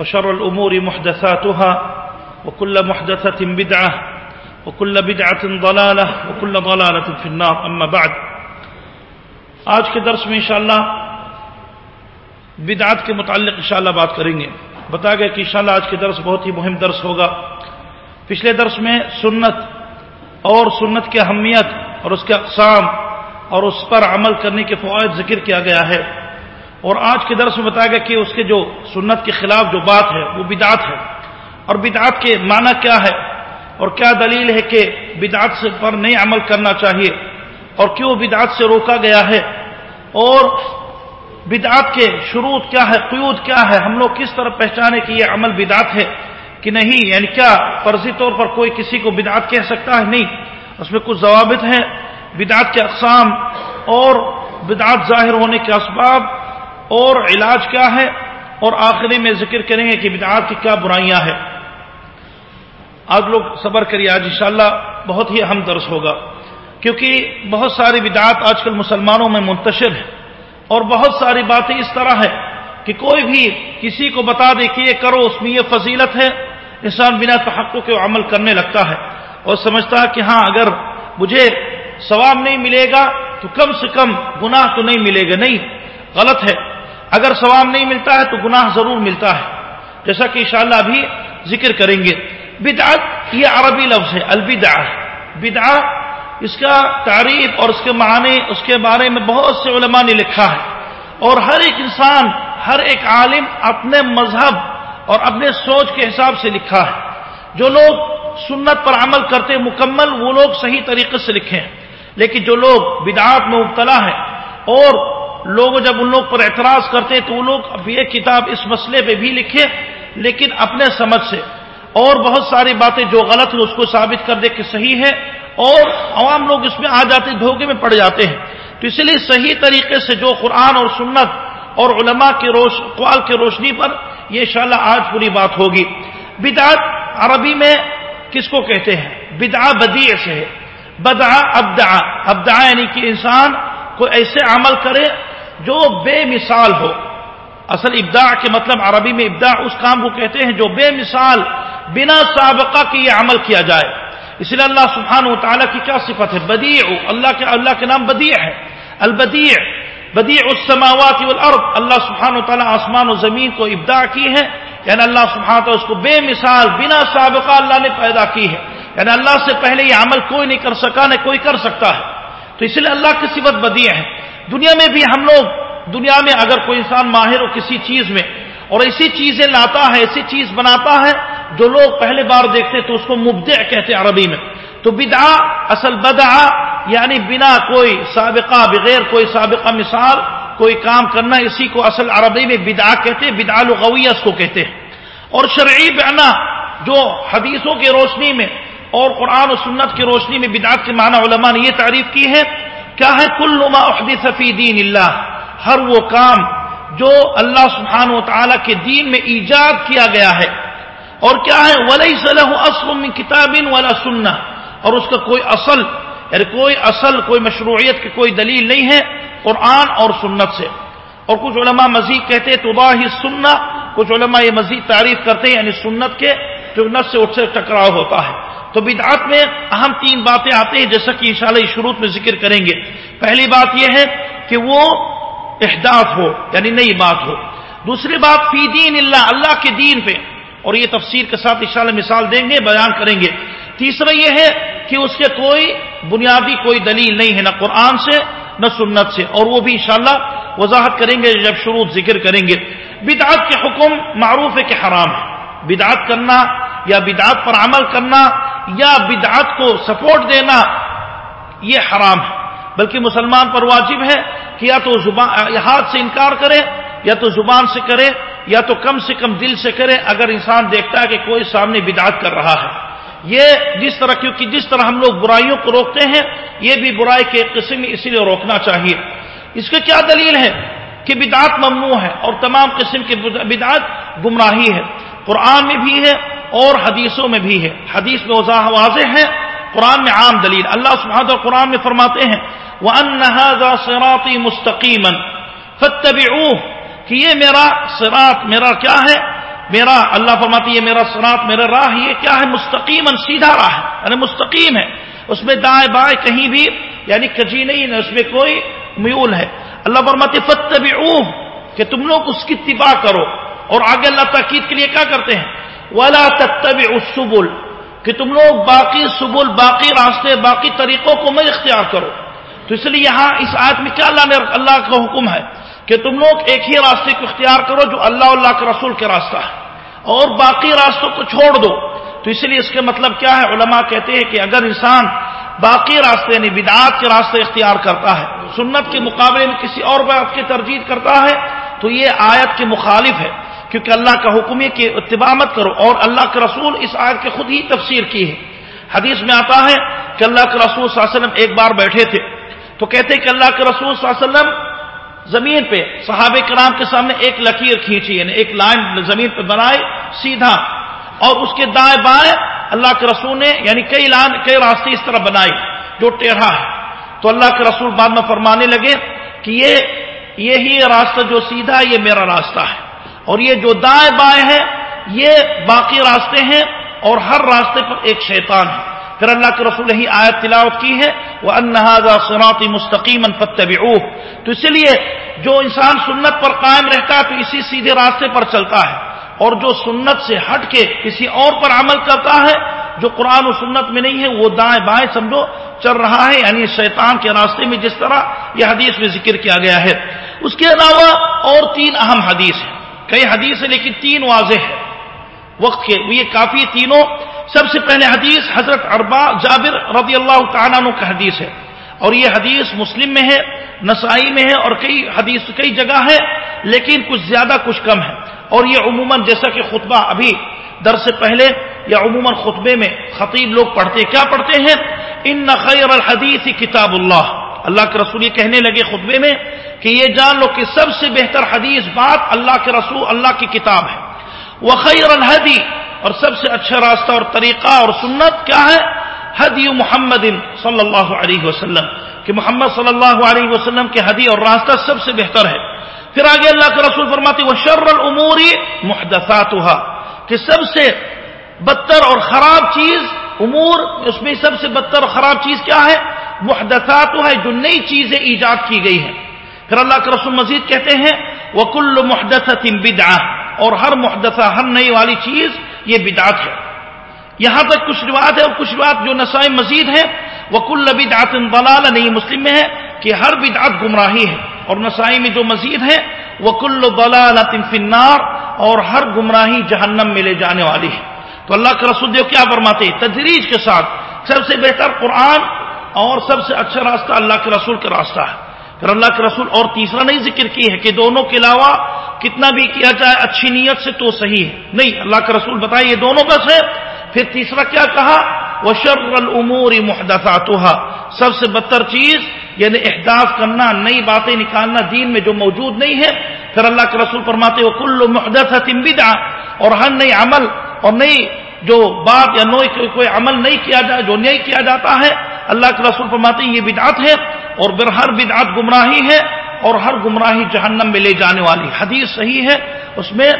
وشر الأمور محدثاتها وكل محدثة بدعة وكل بدعة ضلالة وكل ضلالة في النار. أما بعد، آج کے درس میں انشاءاللہ بدعات کے متعلق انشاءاللہ بات کریں گے۔ بتا گیا کہ انشاءاللہ آج کے درس بہت ہی مہم درس ہوگا۔ پچھلے درس میں سنت اور سنت کی اہمیت اور اس کے اقسام اور اس پر عمل کرنے کے فوائد ذکر کیا گیا ہے۔ اور آج کے درس میں بتایا گیا کہ اس کے جو سنت کے خلاف جو بات ہے، وہ بدعت ہے۔ اور بدعت کے معنی کیا ہے؟ اور کیا دلیل ہے کہ بدعت سے پر نہیں عمل کرنا چاہیے؟ اور کیوں بدعت سے روکا گیا ہے؟ اور بدعت کے شروط کیا ہے؟ قیود کیا ہے؟ ہم لوگ کس طرح پہچانے کہ یہ عمل بدعت ہے کہ نہیں؟ یعنی کیا فرضی طور پر کوئی کسی کو بدعت کہہ سکتا ہے؟ نہیں۔ اس میں کچھ ضوابط ہیں۔ بدعت کے اقسام اور بدعت ظاہر ہونے کے اسباب اور علاج کیا ہے اور آخری میں ذکر کریں گے کہ بدعات کی کیا برائیاں ہیں۔ آج لوگ صبر کریے، آج انشاءاللہ بہت ہی اہم درس ہوگا۔ کیونکہ بہت ساری بدعات آج کل مسلمانوں میں منتشر ہے اور بہت ساری باتیں اس طرح ہے کہ کوئی بھی کسی کو بتا دے کہ یہ کرو، اس میں یہ فضیلت ہے۔ انسان بنا تحقق کے عمل کرنے لگتا ہے اور سمجھتا ہے کہ ہاں اگر مجھے ثواب نہیں ملے گا تو کم سے کم گناہ تو نہیں ملے گا۔ نہیں، غلط ہے۔ اگر ثواب نہیں ملتا ہے تو گناہ ضرور ملتا ہے۔ جیسا کہ انشاءاللہ ابھی ذکر کریں گے۔ بدعت یہ عربی لفظ ہے البدع بدع اس کا تعریف اور اس کے معنی، اس کے بارے میں بہت سے علماء نے لکھا ہے۔ اور ہر ایک انسان، ہر ایک عالم اپنے مذہب اور اپنے سوچ کے حساب سے لکھا ہے۔ جو لوگ سنت پر عمل کرتے مکمل، وہ لوگ صحیح طریقے سے لکھے ہیں لیکن جو لوگ بدعات میں مبتلا ہیں اور لوگ جب ان لوگ پر اعتراض کرتے تو وہ لوگ اب یہ کتاب اس مسئلے پہ بھی لکھے، لیکن اپنے سمجھ سے۔ اور بہت ساری باتیں جو غلط ہیں اس کو ثابت کر دے کہ صحیح ہے، اور عوام لوگ اس میں آ جاتے دھوکے میں پڑ جاتے ہیں۔ تو اس لیے صحیح طریقے سے جو قرآن اور سنت اور علماء کے روش، قوال کی روشنی پر یہ انشاءاللہ آج پوری بات ہوگی۔ بدعت عربی میں کس کو کہتے ہیں؟ بدعا بدیع سے ہے۔ بدعا ابدعا ابدعا یعنی کہ انسان کوئی ایسے عمل کرے جو بے مثال ہو۔ اصل ابداع کے مطلب عربی میں ابداع اس کام کو کہتے ہیں جو بے مثال بنا سابقہ کے یہ عمل کیا جائے۔ اس لیے اللہ سبحانہ و تعالیٰ کی کیا صفت ہے؟ بدیع۔ اللہ کے اللہ کے نام بدیع ہے۔ البدیع۔ بدیع السماوات والارض۔ اللہ سبحانہ و تعالیٰ آسمان و زمین کو ابداع کی ہے۔ یعنی اللہ سبحانہ تعالیٰ اس کو بے مثال بنا سابقہ اللہ نے پیدا کی ہے۔ یعنی اللہ سے پہلے یہ عمل کوئی نہیں کر سکا، نہ کوئی کر سکتا ہے۔ تو اس لیے اللہ کی صفت بدیع ہے۔ دنیا میں بھی ہم لوگ، دنیا میں اگر کوئی انسان ماہر ہو کسی چیز میں، اور ایسی چیزیں لاتا ہے، ایسی چیز بناتا ہے، جو لوگ پہلے بار دیکھتے تو اس کو مبدع کہتے عربی میں۔ تو بدعا اصل بدعا یعنی بنا کوئی سابقہ بغیر کوئی سابقہ مثال، کوئی کام کرنا، اسی کو اصل عربی میں بدعا کہتے بدعا لغویہ اس کو کہتے ہیں۔ اور شرعی بنا، جو حدیثوں کی روشنی میں اور قرآن و سنت کی روشنی میں بدعات کے معنی علماء نے یہ تعریف کی ہے کیا ہے؟ کل ما احدث فی دین اللہ۔ ہر وہ کام جو اللہ سبحانہ و تعالیٰ کے دین میں ایجاد کیا گیا ہے۔ اور کیا ہے؟ ولی صلاح اصل کتاب والا سننا اور اس کا کوئی اصل یعنی کوئی اصل، کوئی مشروعیت کی کوئی دلیل نہیں ہے قرآن اور سنت سے۔ اور کچھ علماء مزید کہتے تو ہی سننا کچھ علماء یہ مزید تعریف کرتے ہیں یعنی سنت کے جو نس سے اٹھ سے ٹکراؤ ہوتا ہے۔ تو بدعات میں اہم تین باتیں آتے ہیں، جیسا کہ انشاءاللہ اس شروع میں ذکر کریں گے۔ پہلی بات یہ ہے کہ وہ احداث ہو یعنی نئی بات ہو۔ دوسری بات، فی دین اللہ اللہ کے دین پہ۔ اور یہ تفسیر کے ساتھ انشاءاللہ مثال دیں گے، بیان کریں گے۔ تیسرا یہ ہے کہ اس کے کوئی بنیادی کوئی دلیل نہیں ہے، نہ قرآن سے، نہ سنت سے۔ اور وہ بھی انشاءاللہ وضاحت کریں گے، جب شروع ذکر کریں گے۔ بدعات کے حکم معروف ہے کہ حرام ہے۔ بدعات کرنا یا بدعات پر عمل کرنا یا بدعات کو سپورٹ دینا یہ حرام ہے۔ بلکہ مسلمان پر واجب ہے کہ یا تو زبان ہاتھ سے انکار کرے، یا تو زبان سے کرے، یا تو کم سے کم دل سے کرے۔ اگر انسان دیکھتا ہے کہ کوئی سامنے بدعت کر رہا ہے، یہ جس طرح، کیونکہ جس طرح ہم لوگ برائیوں کو روکتے ہیں، یہ بھی برائی کے قسم، اسی لیے روکنا چاہیے۔ اس کا کیا دلیل ہے کہ بدعت ممنوع ہے اور تمام قسم کی بدعت گمراہی ہے۔ قرآن میں بھی ہے اور حدیثوں میں بھی ہے۔ حدیث میں وضاح واضح ہے۔ قرآن میں عام دلیل۔ اللہ سبحانہ اور قرآن میں فرماتے ہیں وہ انحاظ سراتی مستقیم فتب کہ یہ میرا سراط میرا کیا ہے؟ میرا، اللہ فرماتی یہ میرا سراط میرا راہ، یہ کیا ہے؟ مستقیم سیدھا راہ ہے یعنی مستقیم ہے۔ اس میں دائیں بائیں کہیں بھی یعنی کجی نہیں ہے اس میں کوئی میول ہے۔ اللہ فرماتی فتب کہ تم لوگ اس کی اتباع کرو۔ اور آگے اللہ تاکید کے لیے کیا کرتے ہیں؟ ولا تب السبل کہ تم لوگ باقی سبل، باقی راستے، باقی طریقوں کو میں اختیار کرو۔ تو اس لیے یہاں اس آیت میں کیا اللہ نے، اللہ کا حکم ہے کہ تم لوگ ایک ہی راستے کو اختیار کرو جو اللہ اللہ کے رسول کے راستہ ہے۔ اور باقی راستوں کو چھوڑ دو۔ تو اس لیے اس کے مطلب کیا ہے؟ علماء کہتے ہیں کہ اگر انسان باقی راستے یعنی بدعات کے راستے اختیار کرتا ہے، سنت کے مقابلے میں کسی اور بات کی ترجیح کرتا ہے، تو یہ آیت کے مخالف ہے۔ کیونکہ اللہ کا حکم ہے کہ اتباع مت کرو اور اللہ کے رسول اس آیت کے خود ہی تفسیر کی ہے۔ حدیث میں آتا ہے کہ اللہ کے رسول صلی اللہ علیہ وسلم ایک بار بیٹھے تھے۔ تو کہتے کہ اللہ کے رسول صلی اللہ علیہ وسلم زمین پہ صحابہ کرام کے سامنے ایک لکیر کھینچی یعنی ایک لائن زمین پہ بنائی سیدھا۔ اور اس کے دائیں بائیں اللہ کے رسول نے یعنی کئی لائن، کئی راستے اس طرح بنائی جو ٹیڑھا ہے۔ تو اللہ کے رسول بعد میں فرمانے لگے کہ یہ یہی راستہ جو سیدھا ہے، یہ میرا راستہ ہے۔ اور یہ جو دائیں بائیں ہیں، یہ باقی راستے ہیں اور ہر راستے پر ایک شیطان ہے۔ پھر اللہ کے رسول ہی آیت تلاوت کی ہے وہ انہذا سناتی مستقیم فتب تو اسی لیے جو انسان سنت پر قائم رہتا ہے، تو اسی سیدھے راستے پر چلتا ہے۔ اور جو سنت سے ہٹ کے کسی اور پر عمل کرتا ہے، جو قرآن و سنت میں نہیں ہے، وہ دائیں بائیں سمجھو چل رہا ہے۔ یعنی شیطان کے راستے میں جس طرح یہ حدیث میں ذکر کیا گیا ہے۔ اس کے علاوہ اور تین اہم حدیث ہیں۔ کئی حدیث لیکن تین واضح ہے وقت کے یہ کافی تینوں۔ سب سے پہلے حدیث حضرت اربا جابر رضی اللہ تعالیٰ عنہ کا حدیث ہے۔ اور یہ حدیث مسلم میں ہے، نسائی میں ہے اور کئی حدیث کئی جگہ ہے، لیکن کچھ زیادہ کچھ کم ہے۔ اور یہ عموماً جیسا کہ خطبہ ابھی در سے پہلے یا عموماً خطبے میں خطیب لوگ پڑھتے کیا پڑھتے ہیں؟ ان خیر الحدیث کتاب اللہ اللہ کے رسول یہ کہنے لگے خطبے میں کہ یہ جان لو کہ سب سے بہتر حدیث بات اللہ کے رسول، اللہ کی کتاب ہے۔ وہ خیر الحدی اور سب سے اچھا راستہ اور طریقہ اور سنت کیا ہے؟ حدی محمد صلی اللہ علیہ وسلم، کہ محمد صلی اللہ علیہ وسلم کے حدی اور راستہ سب سے بہتر ہے۔ پھر آگے اللہ کے رسول فرماتی وہ شر العموری محدثات کہ سب سے بدتر اور خراب چیز، امور اس میں سب سے بدتر اور خراب چیز کیا ہے؟ محدثات ہے جو نئی چیزیں ایجاد کی گئی ہیں۔ پھر اللہ کے رسول مزید کہتے ہیں وہ کل محدث بدعہ اور ہر محدثہ، ہر نئی والی چیز یہ بدعت ہے۔ یہاں تک کچھ روایت ہے اور کچھ روایت جو نسائی مزید ہے وہ کل بدعت بلال نہیں مسلم میں ہے کہ ہر بدعت گمراہی ہے۔ اور نسائی میں جو مزید ہے وہ کل بلال فنار اور ہر گمراہی جہنم میں لے جانے والی ہے۔ تو اللہ کے رسول دیو کیا فرماتے تجریج کے ساتھ سب سے بہتر قرآن اور سب سے اچھا راستہ اللہ کے رسول کا راستہ ہے۔ پھر اللہ کے رسول اور تیسرا نہیں ذکر کی ہے کہ دونوں کے علاوہ کتنا بھی کیا جائے اچھی نیت سے تو صحیح ہے۔ نہیں، اللہ کے رسول بتائے یہ دونوں بس ہے پھر تیسرا کیا کہا؟ وہ شر العمور محدثات سب سے بدتر چیز یعنی احداث کرنا، نئی باتیں نکالنا دین میں جو موجود نہیں ہے پھر اللہ کے رسول فرماتے وہ کل محدت بدعہ اور ہر نئی عمل اور نئی جو بات یا نئی کوئی عمل نہیں کیا جائے، جو نہیں کیا جاتا ہے اللہ کے رسول فرماتے یہ بدعت ہے اور پھر ہر بدعت گمراہی ہے اور ہر گمراہی جہنم میں لے جانے والی حدیث صحیح ہے، اس میں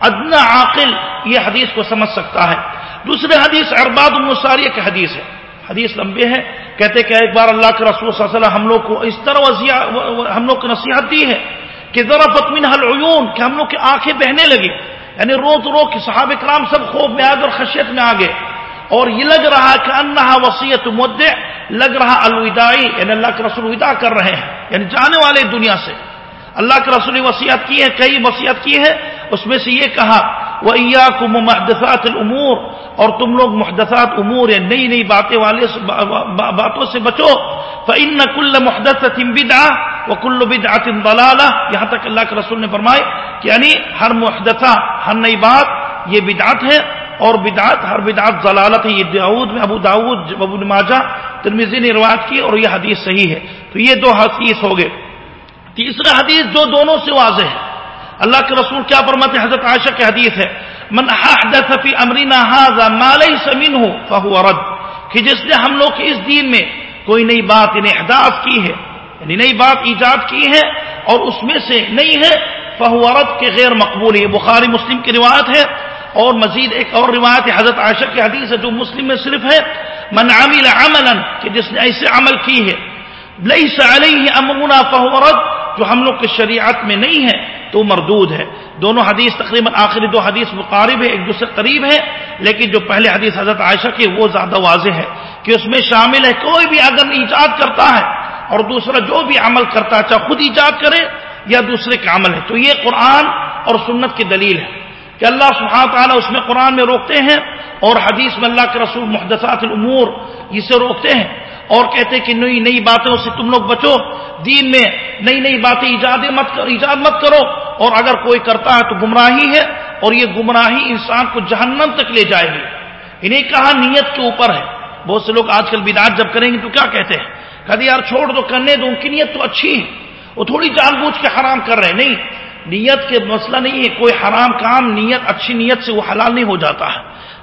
ادنا عاقل یہ حدیث کو سمجھ سکتا ہے۔ دوسرے حدیث ارباد المساریہ کی حدیث ہے۔ حدیث لمبے ہیں کہتے کہ ایک بار اللہ کے رسول صلی اللہ علیہ وسلم ہم لوگ کو اس طرح ہم لوگ کو نصیحت دی ہے کہ ذرا فتمین حلعیون کہ ہم لوگ کی آنکھیں بہنے لگی یعنی روز رو کے صحابہ کرام سب خوف میں آگے اور خشیت میں آگے اور یہ لگ رہا کہ انہا وسیعت مدع، لگ رہا الوداعی یعنی اللہ کے رسول ودا کر رہے ہیں یعنی جانے والے دنیا سے۔ اللہ کے رسول نے وسیعت کی ہے، کئی وسیعت کی ہے، اس میں سے یہ کہا وہ کو محدثات العمور اور تم لوگ محدثات امور یا نئی نئی باتیں والے باتوں سے بچو۔ تو ان کل محدت بدعا وہ کل بدعت ضلالہ یہاں تک اللہ کے رسول نے فرمائے کہ یعنی ہر محدثہ، ہر نئی بات، یہ بدعت ہے۔ اور بدعت، ہر بدعت ضلالت ہے، یہ داود میں، ابو داود ابو نماجہ ترمیزی نے روایت کی اور یہ حدیث صحیح ہے۔ تو یہ دو حدیث ہو گئے۔ تیسرا حدیث جو دونوں سے واضح ہے۔ اللہ کے رسول کیا فرماتے حضرت عائشہ کی حدیث ہے۔ من احدث فی امرنا هذا ما ليس منه فهو رد۔ کہ جس نے ہم لوگ اس دین میں کوئی نئی بات انہیں احداث کی ہے یعنی نئی بات ایجاد کی ہے اور اس میں سے نہیں ہے فہو رد کے غیر مقبول ہے۔ بخاری مسلم کی روایت ہے۔ اور مزید ایک اور روایت حضرت عائشہ کی حدیث ہے جو مسلم میں صرف ہے، من عمل عملا کہ جس نے ایسے عمل کی ہے، لیس علیہ امرنا فهو رد جو ہم لوگ کے شریعت میں نہیں ہے، تو مردود ہے۔ دونوں حدیث تقریباً آخری دو حدیث مقارب ہے ایک دوسرے قریب ہے لیکن جو پہلے حدیث حضرت عائشہ کی وہ زیادہ واضح ہے کہ اس میں شامل ہے، کوئی بھی اگر ایجاد کرتا ہے اور دوسرا جو بھی عمل کرتا ہے، چاہے خود ایجاد کرے یا دوسرے کا عمل ہے۔ تو یہ قرآن اور سنت کی دلیل ہے۔ کہ اللہ سبحانہ تعالیٰ اس میں قرآن میں روکتے ہیں اور حدیث میں اللہ کے رسول محدثات الامور اسے روکتے ہیں اور کہتے کہ نئی نئی باتوں سے تم لوگ بچو، دین میں نئی نئی باتیں ایجاد مت کرو ایجاد مت کرو اور اگر کوئی کرتا ہے تو گمراہی ہے اور یہ گمراہی انسان کو جہنم تک لے جائے گی۔ انہیں کہا نیت کے اوپر ہے۔ بہت سے لوگ آج کل بداج جب کریں گے تو کیا کہتے ہیں؟ کہتے یار چھوڑ دو، کرنے دو، ان کی نیت تو اچھی ہے۔ وہ تھوڑی جان بوجھ کے حرام کر رہے ہیں۔ نہیں نیت کے مسئلہ نہیں ہے، کوئی حرام کام، نیت، اچھی نیت سے وہ حلال نہیں ہو جاتا ہے۔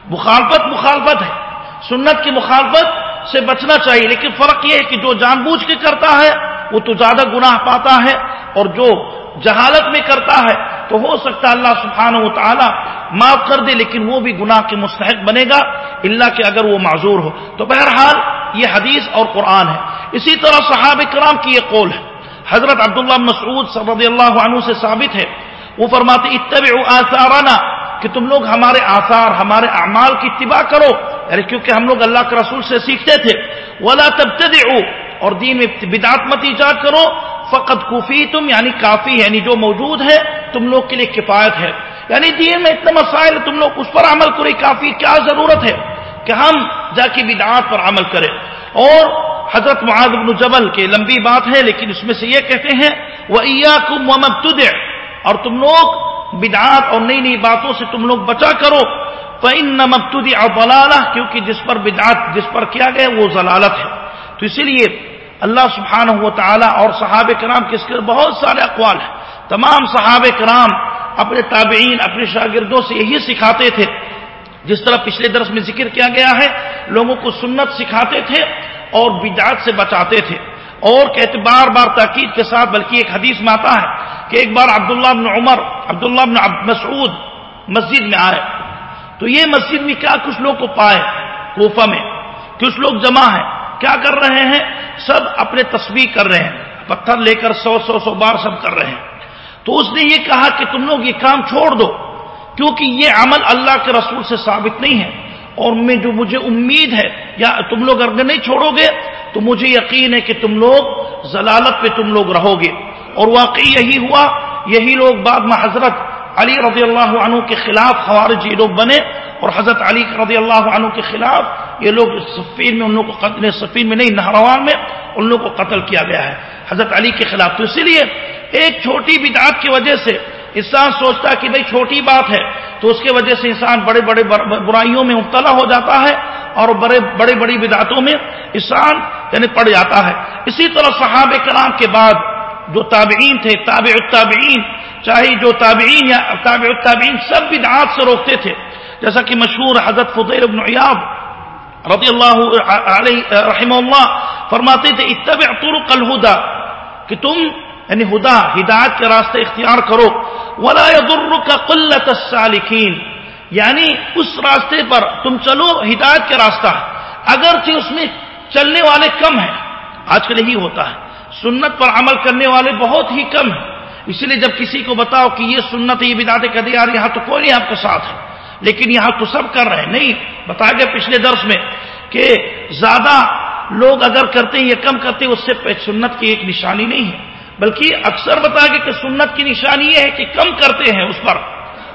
مخالفت مخالفت ہے۔ سنت کی مخالفت سے بچنا چاہیے، لیکن فرق یہ ہے کہ جو جان بوجھ کے کرتا ہے، وہ تو زیادہ گناہ پاتا ہے، اور جو جہالت میں کرتا ہے، تو ہو سکتا ہے اللہ سبحانہ و تعالی معاف کر دے، لیکن وہ بھی گناہ کے مستحق بنے گا۔ اللہ کہ اگر وہ معذور ہو۔ تو بہرحال یہ حدیث اور قرآن ہے۔ اسی طرح صحابہ کرام کی یہ قول ہے۔ حضرت عبداللہ مسعود رضی اللہ عنہ سے ثابت ہے، وہ فرماتے، اتبعوا آثارنا، کہ تم لوگ ہمارے آثار، ہمارے اعمال کی اتباع کرو۔ یعنی کیونکہ ہم لوگ اللہ کے رسول سے سیکھتے تھے۔ ولا تبتدعوا، اور دین میں بدعت مت ایجاد کرو۔ فقط کوفی تم یعنی کافی ہے یعنی جو موجود ہے، تم لوگ کے لیے کفایت ہے۔ یعنی دین میں اتنا مسائل، تم لوگ اس پر عمل کرے کافی کیا ضرورت ہے کہ ہم جا کے بدعات پر عمل کریں۔ اور حضرت معاذ بن جبل کے لمبی بات ہے، لیکن اس میں سے یہ کہتے ہیں وہ کم اور تم لوگ بدعات اور نئی نئی باتوں سے تم لوگ بچا کرو۔ فن مبتدی اور کیونکہ جس پر بدعات جس پر کیا گیا وہ ضلالت ہے۔ تو اسی لیے اللہ سبحانہ و تعالیٰ اور صحابہ کرام کے اس کے بہت سارے اقوال ہیں۔ تمام صحابہ کرام اپنے تابعین، اپنے شاگردوں سے یہی سکھاتے تھے۔ جس طرح پچھلے درس میں ذکر کیا گیا ہے، لوگوں کو سنت سکھاتے تھے۔ اور بدعات سے بچاتے تھے اور کہتے بار بار تاکید کے ساتھ، بلکہ ایک حدیث میں آتا ہے کہ ایک بار عبداللہ بن عمر، عبداللہ بن مسعود مسجد میں آئے۔ تو یہ مسجد میں کیا کچھ لوگ کو پائے کوفہ میں؟ کچھ لوگ جمع ہیں۔ کیا کر رہے ہیں؟ سب اپنے تصویر کر رہے ہیں۔ پتھر لے کر سو سو سو بار سب کر رہے ہیں۔ تو اس نے یہ کہا کہ تم لوگ یہ کام چھوڑ دو، کیونکہ یہ عمل اللہ کے رسول سے ثابت نہیں ہے۔ اور میں جو مجھے امید ہے، یا تم لوگ اگر نہیں چھوڑو گے، تو مجھے یقین ہے کہ تم لوگ ضلالت پہ تم لوگ رہو گے۔ اور واقعی یہی ہوا، یہی لوگ بعد میں حضرت علی رضی اللہ عنہ کے خلاف خوارج یہ لوگ بنے، اور حضرت علی رضی اللہ عنہ کے خلاف یہ لوگ سفین میں، ان لوگوں کو قتل سفین میں نہیں، نہروان میں ان لوگوں کو قتل کیا گیا ہے۔ حضرت علی کے خلاف۔ تو اسی لیے ایک چھوٹی بدعات کی وجہ سے انسان سوچتا کہ بھائی چھوٹی بات ہے۔ تو اس کی وجہ سے انسان بڑے بڑے برائیوں میں مبتلا ہو جاتا ہے اور بڑے بڑے بڑی بدعتوں میں انسان یعنی پڑ جاتا ہے۔ اسی طرح صحابہ کلام کے بعد جو تابعین تھے، تابع التابعین، چاہے جو تابعین یا تابع التابعین سب بدعات سے روکتے تھے۔ جیسا کہ مشہور حضرت فضیل بن عیاب رضی اللہ علیہ رحمہ اللہ فرماتے تھے، اتبع طرق الہدا کہ تم یعنی ہدا، ہدایت کے راستے اختیار کرو۔ ولا يضرك قلة السالكين۔ یعنی اس راستے پر تم چلو، ہدایت کا راستہ۔ ہے اگرچہ اس میں چلنے والے کم ہیں۔ آج کل یہی ہوتا ہے۔ سنت پر عمل کرنے والے بہت ہی کم ہیں۔ اسی لیے جب کسی کو بتاؤ کہ یہ سنت، یہ بداتے کہتے یار یہاں تو کوئی نہیں آپ کے ساتھ ہے۔ لیکن یہاں تو سب کر رہے ہیں۔ نہیں بتا گیا پچھلے درس میں کہ زیادہ لوگ اگر کرتے ہیں یا کم کرتے ہیں، اس سے سنت کی ایک نشانی نہیں ہے۔ بلکہ اکثر بتا گیا کہ سنت کی نشانی یہ ہے کہ کم کرتے ہیں اس پر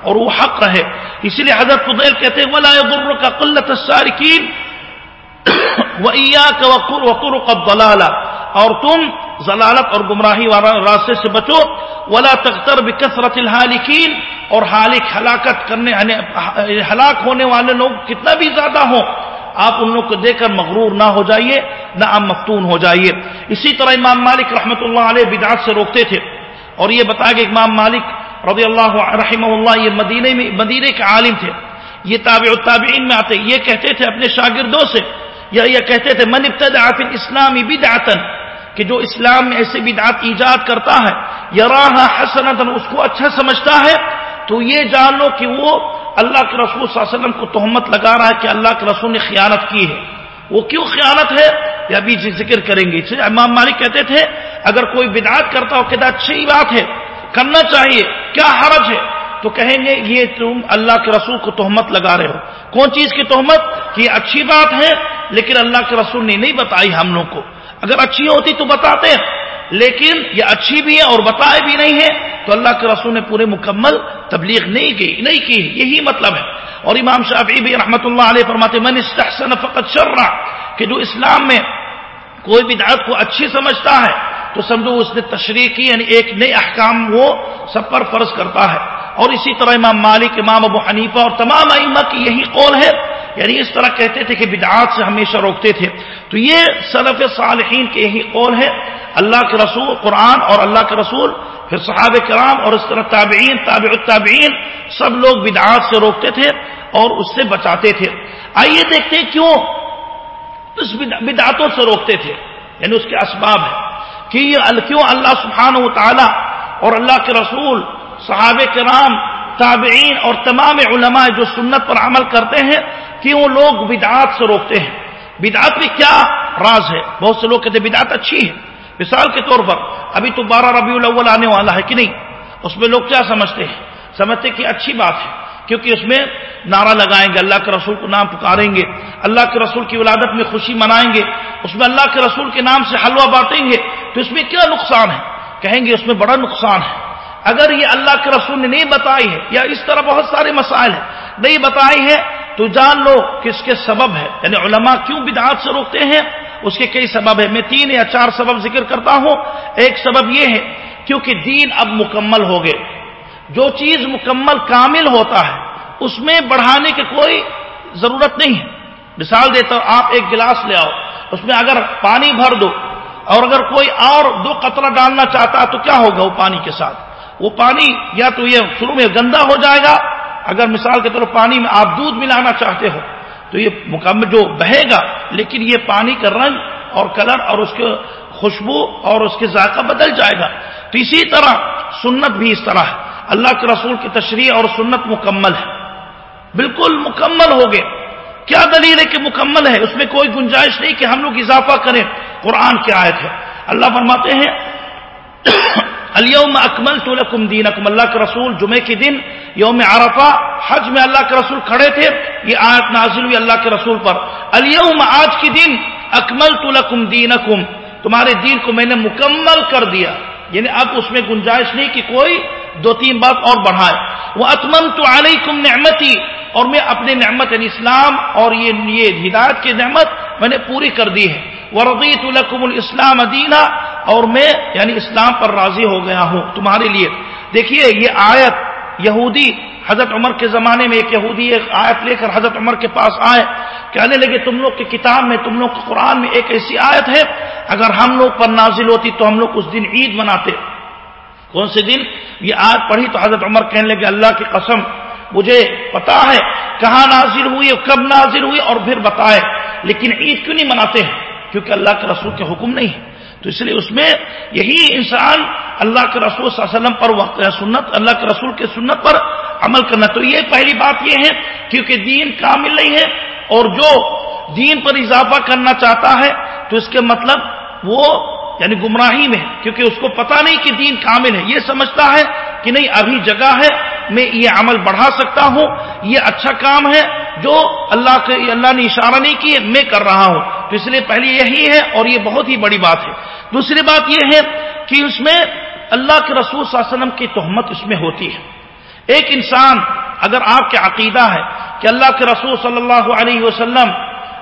اور وہ حق رہے اسی لیے حضرت فضیل کہتے ہیں، ولا غر کا قلت السارکین و وقر وقر اور تم ضلالت اور گمراہی والا راستے سے بچو۔ ولا تختر بکثرت الحالکین اور حالک ہلاکت کرنے، ہلاک ہونے والے لوگ کتنا بھی زیادہ ہوں آپ ان لوگ کو دے کر مغرور نہ ہو جائیے، نہ آپ مفتون ہو جائیے۔ اسی طرح امام مالک رحمۃ اللہ علیہ بدعات سے روکتے تھے۔ اور یہ بتایا کہ امام مالک رضی اللہ رحمہ اللہ یہ مدینے میں مدینے کے عالم تھے۔ یہ تابع التابعین میں آتے۔ یہ کہتے تھے اپنے شاگردوں سے، یا یہ کہتے تھے، من ابتدع فی الاسلام بدعتا کہ جو اسلام میں ایسے بدعات ایجاد کرتا ہے یراها حسنتا، اس کو اچھا سمجھتا ہے، تو یہ جان لو کہ وہ اللہ کے رسول صلی اللہ علیہ وسلم کو تہمت لگا رہا ہے کہ اللہ کے رسول نے خیانت کی ہے۔ وہ کیوں خیانت ہے؟ یہ ابھی جی ذکر کریں گے۔ اچھا، امام مالک کہتے تھے، اگر کوئی بدعات کرتا ہو، کہتا اچھی بات ہے، کرنا چاہیے، کیا حرج ہے؟ تو کہیں گے، یہ تم اللہ کے رسول کو تہمت لگا رہے ہو۔ کون چیز کی تہمت؟ کہ یہ اچھی بات ہے، لیکن اللہ کے رسول نے نہیں بتائی ہم لوگ کو۔ اگر اچھی ہوتی تو بتاتے۔ لیکن یہ اچھی بھی ہے اور بتائے بھی نہیں ہے تو اللہ کے رسول نے پورے مکمل تبلیغ نہیں کی نہیں کی۔ یہی مطلب ہے۔ اور امام شافعی بھی رحمۃ اللہ علیہ فرماتے من استحسن فقط شرع کہ جو اسلام میں کوئی بھی دعت کو اچھی سمجھتا ہے، تو سمجھو اس نے تشریح کی یعنی ایک نئے احکام وہ سب پر فرض کرتا ہے۔ اور اسی طرح امام مالک، امام ابو حنیفہ اور تمام ائمہ کی یہی قول ہے۔ یعنی اس طرح کہتے تھے کہ بدعات سے ہمیشہ روکتے تھے۔ تو یہ سلف صالحین کے یہی قول ہے۔ اللہ کے رسول، قرآن اور اللہ کے رسول، پھر صحابہ کرام اور اس طرح تابعین تابع التابعین، سب لوگ بدعات سے روکتے تھے اور اس سے بچاتے تھے۔ آئیے دیکھتے کیوں اس بدعاتوں سے روکتے تھے۔ یعنی اس کے اسباب ہے کہ یہ کیوں اللہ سبحانہ و تعالی اور اللہ کے رسول، صحابہ کرام، تابعین اور تمام علماء جو سنت پر عمل کرتے ہیں کہ وہ لوگ بدعات سے روکتے ہیں؟ بدعات میں کیا راز ہے؟ بہت سے لوگ کہتے ہیں بدعات اچھی ہے۔ مثال کے طور پر، ابھی تو بارہ ربیع الاول آنے والا ہے کہ نہیں؟ اس میں لوگ کیا سمجھتے ہیں؟ سمجھتے کہ اچھی بات ہے، کیونکہ اس میں نعرہ لگائیں گے، اللہ کے رسول کو نام پکاریں گے، اللہ کے رسول کی ولادت میں خوشی منائیں گے، اس میں اللہ کے رسول کے نام سے حلوہ بانٹیں گے، تو اس میں کیا نقصان ہے؟ کہیں گے اس میں بڑا نقصان ہے۔ اگر یہ اللہ کے رسول نے نہیں بتائی ہے، یا اس طرح بہت سارے مسائل ہیں، نہیں بتائی ہے، تو جان لو کہ اس کے سبب ہے یعنی علماء کیوں بدعات سے روکتے ہیں؟ اس کے کئی سبب ہے میں تین یا چار سبب ذکر کرتا ہوں۔ ایک سبب یہ ہے، کیونکہ دین اب مکمل ہو گئے۔ جو چیز مکمل کامل ہوتا ہے، اس میں بڑھانے کی کوئی ضرورت نہیں ہے۔ مثال دیتا ہوں، آپ ایک گلاس لے آؤ، اس میں اگر پانی بھر دو، اور اگر کوئی اور دو قطرہ ڈالنا چاہتا تو کیا ہوگا وہ پانی کے ساتھ؟ وہ پانی یا تو یہ شروع میں گندا ہو جائے گا۔ اگر مثال کے طور پانی میں آپ دودھ ملانا چاہتے ہو تو یہ مکمل جو بہے گا، لیکن یہ پانی کا رنگ اور کلر اور اس کے خوشبو اور اس کے ذائقہ بدل جائے گا۔ تو اسی طرح سنت بھی اس طرح ہے۔ اللہ کے رسول کی تشریح اور سنت مکمل ہے۔ بالکل مکمل ہو گئے۔ کیا دلیل ہے کہ مکمل ہے؟ اس میں کوئی گنجائش نہیں کہ ہم لوگ اضافہ کریں۔ قرآن کی آیت ہے۔ اللہ فرماتے ہیں الیوم اکمل تو لکم دین اکم اللہ کے رسول جمعے کے دن، یوم عرفہ، حج میں اللہ کے رسول کھڑے تھے، یہ آیت نازل ہوئی اللہ کے رسول پر. الیوم آج کے دن اکمل تو لکم دین تمہارے دین کو میں نے مکمل کر دیا. یعنی اب اس میں گنجائش نہیں کہ کوئی دو تین بات اور بڑھائے. وہ اتمن تو علیکم نعمتی اور میں اپنے نعمت یعنی اسلام اور یہ یہ ہدایت کی نعمت میں نے پوری کر دی ہے۔ ورضیت لکم الاسلام دینا اور میں یعنی اسلام پر راضی ہو گیا ہوں تمہارے لیے۔ دیکھیے یہ آیت یہودی حضرت عمر کے زمانے میں ایک یہودی ایک آیت لے کر حضرت عمر کے پاس آئے، کہنے لگے، تم لوگ کی کتاب میں، تم لوگ کے قرآن میں ایک ایسی آیت ہے، اگر ہم لوگ پر نازل ہوتی تو ہم لوگ اس دن عید مناتے۔ کون سے دن؟ یہ آیت پڑھی تو حضرت عمر کہنے لگے، اللہ کی قسم مجھے پتا ہے کہاں نازل ہوئی اور کب نازل ہوئی اور پھر بتائے۔ لیکن عید کیوں نہیں مناتے ہیں؟ کیونکہ اللہ کے رسول کے حکم نہیں ہے تو اس لیے اس میں یہی انسان اللہ کے رسول صلی اللہ علیہ وسلم پر سنت، اللہ کے رسول کے سنت پر عمل کرنا۔ تو یہ پہلی بات یہ ہے، کیونکہ دین کامل نہیں ہے اور جو دین پر اضافہ کرنا چاہتا ہے، تو اس کے مطلب وہ یعنی گمراہی میں کیونکہ اس کو پتا نہیں کہ دین کامل ہے۔ یہ سمجھتا ہے کہ نہیں ابھی جگہ ہے۔ میں یہ عمل بڑھا سکتا ہوں، یہ اچھا کام ہے جو اللہ کے، اللہ نے اشارہ نہیں کیے، میں کر رہا ہوں۔ تو اس لیے پہلی یہی ہے اور یہ بہت ہی بڑی بات ہے۔ دوسری بات یہ ہے کہ اس میں اللہ کے رسول صلی اللہ علیہ وسلم کی تہمت اس میں ہوتی ہے۔ ایک انسان اگر آپ کے عقیدہ ہے کہ اللہ کے رسول صلی اللہ علیہ وسلم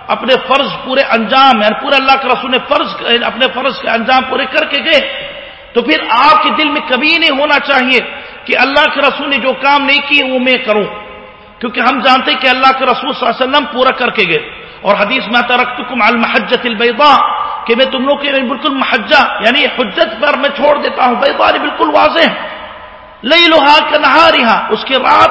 اپنے فرض پورے انجام یعنی پورے اللہ کے رسول نے فرض، اپنے فرض کے انجام پورے کر کے گئے، تو پھر آپ کے دل میں کبھی نہیں ہونا چاہیے۔ کہ اللہ کے رسول نے جو کام نہیں کی وہ میں کروں۔ کیونکہ ہم جانتے کہ اللہ کے رسول صلی اللہ علیہ وسلم پورا کر کے گئے۔ اور حدیث میں ترکتکم المحجت البیضاء کہ میں تم لوگ کے بالکل محجہ یعنی حجت پر میں چھوڑ دیتا ہوں۔ بیضاء بالکل واضح ہے۔ لئی لوہا کا نہا اس کے رات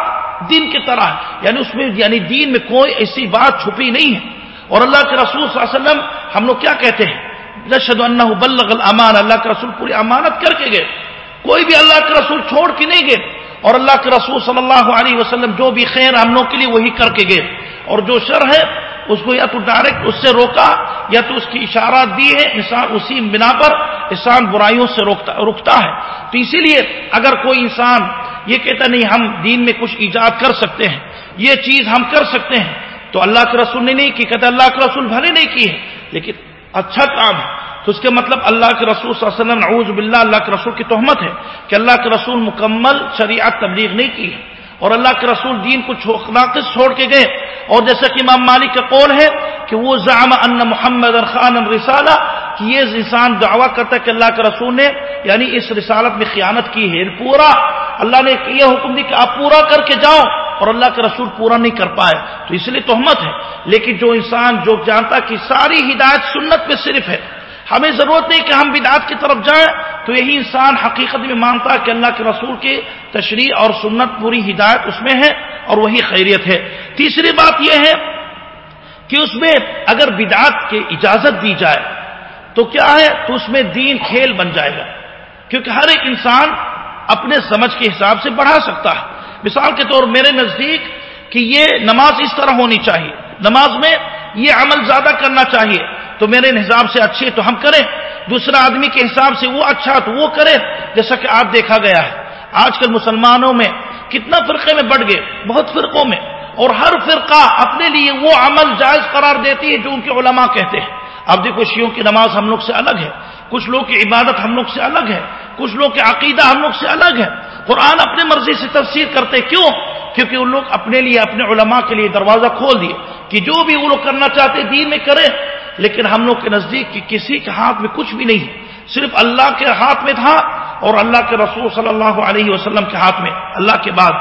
دن کی طرح ہے۔ یعنی اس میں یعنی دین میں کوئی ایسی بات چھپی نہیں ہے۔ اور اللہ کے رسول صلی اللہ علیہ وسلم ہم لوگ کیا کہتے ہیں؟ رشد اللہ بلغ الامان اللہ کے رسول پوری امانت کر کے گئے۔ کوئی بھی اللہ کے رسول چھوڑ کے نہیں گئے اور اللہ کے رسول صلی اللہ علیہ وسلم جو بھی خیر ہم لوگ کے لیے وہی کر کے گئے اور جو شر ہے اس کو یا تو ڈائریکٹ اس سے روکا یا تو اس کی اشارات دی ہے انسان اسی بنا پر انسان برائیوں سے روکتا رکتا ہے۔ تو اسی لیے اگر کوئی انسان یہ کہتا نہیں، ہم دین میں کچھ ایجاد کر سکتے ہیں، یہ چیز ہم کر سکتے ہیں، تو اللہ کے رسول نے نہیں کی کہتے اللہ کے رسول بھلے نہیں کی ہے لیکن اچھا کام ہے۔ تو اس کے مطلب اللہ کے رسول صلی اللہ علیہ وسلم نعوذ باللہ اللہ کے رسول کی تہمت ہے کہ اللہ کے رسول مکمل شریعت تبلیغ نہیں کی ہے اور اللہ کے رسول دین کو ناقص چھوڑ کے گئے اور جیسا کہ امام مالک کا قول ہے کہ وہ زعم ان محمد خان رسالہ کہ یہ انسان دعویٰ کرتا ہے کہ اللہ کے رسول نے یعنی اس رسالت میں خیانت کی ہے یعنی پورا اللہ نے یہ حکم دی کہ آپ پورا کر کے جاؤ اور اللہ کے رسول پورا نہیں کر پائے۔ تو اس لیے تہمت ہے۔ لیکن جو انسان جو جانتا کہ ساری ہدایت سنت پہ صرف ہے ہمیں ضرورت نہیں کہ ہم بدعات کی طرف جائیں، تو یہی انسان حقیقت میں مانتا ہے کہ اللہ کے رسول کی تشریح اور سنت پوری ہدایت اس میں ہے اور وہی خیریت ہے۔ تیسری بات یہ ہے کہ اس میں اگر بدعات کی اجازت دی جائے، تو کیا ہے؟ تو اس میں دین کھیل بن جائے گا۔ کیونکہ ہر ایک انسان اپنے سمجھ کے حساب سے بڑھا سکتا ہے۔ مثال کے طور میرے نزدیک کہ یہ نماز اس طرح ہونی چاہیے۔ نماز میں یہ عمل زیادہ کرنا چاہیے۔ تو میرے حساب سے اچھے تو ہم کریں۔ دوسرا آدمی کے حساب سے وہ اچھا تو وہ کرے۔ جیسا کہ آپ دیکھا گیا ہے۔ آج کل مسلمانوں میں کتنا فرقے میں بڑھ گئے، بہت فرقوں میں۔ اور ہر فرقہ اپنے لیے وہ عمل جائز قرار دیتی ہے جو ان کے علماء کہتے ہیں۔ اب دیکھو شیوں کی نماز ہم لوگ سے الگ ہے۔ کچھ لوگ کی عبادت ہم لوگ سے الگ ہے۔ کچھ لوگ کے عقیدہ ہم لوگ سے الگ ہے۔ قرآن اپنے مرضی سے تفسیر کرتے کیوں؟ کیونکہ ان لوگ اپنے لیے، اپنے علماء کے لیے دروازہ کھول دیے کہ جو بھی وہ لوگ کرنا چاہتے دین میں کریں۔ لیکن ہم لوگ کے نزدیک کی کسی کے ہاتھ میں کچھ بھی نہیں ہے۔ صرف اللہ کے ہاتھ میں تھا اور اللہ کے رسول صلی اللہ علیہ وسلم کے ہاتھ میں، اللہ کے بعد۔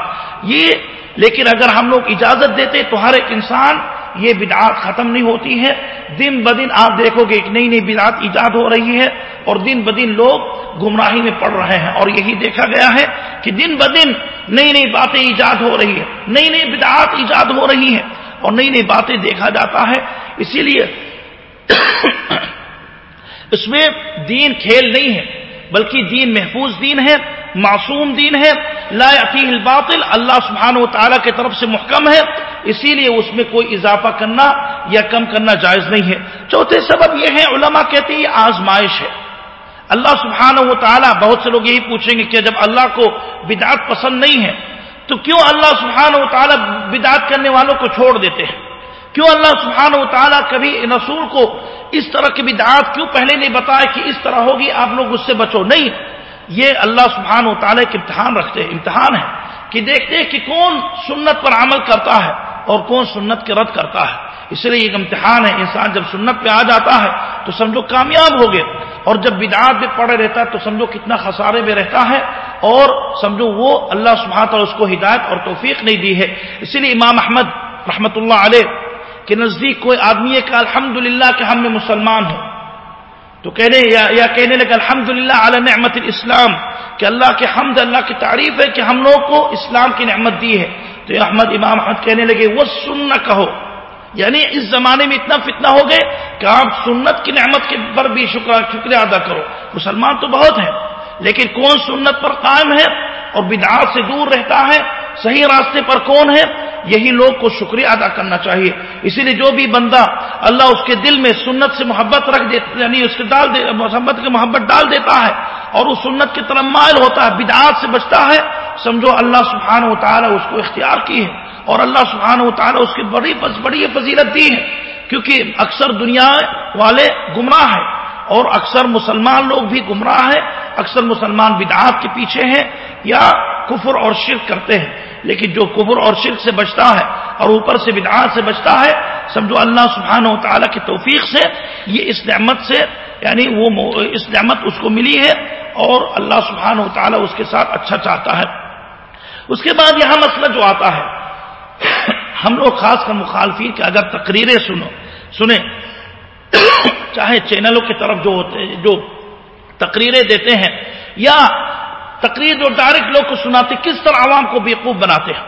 یہ لیکن اگر ہم لوگ اجازت دیتے تو ہر ایک انسان یہ بدعات ختم نہیں ہوتی ہے۔ دن بدن آپ دیکھو گے ایک نئی نئی بدعات ایجاد ہو رہی ہے اور دن بدن لوگ گمراہی میں پڑ رہے ہیں۔ اور یہی دیکھا گیا ہے کہ دن بدن نئی نئی باتیں ایجاد ہو رہی ہے۔ نئی نئی بدعات ایجاد ہو رہی ہیں اور نئی نئی باتیں دیکھا جاتا ہے۔ اسی لیے اس میں دین کھیل نہیں ہے، بلکہ دین محفوظ دین ہے، معصوم دین ہے، لا الباطل، اللہ سبحانہ و تعالیٰ کی طرف سے محکم ہے، اسی لیے اس میں کوئی اضافہ کرنا یا کم کرنا جائز نہیں ہے۔ چوتھے سبب یہ ہے علماء کہتے ہیں یہ آزمائش ہے۔ اللہ سبحانہ و تعالیٰ بہت سے لوگ یہی پوچھیں گے کہ جب اللہ کو بدعت پسند نہیں ہے، تو کیوں اللہ سبحانہ و تعالیٰ بدعت کرنے والوں کو چھوڑ دیتے ہیں؟ کیوں اللہ سبحانہ و تعالیٰ کبھی رسول کو اس طرح کی بدعات کیوں پہلے نہیں بتایا کہ اس طرح ہوگی، آپ لوگ اس سے بچو؟ نہیں، یہ اللہ سبحانہ و تعالیٰ کے امتحان رکھتے ہیں، امتحان ہے کہ دیکھتے ہیں کہ کون سنت پر عمل کرتا ہے اور کون سنت کے رد کرتا ہے۔ اس لیے ایک امتحان ہے، انسان جب سنت پہ آ جاتا ہے تو سمجھو کامیاب ہو گئے اور جب بدعات میں پڑے رہتا ہے تو سمجھو کتنا خسارے میں رہتا ہے، اور سمجھو وہ اللہ سبحانہ تعالیٰ اس کو ہدایت اور توفیق نہیں دی ہے۔ اسی لیے امام احمد رحمت اللہ علیہ کے نزدیک کوئی آدمی ہے کہ الحمد کہ ہم میں مسلمان ہوں تو کہنے یا, یا کہنے لگا الحمد للہ علیہ نعمت الاسلام کہ اللہ کے حمد اللہ کی تعریف ہے کہ ہم لوگ کو اسلام کی نعمت دی ہے۔ تو احمد امام احمد کہنے لگے وہ سن کہو۔ یعنی اس زمانے میں اتنا فتنہ ہو گئے کہ آپ سنت کی نعمت کے پر بھی شکر شکریہ ادا کرو۔ مسلمان تو بہت ہیں لیکن کون سنت پر قائم ہے اور بدعات سے دور رہتا ہے؟ صحیح راستے پر کون ہے؟ یہی لوگ کو شکریہ ادا کرنا چاہیے۔ اسی لیے جو بھی بندہ اللہ اس کے دل میں سنت سے محبت رکھ دیتا یعنی اس کے ڈال دے محبت کی محبت ڈال دیتا ہے اور اس سنت کی طرف مائل ہوتا ہے، بدعات سے بچتا ہے، سمجھو اللہ سبحانہ و تعالیٰ اس کو اختیار کی ہے اور اللہ سبحانہ و تعالیٰ اس کی بڑی بڑی فضیلت دی ہے۔ کیونکہ اکثر دنیا والے گمراہ ہیں اور اکثر مسلمان لوگ بھی گمراہ ہیں، اکثر مسلمان بدعات کے پیچھے ہیں یا کفر اور شرک کرتے ہیں۔ لیکن جو کفر اور شرک سے بچتا ہے اور اوپر سے بدعات سے بچتا ہے، سمجھو اللہ سبحانہ و تعالیٰ کی توفیق سے یہ اس نعمت سے یعنی وہ اس نعمت اس کو ملی ہے اور اللہ سبحانہ و تعالیٰ اس کے ساتھ اچھا چاہتا ہے۔ اس کے بعد یہاں مسئلہ جو آتا ہے، ہم لوگ خاص کر مخالفین کہ اگر تقریریں سنو، سنیں۔ چاہے چینلوں کی طرف جو ہوتے، جو تقریریں دیتے ہیں، یا تقریر جو ڈائریکٹ لوگ کو سناتے کس طرح عوام کو بیوقوف بناتے ہیں؟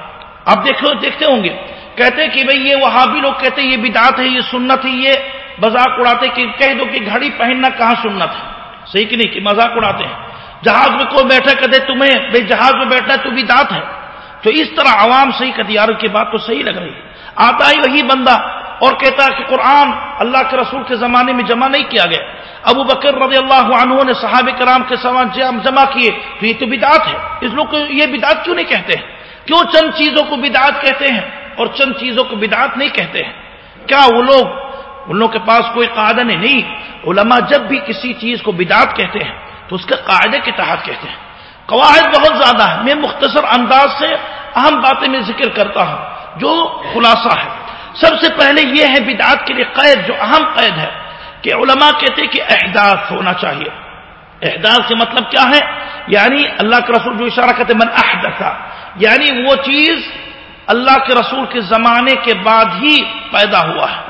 آپ دیکھو دیکھتے ہوں گے۔ کہتے کہ بھئی یہ وہاں بھی لوگ کہتے یہ بدعت ہے، یہ سنت ہے، یہ مذاق اڑاتے کہ کہہ دو کہ گھڑی پہننا کہاں سنت ہے؟ صحیح کہ نہیں؟ کہ مذاق اڑاتے ہیں۔ جہاز میں کوئی بیٹھا کہتے تمہیں بھائی جہاز میں بیٹھنا تو بھی دانت ہے۔ تو اس طرح عوام صحیح کہتی یار کی بات تو صحیح لگ رہی ہے۔ آتا ہی وہی بندہ اور کہتا ہے کہ قرآن اللہ کے رسول کے زمانے میں جمع نہیں کیا گیا۔ ابو بکر رضی اللہ عنہ نے صحاب کرام کے سوال جمع کیے۔ تو یہ تو بدعت ہے۔ اس لوگ کو یہ بدعت کیوں نہیں کہتے ہیں؟ کیوں چند چیزوں کو بدعت کہتے ہیں اور چند چیزوں کو بدعت نہیں کہتے ہیں؟ کیا وہ لوگ، ان لوگوں کے پاس کوئی قاعدہ نہیں نہیں۔ علماء جب بھی کسی چیز کو بدعت کہتے ہیں، تو اس کے قاعدے کے تحت کہتے ہیں۔ قواعد بہت زیادہ ہے میں مختصر انداز سے اہم باتیں میں ذکر کرتا ہوں۔ جو خلاصہ ہے۔ سب سے پہلے یہ ہے بدعات کے لیے قید، جو اہم قید ہے کہ علماء کہتے کہ احداث ہونا چاہیے۔ احداث کے مطلب کیا ہے؟ یعنی اللہ کے رسول جو اشارہ کہتے من احدثا یعنی وہ چیز اللہ کے رسول کے زمانے کے بعد ہی پیدا ہوا ہے۔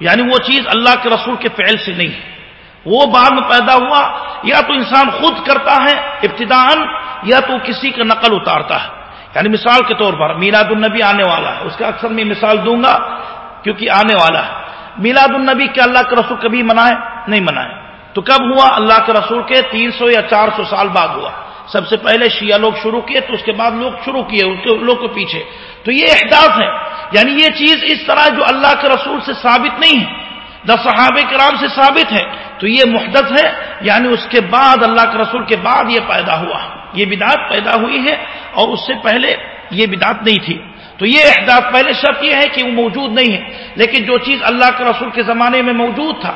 یعنی وہ چیز اللہ کے رسول کے فعل سے نہیں ہے۔ وہ بعد میں پیدا ہوا، یا تو انسان خود کرتا ہے ابتدان یا تو کسی کا نقل اتارتا ہے۔ یعنی مثال کے طور پر میلاد النبی آنے والا ہے۔ اس کا اکثر میں مثال دوں گا کیونکہ آنے والا ہے۔ میلاد النبی کیا اللہ کے رسول کبھی منائے؟ نہیں منائے۔ تو کب ہوا؟ اللہ کے رسول کے تین سو یا چار سو سال بعد ہوا۔ سب سے پہلے شیعہ لوگ شروع کیے، تو اس کے بعد لوگ شروع کیے، ان کے لوگ کے پیچھے۔ تو یہ احداث ہے یعنی یہ چیز اس طرح جو اللہ کے رسول سے ثابت نہیں ہے۔ صحاب کرام سے ثابت ہے، تو یہ محدت ہے یعنی اس کے بعد اللہ کے رسول کے بعد یہ پیدا ہوا۔ یہ بدعت پیدا ہوئی ہے اور اس سے پہلے یہ بدعت نہیں تھی۔ تو یہ احداث پہلے شرط یہ ہے کہ وہ موجود نہیں ہے، لیکن جو چیز اللہ کے رسول کے زمانے میں موجود تھا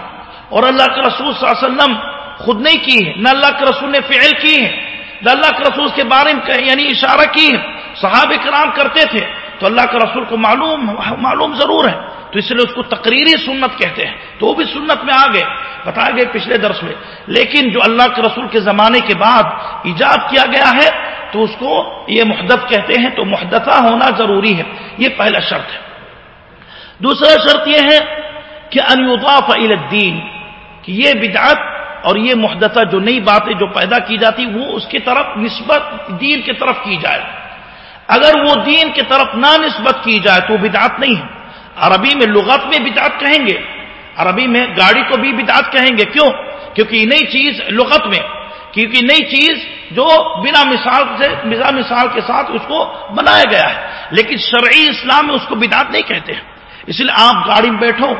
اور اللہ کے رسول صلی اللہ علیہ وسلم خود نہیں کی ہے نہ اللہ کے رسول نے فعل کی ہے نہ اللہ کے رسول کے بارے میں یعنی اشارہ کی ہے صحاب کرام کرتے تھے تو اللہ کے رسول کو معلوم معلوم ضرور ہے تو اس لیے اس کو تقریری سنت کہتے ہیں تو وہ بھی سنت میں آ گئے بتایا گئے پچھلے درس میں لیکن جو اللہ کے رسول کے زمانے کے بعد ایجاد کیا گیا ہے تو اس کو یہ محدت کہتے ہیں تو محدثہ ہونا ضروری ہے یہ پہلا شرط ہے دوسرا شرط یہ ہے کہ انوطاف الدین کہ یہ بدعت اور یہ محدثہ جو نئی باتیں جو پیدا کی جاتی وہ اس کی طرف نسبت دین کی طرف کی جائے۔ اگر وہ دین کی طرف نہ نسبت کی جائے تو بدعت نہیں ہے۔ عربی میں لغت میں بدعت کہیں گے۔ عربی میں گاڑی کو بھی بدعت کہیں گے۔ کیوں؟ کیونکہ نئی چیز لغت میں، کیونکہ نئی چیز جو بنا مثال سے، بنا مثال کے ساتھ اس کو بنایا گیا ہے۔ لیکن شرعی اسلام میں اس کو بدعت نہیں کہتے ہیں۔ اس لیے آپ گاڑی میں بیٹھو،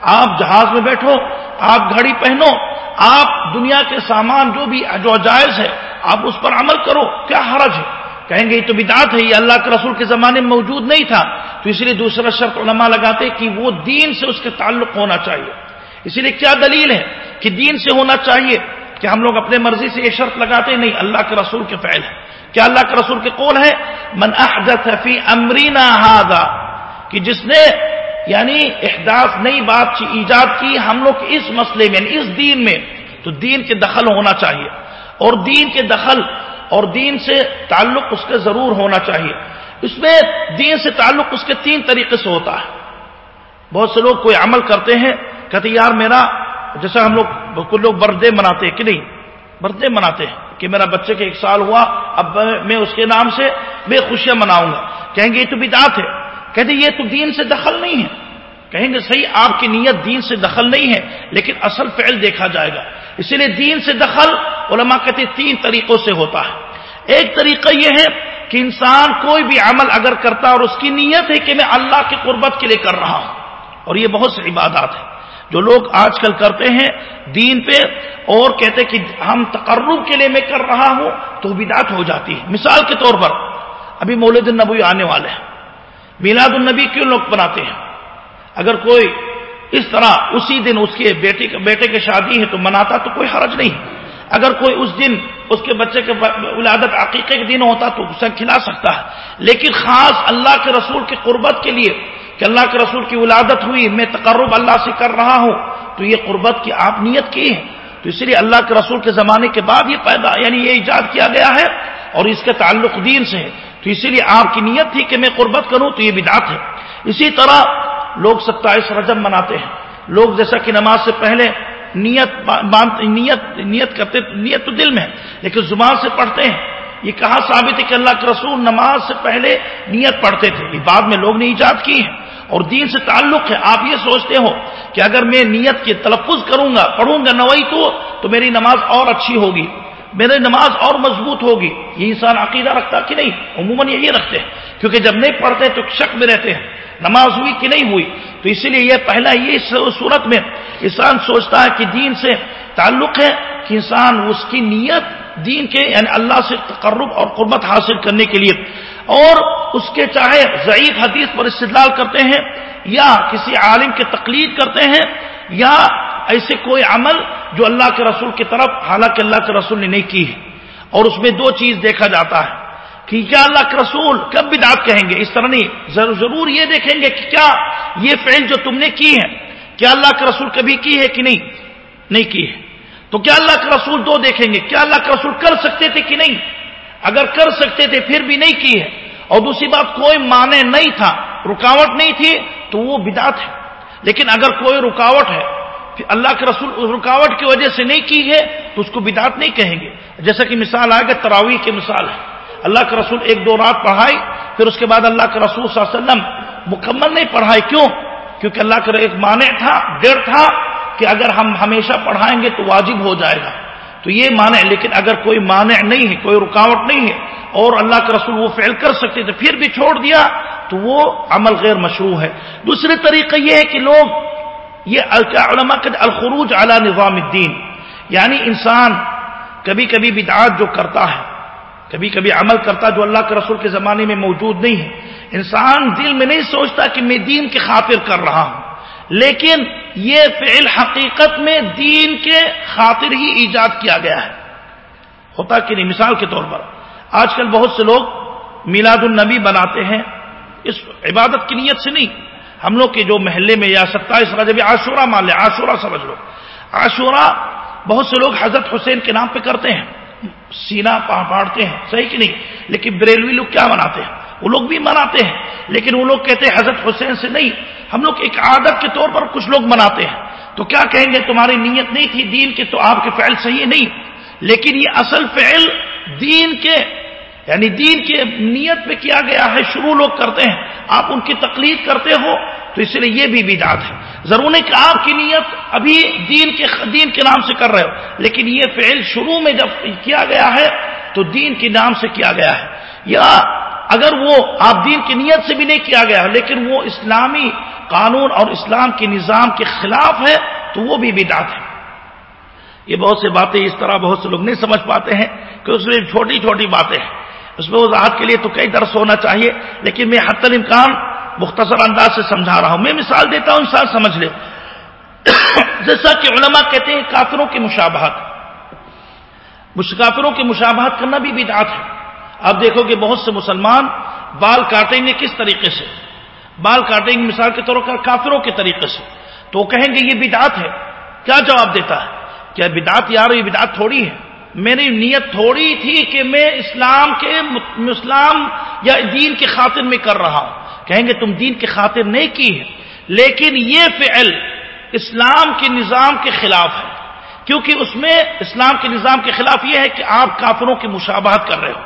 آپ جہاز میں بیٹھو، آپ گھڑی پہنو، آپ دنیا کے سامان جو بھی جو جائز ہے، آپ اس پر عمل کرو۔ کیا حرج ہے؟ کہیں گے یہ تو بدعت ہے، یہ اللہ کے رسول کے زمانے میں موجود نہیں تھا۔ تو اس لیے دوسرا شرط علماء لگاتے کہ وہ دین سے اس کے تعلق ہونا چاہیے۔ اسی لیے کیا دلیل ہے کہ دین سے ہونا چاہیے؟ کہ ہم لوگ اپنے مرضی سے یہ شرط لگاتے نہیں، اللہ کے رسول کے فعل ہے۔ کیا اللہ کے رسول کے قول ہے؟ من احدث فی امرینا هذا، کہ جس نے یعنی احداث نئی بات ایجاد کی ہم لوگ اس مسئلے میں یعنی اس دین میں، تو دین کے دخل ہونا چاہیے۔ اور دین کے دخل اور دین سے تعلق اس کا ضرور ہونا چاہیے۔ اس میں دین سے تعلق اس کے تین طریقے سے ہوتا ہے۔ بہت سے لوگ کوئی عمل کرتے ہیں، کہتے یار، میرا جیسا ہم لوگ کچھ لوگ برتھ ڈے مناتے ہیں، کہ نہیں؟ برتھ ڈے مناتے ہیں کہ میرا بچے کا ایک سال ہوا، اب میں اس کے نام سے میں خوشیاں مناؤں گا۔ کہیں گے، یہ تو بدعت ہے۔ کہتے یہ تو دین سے دخل نہیں ہے۔ کہیں گے صحیح، آپ کی نیت دین سے دخل نہیں ہے، لیکن اصل فعل دیکھا جائے گا۔ اسی لیے دین سے دخل علماء کہتے تین طریقوں سے ہوتا ہے۔ ایک طریقہ یہ ہے کہ انسان کوئی بھی عمل اگر کرتا اور اس کی نیت ہے کہ میں اللہ کی قربت کے لیے کر رہا ہوں۔ اور یہ بہت سی عبادات ہے جو لوگ آج کل کرتے ہیں دین پہ اور کہتے کہ ہم تقرب کے لیے میں کر رہا ہوں تو بدعت ہو جاتی ہے۔ مثال کے طور پر، ابھی مولد النبی آنے والے ہیں۔ میلاد النبی کیوں لوگ بناتے ہیں؟ اگر کوئی اس طرح اسی دن اس کے بیٹے بیٹے کی شادی ہے تو مناتا تو کوئی حرج نہیں۔ اگر کوئی اس دن اس کے بچے کے ولادت عقیقے کے دن ہوتا تو اسے کھلا سکتا ہے۔ لیکن خاص اللہ کے رسول کی قربت کے لیے کہ اللہ کے رسول کی ولادت ہوئی، میں تقرب اللہ سے کر رہا ہوں، تو یہ قربت کی آپ نیت کی ہے۔ تو اس لیے اللہ کے رسول کے زمانے کے بعد یہ پیدا یعنی یہ ایجاد کیا گیا ہے اور اس کا تعلق دین سے ہے۔ تو اسی لیے آپ کی نیت تھی کہ میں قربت کروں تو یہ بدعت ہے۔ اسی طرح لوگ ستائیس رجب مناتے ہیں۔ لوگ جیسا کہ نماز سے پہلے نیت نیت نیت کرتے نیت تو دل میں ہے، لیکن زبان سے پڑھتے ہیں۔ یہ کہاں ثابت ہے کہ اللہ کے رسول نماز سے پہلے نیت پڑھتے تھے؟ یہ بعد میں لوگ نے ایجاد کی ہے اور دین سے تعلق ہے۔ آپ یہ سوچتے ہو کہ اگر میں نیت کے تلفظ کروں گا، پڑھوں گا نوئی تو تو میری نماز اور اچھی ہوگی۔ میری نماز اور مضبوط ہوگی۔ یہ انسان عقیدہ رکھتا کہ نہیں؟ عموماً یہی رکھتے ہیں۔ کیونکہ جب نہیں پڑھتے تو شک میں رہتے ہیں۔ نماز ہوئی کہ نہیں ہوئی؟ تو اسی لیے یہ پہلا یہ صورت میں انسان سوچتا ہے کہ دین سے تعلق ہے کہ انسان اس کی نیت دین کے یعنی اللہ سے تقرب اور قربت حاصل کرنے کے لیے، اور اس کے چاہے ضعیف حدیث پر استدلال کرتے ہیں، یا کسی عالم کے تقلید کرتے ہیں، یا ایسے کوئی عمل جو اللہ کے رسول کی طرف، حالانکہ اللہ کے رسول نے نہیں کی ہے۔ اور اس میں دو چیز دیکھا جاتا ہے۔ کہ کیا اللہ کے رسول کب بدعت کہیں گے؟ اس طرح نہیں. ضرور ضرور یہ دیکھیں گے کہ کیا یہ فعل جو تم نے کی ہے، کیا اللہ کے رسول کبھی کی ہے کہ نہیں؟ نہیں کی ہے. تو کیا اللہ کے رسول دو دیکھیں گے؟ کیا اللہ کے رسول کر سکتے تھے کہ نہیں؟ اگر کر سکتے تھے پھر بھی نہیں کی ہے. اور دوسری بات، کوئی معنی نہیں تھا. رکاوٹ نہیں تھی، تو وہ بدعت ہے. لیکن اگر کوئی رکاوٹ ہے اللہ کے رسول رکاوٹ کی وجہ سے نہیں کی ہے، تو اس کو بدعت نہیں کہیں گے. جیسا کہ مثال آئے گا تراوی کی مثال ہے. اللہ کے رسول ایک دو رات پڑھائی، پھر اس کے بعد اللہ کے رسول صلی اللہ علیہ وسلم مکمل نہیں پڑھائی، کیوں؟ کیونکہ اللہ کا ایک معنی تھا، ڈر تھا کہ اگر ہم ہمیشہ پڑھائیں گے تو واجب ہو جائے گا۔ تو یہ معنی لیکن اگر کوئی معنی نہیں ہے، کوئی رکاوٹ نہیں ہے اور اللہ کے رسول وہ فعل کر سکتے تھے، پھر بھی چھوڑ دیا، تو وہ عمل غیر مشروع ہے۔ دوسرے طریقہ یہ ہے کہ لوگ یہ علماء الخروج اعلی نظام الدین۔ یعنی انسان کبھی کبھی بدعات جو کرتا ہے کبھی کبھی عمل کرتا جو اللہ کے رسول کے زمانے میں موجود نہیں ہے۔ انسان دل میں نہیں سوچتا کہ میں دین کی خاطر کر رہا ہوں۔ لیکن یہ فعل حقیقت میں دین کے خاطر ہی ایجاد کیا گیا ہے۔ ہوتا کہ نہیں؟ مثال کے طور پر آج کل بہت سے لوگ میلاد النبی بناتے ہیں۔ اس عبادت کی نیت سے نہیں۔ ہم لوگ کے جو محلے میں یا ستائیس رجب عاشورہ مان لے عاشورہ سمجھ لو۔ عاشورہ بہت سے لوگ حضرت حسین کے نام پہ کرتے ہیں۔ سینا پاڑتے ہیں، صحیح کہ نہیں؟ لیکن بریلوی لوگ کیا مناتے ہیں؟ وہ لوگ بھی مناتے ہیں، لیکن وہ لوگ کہتے ہیں حضرت حسین سے نہیں، ہم لوگ ایک عادت کے طور پر کچھ لوگ مناتے ہیں۔ تو کیا کہیں گے؟ تمہاری نیت نہیں تھی دین کے، تو آپ کے فعل صحیح نہیں۔ لیکن یہ اصل فعل دین کے یعنی دین کے نیت پہ کیا گیا ہے، شروع لوگ کرتے ہیں، آپ ان کی تقلید کرتے ہو، تو اس لیے یہ بھی بدعت ہے۔ ضرور نہیں کہ آپ کی نیت ابھی دین کے دین کے نام سے کر رہے ہو، لیکن یہ فعل شروع میں جب کیا گیا ہے، تو دین کے نام سے کیا گیا ہے۔ یا اگر وہ آپ دین کی نیت سے بھی نہیں کیا گیا، لیکن وہ اسلامی قانون اور اسلام کے نظام کے خلاف ہے، تو وہ بھی بدعت ہے۔ یہ بہت سے باتیں اس طرح بہت سے لوگ نہیں سمجھ پاتے ہیں کہ اس میں چھوٹی چھوٹی باتیں ہیں۔ اس میں وضاحت کے لیے تو کئی درس ہونا چاہیے، لیکن میں حت الامکان مختصر انداز سے سمجھا رہا ہوں۔ میں مثال دیتا ہوں، انسان سمجھ لے۔ جیسا کہ علماء کہتے ہیں، کافروں کی مشابہت۔ کافروں کی مشابہت کرنا بھی بدعت ہے۔ آپ دیکھو کہ بہت سے مسلمان بال کاٹیں گے کس طریقے سے؟ بال کاٹیں گے مثال کے طور پر کافروں کے طریقے سے۔ تو وہ کہیں گے یہ بدعت ہے۔ کیا جواب دیتا ہے؟ کیا بدعت یار، یہ بدعت تھوڑی ہے؟ میری نیت تھوڑی تھی کہ میں اسلام کے اسلام یا دین کے خاطر میں کر رہا ہوں۔ کہیں گے تم دین کی خاطر نہیں کی ہے لیکن یہ فعل اسلام کے نظام کے خلاف ہے۔ کیونکہ اس میں اسلام کے نظام کے خلاف یہ ہے کہ آپ کافروں کی مشابہت کر رہے ہو۔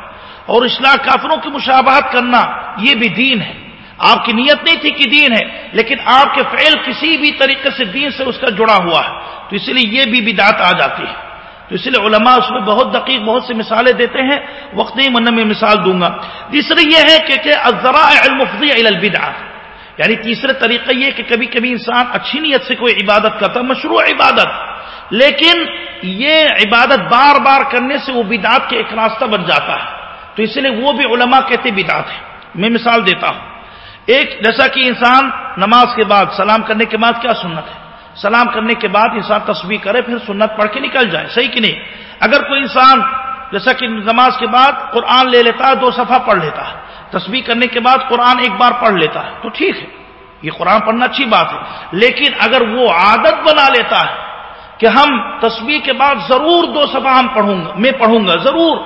اور اسلام کافروں کی مشابہت کرنا یہ بھی دین ہے۔ آپ کی نیت نہیں تھی کہ دین ہے، لیکن آپ کے فعل کسی بھی طریقے سے دین سے اس کا جڑا ہوا ہے۔ تو اس لیے یہ بھی بدعت آ جاتی ہے۔ تو اس لیے علماء اس میں بہت دقیق بہت سی مثالیں دیتے ہیں، وقت نہیں من میں مثال دوں گا۔ تیسری یہ ہے کہ البدع یعنی تیسرے طریقہ یہ کہ کبھی کبھی انسان اچھی نیت سے کوئی عبادت کرتا، مشروع عبادت۔ لیکن یہ عبادت بار بار کرنے سے وہ بدعت کے ایک راستہ بن جاتا ہے۔ تو اس لیے وہ بھی علماء کہتے بدعت ہے۔ میں مثال دیتا ہوں۔ ایک جیسا کہ انسان نماز کے بعد سلام کرنے کے بعد کیا سنت ہے؟ سلام کرنے کے بعد انسان تصویر کرے، پھر سنت پڑھ کے نکل جائے۔ صحیح کہ نہیں؟ اگر کوئی انسان جیسا کہ نماز کے بعد قرآن لے لیتا ہے دو صفحہ پڑھ لیتا ہے تصویر کرنے کے بعد قرآن ایک بار پڑھ لیتا ہے تو ٹھیک ہے۔ یہ قرآن پڑھنا اچھی بات ہے۔ لیکن اگر وہ عادت بنا لیتا ہے کہ ہم تصویر کے بعد ضرور دو سفا ہم پڑھوں گا، میں پڑھوں گا، ضرور،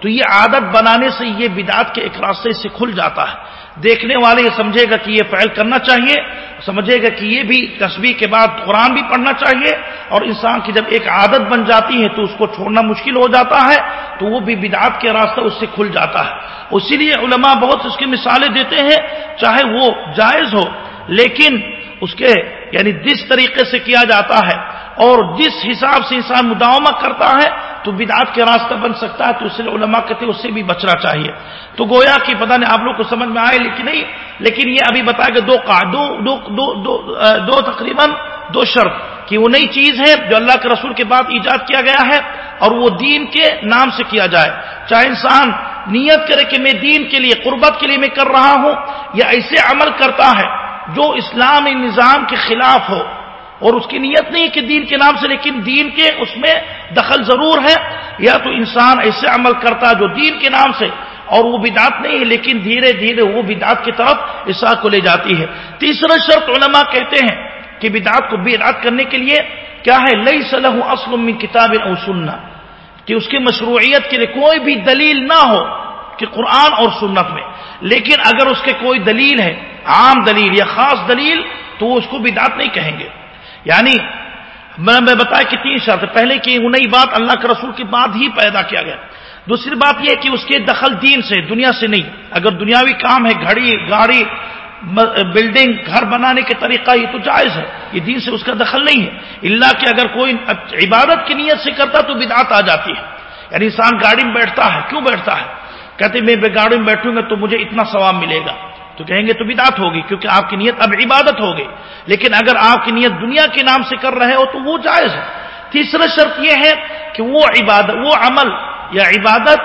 تو یہ عادت بنانے سے یہ بدعت کے ایک راستے سے کھل جاتا ہے۔ دیکھنے والے یہ سمجھے گا کہ یہ فعل کرنا چاہیے، سمجھے گا کہ یہ بھی تصویر کے بعد قرآن بھی پڑھنا چاہیے، اور انسان کی جب ایک عادت بن جاتی ہے تو اس کو چھوڑنا مشکل ہو جاتا ہے، تو وہ بھی بدعت کے راستہ اس سے کھل جاتا ہے۔ اسی لیے علماء بہت اس کی مثالیں دیتے ہیں، چاہے وہ جائز ہو، لیکن اس کے یعنی جس طریقے سے کیا جاتا ہے اور جس حساب سے انسان مداومہ کرتا ہے تو بدعات کے راستہ بن سکتا ہے تو اس لیے علماء کہتے ہیں اس سے بھی بچنا چاہیے۔ تو گویا کہ پتہ نہیں آپ لوگ کو سمجھ میں آئے لیکن نہیں لیکن یہ ابھی بتایا کہ دو دو, دو, دو, دو, دو تقریباً دو شرط کہ وہ نئی چیز ہے جو اللہ کے رسول کے بعد ایجاد کیا گیا ہے اور وہ دین کے نام سے کیا جائے۔ چاہے انسان نیت کرے کہ میں دین کے لیے قربت کے لیے میں کر رہا ہوں یا ایسے عمل کرتا ہے جو اسلامی نظام کے خلاف ہو۔ اور اس کی نیت نہیں کہ دین کے نام سے، لیکن دین کے اس میں دخل ضرور ہے۔ یا تو انسان ایسے عمل کرتا جو دین کے نام سے، اور وہ بدعت نہیں ہے، لیکن دھیرے دھیرے وہ بدعت کی طرف عصا کو لے جاتی ہے۔ تیسرا شرط علماء کہتے ہیں کہ بدعت کو بدعت کرنے کے لیے کیا ہے؟ لئی صلاح اسلم کتاب او سننا کہ اس کی مشروعیت کے لیے کوئی بھی دلیل نہ ہو کہ قرآن اور سنت میں۔ لیکن اگر اس کے کوئی دلیل ہے، عام دلیل یا خاص دلیل، تو وہ اس کو بدعت نہیں کہیں گے۔ یعنی میں بتایا کہ تین شرط پہلے کی نئی بات اللہ کے رسول کے بعد ہی پیدا کیا گیا۔ دوسری بات یہ کہ اس کے دخل دین سے، دنیا سے نہیں۔ اگر دنیاوی کام ہے، گھڑی، گاڑی بلڈنگ گھر بنانے کے طریقہ، یہ تو جائز ہے۔ یہ دین سے اس کا دخل نہیں ہے۔ اللہ کہ اگر کوئی عبادت کی نیت سے کرتا تو بدعت آ جاتی ہے۔ یعنی انسان گاڑی میں بیٹھتا ہے، کیوں بیٹھتا ہے؟ کہتے میں گاڑی میں بیٹھوں گا تو مجھے اتنا ثواب ملے گا۔ تو کہیں گے تو بدعت ہوگی، کیونکہ آپ کی نیت اب عبادت ہو گئی۔ لیکن اگر آپ کی نیت دنیا کے نام سے کر رہے ہو تو وہ جائز ہے۔ تیسرا شرط یہ ہے کہ وہ عبادت، وہ عمل یا عبادت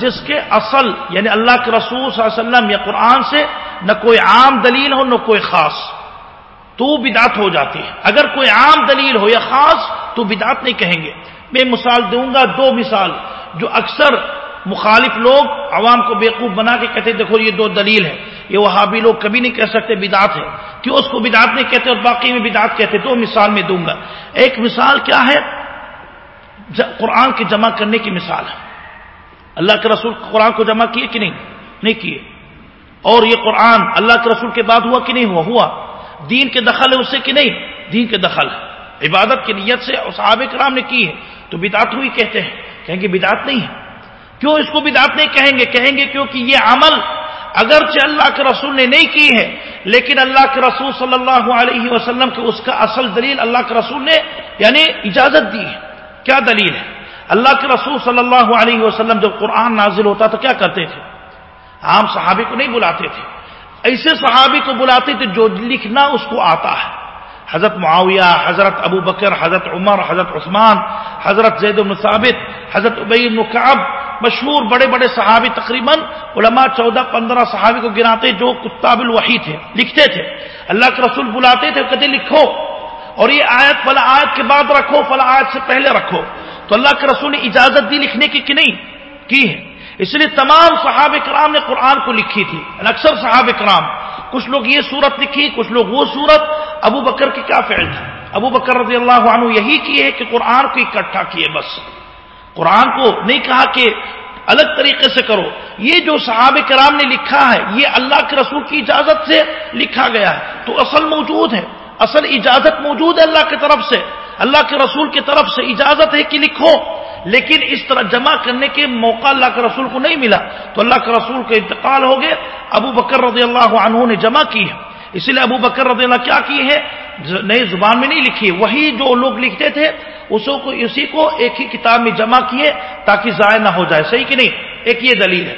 جس کے اصل یعنی اللہ کے رسول صلی اللہ علیہ وسلم یا قرآن سے نہ کوئی عام دلیل ہو نہ کوئی خاص، تو بدعت ہو جاتی ہے۔ اگر کوئی عام دلیل ہو یا خاص، تو بدعت نہیں کہیں گے۔ میں مثال دوں گا دو مثال جو اکثر مخالف لوگ عوام کو بیوقوف بنا کے کہتے دیکھو یہ دو دلیل ہے یہ وہابی لوگ کبھی نہیں کہہ سکتے بدعت ہے کیوں اس کو بدعت نہیں کہتے اور باقی میں بدعت کہتے دو مثال میں دوں گا۔ ایک مثال کیا ہے؟ قرآن کے جمع کرنے کی مثال ہے۔ اللہ کے رسول قرآن کو جمع کیے کہ نہیں؟ نہیں کیے۔ اور یہ قرآن اللہ کے رسول کے بعد ہوا کہ نہیں ہوا؟ ہوا۔ دین کے دخل ہے اس سے کہ نہیں؟ دین کے دخل ہے۔ عبادت کی نیت سے صحابہ کرام نے کی ہے۔ تو بدعت ہوئی کہتے ہیں۔ کہیں گے بدعت نہیں ہے۔ کیوں اس کو بدعت نہیں کہیں گے؟ کہیں گے کیونکہ یہ عمل اگرچہ اللہ کے رسول نے نہیں کی ہے، لیکن اللہ کے رسول صلی اللہ علیہ وسلم کے اس کا اصل دلیل اللہ کے رسول نے یعنی اجازت دی ہے۔ کیا دلیل ہے؟ اللہ کے رسول صلی اللہ علیہ وسلم جب قرآن نازل ہوتا تو کیا کرتے تھے؟ عام صحابی کو نہیں بلاتے تھے۔ ایسے صحابی کو بلاتے تھے جو لکھنا اس کو آتا ہے۔ حضرت معاویہ، حضرت ابو بکر، حضرت عمر، حضرت عثمان، حضرت زید ثابت، حضرت ابئی مقاب مشہور بڑے بڑے صحابی تقریباً علماء چودہ پندرہ صحابی کو گراتے جو کتاب الوحی تھے لکھتے تھے۔ اللہ کے رسول بلاتے تھے، کہتے لکھو اور یہ آیت فلا آیت کے بعد رکھو فلا آیت سے پہلے رکھو۔ تو اللہ کے رسول نے اجازت دی لکھنے کی کہ نہیں؟ کی ہے۔ اس لیے تمام صحاب کرام نے قرآن کو لکھی تھی۔ اکثر صحاب کرام، کچھ لوگ یہ صورت لکھی، کچھ لوگ وہ صورت۔ ابو بکر کی کیا فعل تھا ابو بکر رضی اللہ عنہ یہی کیے کہ قرآن کو اکٹھا کیے بس۔ قرآن کو نہیں کہا کہ الگ طریقے سے کرو۔ یہ جو صحاب کرام نے لکھا ہے، یہ اللہ کے رسول کی اجازت سے لکھا گیا ہے۔ تو اصل موجود ہے۔ اصل اجازت موجود ہے اللہ کی طرف سے۔ اللہ کے رسول کی طرف سے اجازت ہے کہ لکھو۔ لیکن اس طرح جمع کرنے کے موقع اللہ کے رسول کو نہیں ملا۔ تو اللہ کے رسول کا انتقال ہو گئے ابو بکر رضی اللہ عنہ نے جمع کی ہے۔ اسی لیے ابو بکر رضی اللہ کیا کی ہے نئی زبان میں نہیں لکھی، وہی جو لوگ لکھتے تھے، اسوں کو اسی کو ایک ہی کتاب میں جمع کیے تاکہ ضائع نہ ہو جائے، صحیح کہ نہیں؟ ایک یہ دلیل ہے۔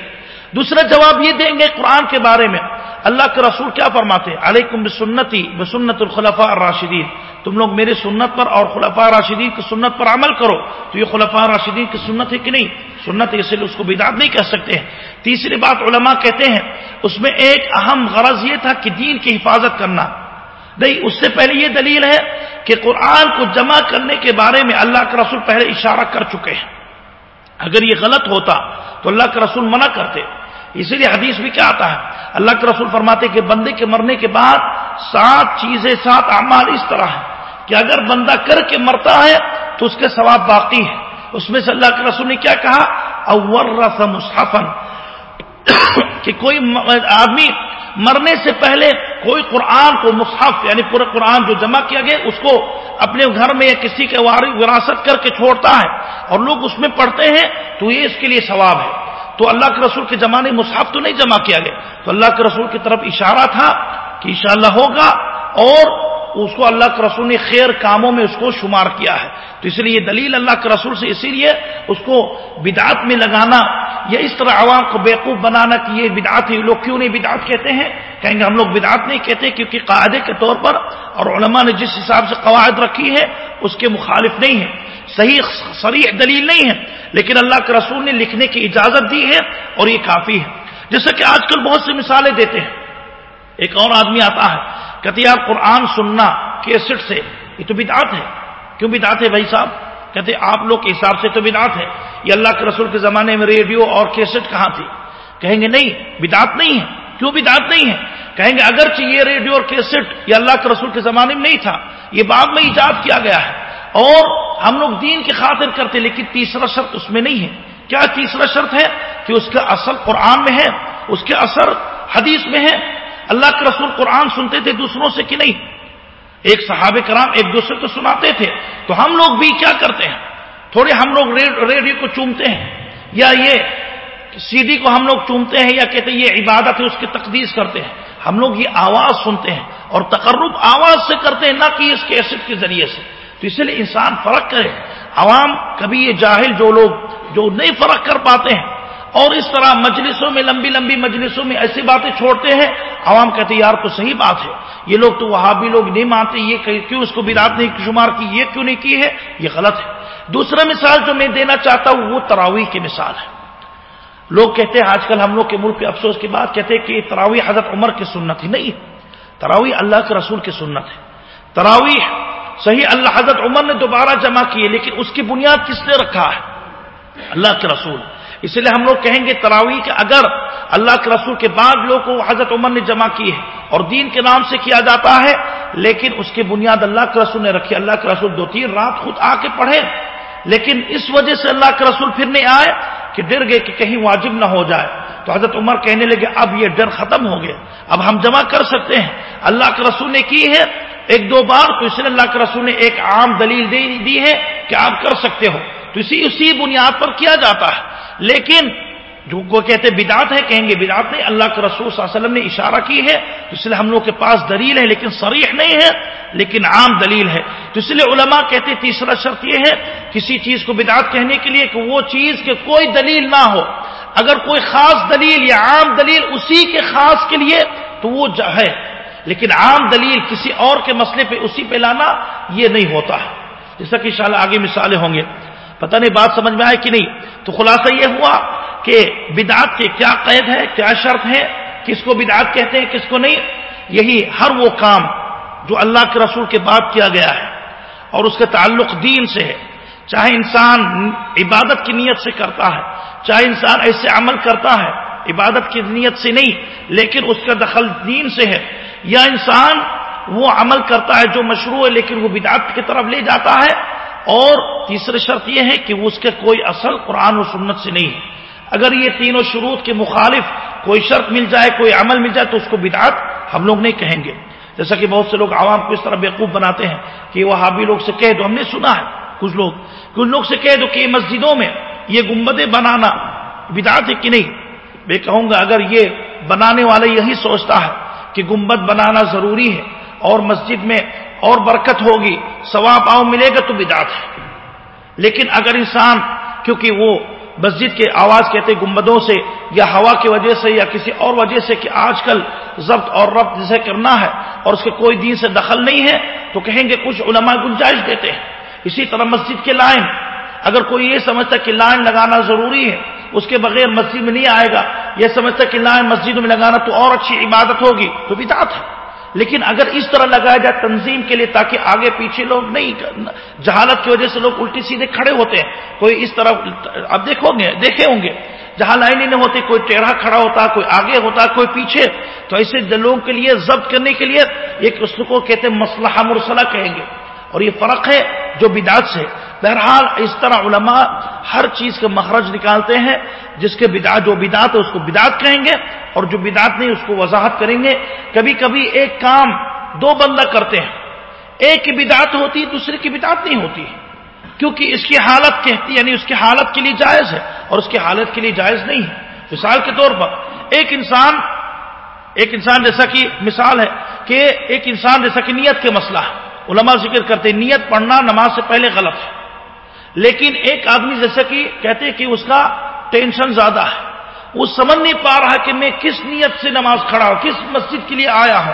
دوسرا جواب یہ دیں گے قرآن کے بارے میں۔ اللہ کے رسول کیا فرماتے ہیں؟ علیکم بسنتی، بسنت الخلفاء الراشدین۔ تم لوگ میرے سنت پر اور خلفاء راشدین کی سنت پر عمل کرو۔ تو یہ خلفاء راشدین کی سنت ہے کہ نہیں؟ سنت اس لیے اس کو بدعت نہیں کہہ سکتے ہیں۔ تیسری بات علماء کہتے ہیں، اس میں ایک اہم غرض یہ تھا کہ دین کی حفاظت کرنا۔ نہیں، اس سے پہلے یہ دلیل ہے کہ قرآن کو جمع کرنے کے بارے میں اللہ کے رسول پہلے اشارہ کر چکے ہیں۔ اگر یہ غلط ہوتا تو اللہ کے رسول منع کرتے۔ اسی لیے حدیث بھی کیا آتا ہے؟ اللہ کے رسول فرماتے کہ بندے کے مرنے کے بعد سات چیزیں، سات اعمال اس طرح ہیں کہ اگر بندہ کر کے مرتا ہے تو اس کے ثواب باقی ہے اس میں سے اللہ کے رسول نے کیا کہا؟ اور مصحفن کہ کوئی آدمی مرنے سے پہلے کوئی قرآن کو مصحف یعنی پورا قرآن جو جمع کیا گیا، اس کو اپنے گھر میں یا کسی کے وراثت کر کے چھوڑتا ہے اور لوگ اس میں پڑھتے ہیں، تو یہ اس کے لیے ثواب ہے۔ تو اللہ کے رسول کے زمانے مصحف تو نہیں جمع کیا گیا۔ تو اللہ کے رسول کی طرف اشارہ تھا کہ انشاءاللہ ہوگا اور اس کو اللہ کے رسول نے خیر کاموں میں اس کو شمار کیا ہے۔ تو اس لیے دلیل اللہ کے رسول سے اسی لیے اس کو بدعت میں لگانا یا اس طرح عوام کو بیوقوف بنانا کہ یہ بدعت ہے لوگ کیوں نہیں بدعت کہتے ہیں؟ کہیں گے ہم لوگ بدعت نہیں کہتے کیونکہ قاعدے کے طور پر اور علماء نے جس حساب سے قواعد رکھی ہے اس کے مخالف نہیں ہے صحیح صریح دلیل نہیں ہے، لیکن اللہ کے رسول نے لکھنے کی اجازت دی ہے اور یہ کافی ہے۔ جیسے کہ آج کل بہت سی مثالیں دیتے ہیں۔ ایک اور آدمی آتا ہے، کہتے یار، قرآن سننا کیسٹ سے یہ تو بدعت ہے۔ کیوں بدعت ہے بھائی صاحب؟ کہتے آپ لوگ کے حساب سے تو بدعت ہے۔ یہ اللہ کے رسول کے زمانے میں ریڈیو اور کیسٹ کہاں تھی؟ کہیں گے، نہیں، بدعت نہیں ہے۔ کیوں بدعت نہیں ہے؟ کہیں گے، اگرچہ یہ ریڈیو اور کیسٹ یہ اللہ کے رسول کے زمانے میں نہیں تھا، یہ بعد میں ایجاد کیا گیا ہے۔ اور ہم لوگ دین کی خاطر کرتے لیکن تیسرا شرط اس میں نہیں ہے۔ کیا تیسرا شرط ہے؟ کہ اس کا اصل قرآن میں ہے، اس کے اثر حدیث میں ہے۔ اللہ کے رسول قرآن سنتے تھے دوسروں سے کہ نہیں؟ ایک صحابہ کرام ایک دوسرے کو سناتے تھے۔ تو ہم لوگ بھی کیا کرتے ہیں؟ تھوڑے ہم لوگ ریڈیو کو چومتے ہیں، یا یہ سیدھی کو ہم لوگ چومتے ہیں، یا کہتے ہیں یہ عبادت ہے، اس کی تقدیس کرتے ہیں۔ ہم لوگ یہ آواز سنتے ہیں اور تقرب آواز سے کرتے ہیں، نہ کہ اس کے ایسڈ کے ذریعے سے۔ تو اس لیے انسان فرق کرے۔ عوام کبھی یہ جاہل جو لوگ جو نہیں فرق کر پاتے ہیں اور اس طرح مجلسوں میں لمبی لمبی مجلسوں میں ایسی باتیں چھوڑتے ہیں، عوام کہتے یار، تو صحیح بات ہے۔ یہ لوگ تو وہاں بھی لوگ نہیں مانتے، یہ کیوں اس کو برات نہیں شمار کی، یہ کیوں نہیں کی ہے؟ یہ غلط ہے۔ دوسرا مثال جو میں دینا چاہتا ہوں، وہ تراویح کی مثال ہے۔ لوگ کہتے ہیں، آج کل ہم لوگ کے ملک کے افسوس کی بات کہتے ہیں کہ تراویح حضرت عمر کی سنت ہی نہیں تراویح اللہ کے رسول کی سنت ہے۔ تراویح صحیح اللہ حضرت عمر نے دوبارہ جمع کی ہے لیکن اس کی بنیاد کس نے رکھا ہے؟ اللہ کے رسول۔ اس لیے ہم لوگ کہیں گے تراوی کہ اگر اللہ کے رسول کے بعد لوگ کو حضرت عمر نے جمع کی ہے اور دین کے نام سے کیا جاتا ہے، لیکن اس کی بنیاد اللہ کے رسول نے رکھی۔ اللہ کے رسول دو تین رات خود آ کے پڑھے، لیکن اس وجہ سے اللہ کے رسول پھر نہیں آئے کہ ڈر گئے کہ کہیں واجب نہ ہو جائے۔ تو حضرت عمر کہنے لگے، اب یہ ڈر ختم ہو گیا، اب ہم جمع کر سکتے ہیں۔ اللہ کے رسول نے کی ہے ایک دو بار تو اس لیے اللہ کے رسول نے ایک عام دلیل دی ہے کہ آپ کر سکتے ہو۔ تو اسی اسی بنیاد پر کیا جاتا ہے۔ لیکن جو کو کہتے بدعت ہے، کہیں گے بدعت نہیں، اللہ کے رسول صلی اللہ علیہ وسلم نے اشارہ کی ہے۔ تو اس لیے ہم لوگ کے پاس دلیل ہے، لیکن سریح نہیں ہے، لیکن عام دلیل ہے۔ تو اس لیے علماء کہتے تیسرا شرط یہ ہے، کسی چیز کو بدعت کہنے کے لیے کہ وہ چیز کے کوئی دلیل نہ ہو۔ اگر کوئی خاص دلیل یا عام دلیل اسی کے خاص کے لیے تو وہ ہے۔ لیکن عام دلیل کسی اور کے مسئلے پہ اسی پہ لانا یہ نہیں ہوتا۔ ہے جیسا کہ شاء آگے مثالیں ہوں گے۔ پتہ نہیں بات سمجھ میں آئے کہ نہیں۔ تو خلاصہ یہ ہوا کہ بدعت کے کیا قید ہے، کیا شرط ہے؟ کس کو بدعت کہتے ہیں، کس کو نہیں؟ یہی ہر وہ کام جو اللہ کے رسول کے بعد کیا گیا ہے اور اس کا تعلق دین سے ہے۔ چاہے انسان عبادت کی نیت سے کرتا ہے، چاہے انسان ایسے عمل کرتا ہے، عبادت کی نیت سے نہیں، لیکن اس کا دخل دین سے ہے۔ یا انسان وہ عمل کرتا ہے جو مشروع ہے لیکن وہ بدعت کی طرف لے جاتا ہے اور تیسرے شرط یہ ہے کہ اس کے کوئی اصل قرآن و سنت سے نہیں ہے۔ اگر یہ تینوں شروط کے مخالف کوئی شرط مل جائے، کوئی عمل مل جائے تو اس کو بدعت ہم لوگ نہیں کہیں گے۔ جیسا کہ بہت سے لوگ عوام کو اس طرح بیوقوف بناتے ہیں کہ وہ حابی لوگ سے کہہ دو، ہم نے سنا ہے کچھ لوگ۔ کچھ لوگ سے کہہ دو کہ مسجدوں میں یہ گمبدیں بنانا بدعت ہے کہ نہیں؟ میں کہوں گا اگر یہ بنانے والا یہی سوچتا ہے کہ گمبد بنانا ضروری ہے اور مسجد میں اور برکت ہوگی، ثواب آؤ ملے گا تو بدعت ہے۔ لیکن اگر انسان، کیونکہ وہ مسجد کے آواز کہتے گمبدوں سے، یا ہوا کی وجہ سے، یا کسی اور وجہ سے کہ آج کل ضبط اور ربط جسے کرنا ہے اور اس کے کوئی دین سے دخل نہیں ہے، تو کہیں گے کچھ علماء گنجائش دیتے ہیں۔ اسی طرح مسجد کے لائن، اگر کوئی یہ سمجھتا کہ لائن لگانا ضروری ہے اس کے بغیر مسجد میں نہیں آئے گا۔ یہ سمجھتا کہ لائن مسجد میں لگانا تو اور اچھی عبادت ہوگی، تو بدعت ہے۔ لیکن اگر اس طرح لگایا جائے تنظیم کے لیے تاکہ آگے پیچھے لوگ نہیں، جہالت کی وجہ سے لوگ الٹی سیدھے کھڑے ہوتے ہیں۔ کوئی اس طرح، اب دیکھو گے، دیکھے ہوں گے۔ جہاں لائنیں نہیں ہوتی، کوئی ٹیڑھا کھڑا ہوتا، کوئی آگے ہوتا، کوئی پیچھے۔ تو ایسے لوگوں کے لیے، ضبط کرنے کے لیے ایک اس کو کہتے ہیں مسلح مرسلہ کہیں گے۔ اور یہ فرق ہے جو بدعت سے۔ بہرحال اس طرح علماء ہر چیز کا مخرج نکالتے ہیں، جس کے بدعت جو بدعت ہے اس کو بدعت کہیں گے اور جو بدعت نہیں اس کو وضاحت کریں گے۔ کبھی کبھی ایک کام دو بندہ کرتے ہیں، ایک کی بدعت ہوتی ہے دوسرے کی بدعت نہیں ہوتی۔ کیونکہ اس کی حالت کہتی یعنی اس کی حالت کے لیے جائز ہے اور اس کی حالت کے لیے جائز نہیں ہے۔ مثال کے طور پر ایک انسان ایک انسان جیسا کہ مثال ہے کہ ایک انسان جیسا کہ نیت کے مسئلہ ہے۔ علماء ذکر کرتے نیت پڑھنا نماز سے پہلے غلط ہے۔ لیکن ایک آدمی جیسا کہ کہتے کہ اس کا ٹینشن زیادہ ہے، وہ سمجھ نہیں پا رہا کہ میں کس نیت سے نماز کھڑا ہوں، کس مسجد کے لیے آیا ہوں۔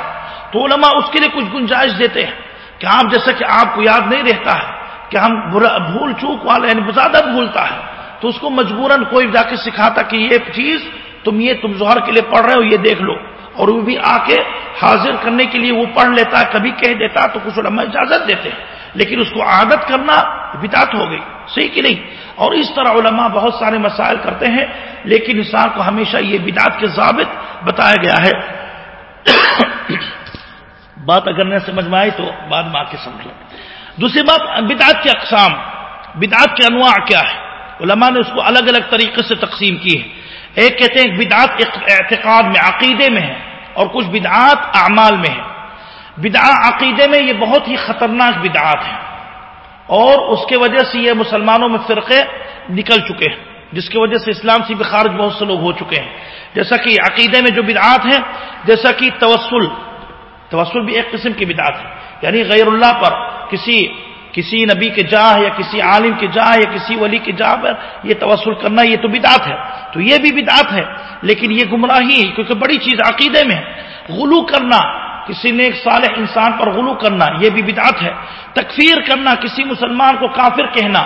تو علماء اس کے لیے کچھ گنجائش دیتے ہیں کہ آپ جیسا کہ آپ کو یاد نہیں رہتا ہے کہ ہم بھول چوک والے یعنی زیادہ بھولتا ہے۔ تو اس کو مجبوراً کوئی جا کے سکھاتا کہ یہ چیز تم یہ تم ظہر کے لیے پڑھ رہے ہو، یہ دیکھ لو۔ اور وہ بھی آ کے حاضر کرنے کے لیے وہ پڑھ لیتا، کبھی کہہ دیتا تو کچھ علماء اجازت دیتے ہیں۔ لیکن اس کو عادت کرنا بدعت ہو گئی، صحیح کہ نہیں؟ اور اس طرح علماء بہت سارے مسائل کرتے ہیں، لیکن انسان کو ہمیشہ یہ بدعت کے ضابط بتایا گیا ہے۔ بات اگر نہ سمجھ میں آئی تو بعد میں آ کے سمجھو دوسری بات، بدعت کے اقسام، بدعت کے انواع کیا ہے علماء نے اس کو الگ الگ طریقے سے تقسیم کی ہے۔ ایک کہتے ہیں بدعت اعتقاد میں، عقیدے میں ہے۔ اور کچھ بدعات اعمال میں ہے بدع عقیدے میں یہ بہت ہی خطرناک بدعات ہیں۔ اور اس کے وجہ سے یہ مسلمانوں میں فرقے نکل چکے ہیں، جس کی وجہ سے اسلام سے بھی خارج بہت سے لوگ ہو چکے ہیں۔ جیسا کہ عقیدے میں جو بدعات ہیں، جیسا کہ توسل توسل بھی ایک قسم کی بدعات ہے۔ یعنی غیر اللہ پر کسی کسی نبی کے جاہ یا کسی عالم کے جاہ یا کسی ولی کے جاہ پر یہ توسل کرنا یہ تو بدعت ہے۔ تو یہ بھی بدعت ہے، لیکن یہ گمراہی کیونکہ بڑی چیز عقیدے میں غلو کرنا، کسی نے ایک صالح انسان پر غلو کرنا، یہ بھی بدعت ہے۔ تکفیر کرنا، کسی مسلمان کو کافر کہنا،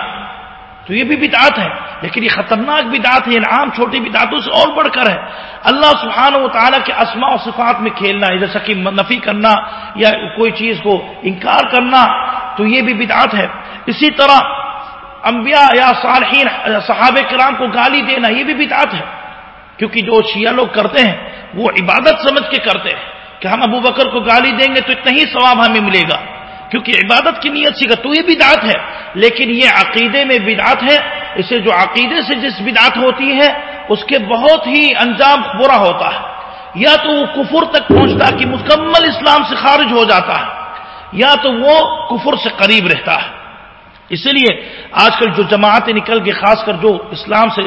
تو یہ بھی بدعت ہے۔ لیکن یہ خطرناک بدعت ہے، عام چھوٹی بدعتوں سے اور بڑھ کر ہے۔ اللہ سبحانہ و تعالیٰ کے اسماء و صفات میں کھیلنا، جیسا کہ نفی کرنا یا کوئی چیز کو انکار کرنا تو یہ بھی بدعت ہے۔ اسی طرح انبیاء یا صالحین، صحابہ کرام کو گالی دینا یہ بھی بدعت ہے۔ کیونکہ جو شیعہ لوگ کرتے ہیں، وہ عبادت سمجھ کے کرتے ہیں۔ کہ ہم ابو بکر کو گالی دیں گے تو اتنا ہی ثواب ہمیں ملے گا۔ کیونکہ عبادت کی نیت سی تو یہ بدعت ہے۔ لیکن یہ عقیدے میں بدعت ہے۔ اسے جو عقیدے سے جس بدعت ہوتی ہے، اس کے بہت ہی انجام برا ہوتا ہے۔ یا تو وہ کفر تک پہنچتا کہ مکمل اسلام سے خارج ہو جاتا ہے۔ یا تو وہ کفر سے قریب رہتا ہے۔ اسی لیے آج کل جو جماعتیں نکل کے خاص کر جو اسلام سے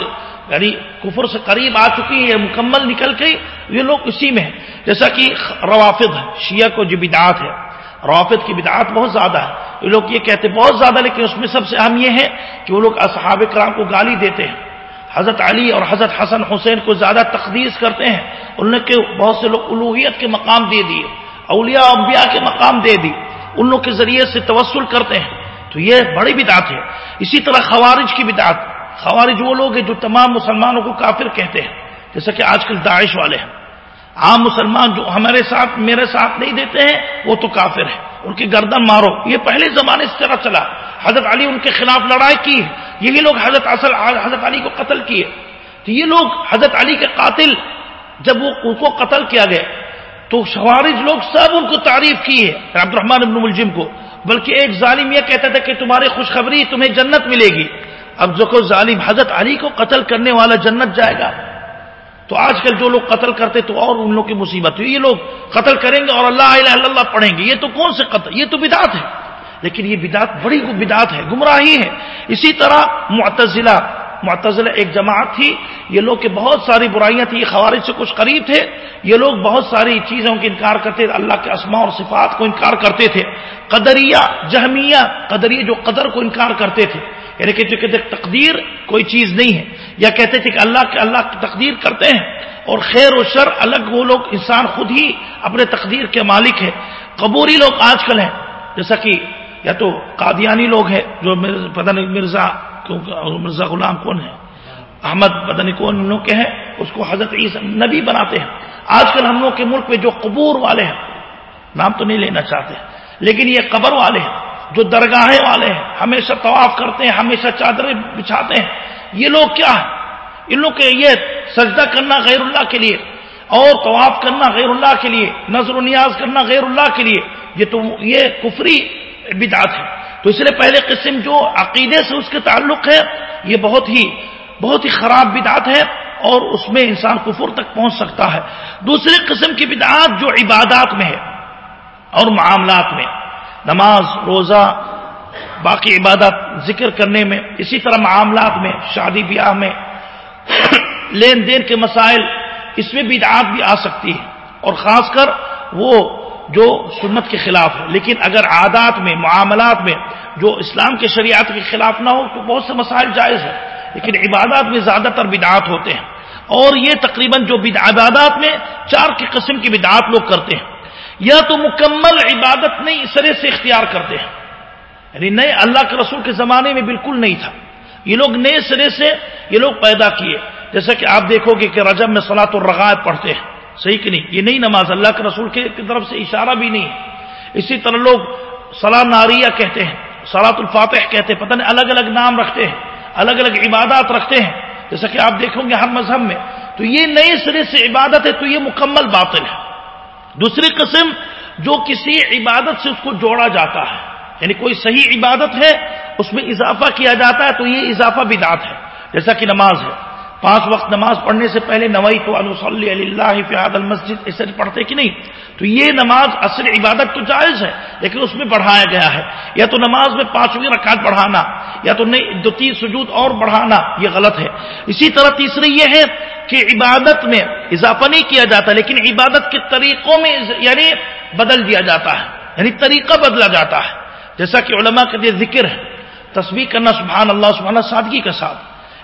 یعنی کفر سے قریب آ چکی ہیں، مکمل نکل کے یہ لوگ اسی میں ہیں۔ جیسا کہ روافظ ہے شیعہ کو جو بدعات ہے روافظ کی بدعات بہت زیادہ ہے۔ یہ لوگ یہ کہتے ہیں بہت زیادہ، لیکن اس میں سب سے اہم یہ ہے کہ وہ لوگ اصحاب کرام کو گالی دیتے ہیں۔ حضرت علی اور حضرت حسن حسین کو زیادہ تقدیس کرتے ہیں۔ ان نے کہ بہت سے لوگ الوحیت کے مقام دے دیے، اولیاء انبیاء کے مقام دے دی ان لوگ کے ذریعے سے توسل کرتے ہیں۔ تو یہ بڑی بدعت ہے۔ اسی طرح خوارج کی بدعت۔ خوارج وہ لوگ ہیں جو تمام مسلمانوں کو کافر کہتے ہیں۔ جیسا کہ آج کل داعش والے ہیں۔ عام مسلمان جو ہمارے ساتھ، میرے ساتھ نہیں دیتے ہیں، وہ تو کافر ہے ان کی گردن مارو۔ یہ پہلے زمانے سے طرح چلا۔ حضرت علی ان کے خلاف لڑائی کی۔ یہی لوگ حضرت اصل، حضرت علی کو قتل کیے۔ تو یہ لوگ حضرت علی کے قاتل، جب وہ، ان کو قتل کیا گیا۔ تو شوارج لوگ سب ان کو تعریف کی ہے عبد الرحمان ابن ملجم کو۔ بلکہ ایک ظالم یہ کہتا تھا کہ تمہاری خوشخبری تمہیں جنت ملے گی۔ اب جو کو ظالم حضرت علی کو قتل کرنے والا جنت جائے گا۔ تو آج کل جو لوگ قتل کرتے تو اور ان لوگ کی مصیبت یہ لوگ قتل کریں گے اور اللہ الہ الا اللہ پڑھیں گے۔ یہ تو کون سے قتل؟ یہ تو بدعت ہے۔ لیکن یہ بدعت بڑی بدعت ہے، گمراہی ہے۔ اسی طرح معتزلہ معتزلہ ایک جماعت تھی، یہ لوگ کے بہت ساری برائیاں تھیں، یہ خوارج سے کچھ قریب تھے، یہ لوگ بہت ساری چیزوں کے انکار کرتے تھے، اللہ کے اسماء اور صفات کو انکار کرتے تھے۔ قدریہ، جہمیہ، قدریہ جو قدر کو انکار کرتے تھے۔ یعنی کہ جو کہتے تقدیر کوئی چیز نہیں ہے۔ یا کہتے تھے کہ اللہ کے اللہ کی تقدیر کرتے ہیں۔ اور خیر و شر الگ وہ لوگ، انسان خود ہی اپنے تقدیر کے مالک ہے۔ قبوری لوگ آج کل ہیں، جیسا کہ یا تو قادیانی لوگ ہیں، جو پتہ نہیں مرزا مرزا غلام کون ہے؟ احمد بدنی کون ان لوگ کے ہیں، اس کو حضرت عیسی نبی بناتے ہیں۔ آج کل ہم لوگ کے ملک میں جو قبور والے ہیں، نام تو نہیں لینا چاہتے لیکن یہ قبر والے ہیں، جو درگاہیں والے ہیں، ہمیشہ طواف کرتے ہیں، ہمیشہ چادریں بچھاتے ہیں۔ یہ لوگ کیا ہیں؟ ان لوگ کے یہ سجدہ کرنا غیر اللہ کے لیے، اور طواف کرنا غیر اللہ کے لیے، نظر و نیاز کرنا غیر اللہ کے لیے، یہ تو یہ کفری بدعت ہے۔ تو اس لیے پہلے قسم جو عقیدے سے اس کے تعلق ہے، یہ بہت ہی بہت ہی خراب بدعت ہے اور اس میں انسان کفر تک پہنچ سکتا ہے۔ دوسری قسم کی بدعات جو عبادات میں ہے اور معاملات میں۔ نماز، روزہ، باقی عبادت ذکر کرنے میں، اسی طرح معاملات میں، شادی بیاہ میں، لین دین کے مسائل، اس میں بدعات بھی آ سکتی ہے۔ اور خاص کر وہ جو سنت کے خلاف ہے۔ لیکن اگر عادات میں، معاملات میں جو اسلام کے شریعت کے خلاف نہ ہو، تو بہت سے مسائل جائز ہے لیکن عبادات میں زیادہ تر بدعات ہوتے ہیں۔ اور یہ تقریباً جو عبادات میں چار کی قسم کی بدعات لوگ کرتے ہیں۔ یا تو مکمل عبادت نہیں، سرے سے اختیار کرتے ہیں۔ یعنی نئے اللہ کے رسول کے زمانے میں بالکل نہیں تھا۔ یہ لوگ نئے سرے سے یہ لوگ پیدا کیے۔ جیسا کہ آپ دیکھو گے کہ رجب میں سلاۃ الرغائب پڑھتے ہیں۔ صحیح کہ نہیں؟ یہ نہیں نماز، اللہ کے رسول کی طرف سے اشارہ بھی نہیں ہے۔ اسی طرح لوگ صلاح ناریہ کہتے ہیں سلاۃ الفاتح کہتے ہیں، پتہ نہیں، الگ الگ نام رکھتے ہیں، الگ الگ عبادات رکھتے ہیں۔ جیسا کہ آپ دیکھو گے ہر مذہب میں، تو یہ نئے سرے سے عبادت ہے، تو یہ مکمل باطل ہے۔ دوسری قسم، جو کسی عبادت سے اس کو جوڑا جاتا ہے یعنی کوئی صحیح عبادت ہے، اس میں اضافہ کیا جاتا ہے، تو یہ اضافہ بدعت ہے۔ جیسا کہ نماز ہے۔ پانچ وقت نماز پڑھنے سے پہلے نوئی تو انصلی اللہ فیاد المسجد ایسے پڑھتے کہ نہیں؟ تو یہ نماز اصل عبادت تو جائز ہے، لیکن اس میں بڑھایا گیا ہے۔ یا تو نماز میں پانچویں رکعت بڑھانا، یا تو دو تین سجود اور بڑھانا، یہ غلط ہے۔ اسی طرح تیسری یہ ہے کہ عبادت میں اضافہ نہیں کیا جاتا، لیکن عبادت کے طریقوں میں یعنی بدل دیا جاتا ہے یعنی طریقہ بدلا جاتا ہے۔ جیسا کہ علماء کا یہ ذکر ہے تصویر کرنا سبحان اللہ سبحانہ سادگی کے ساتھ۔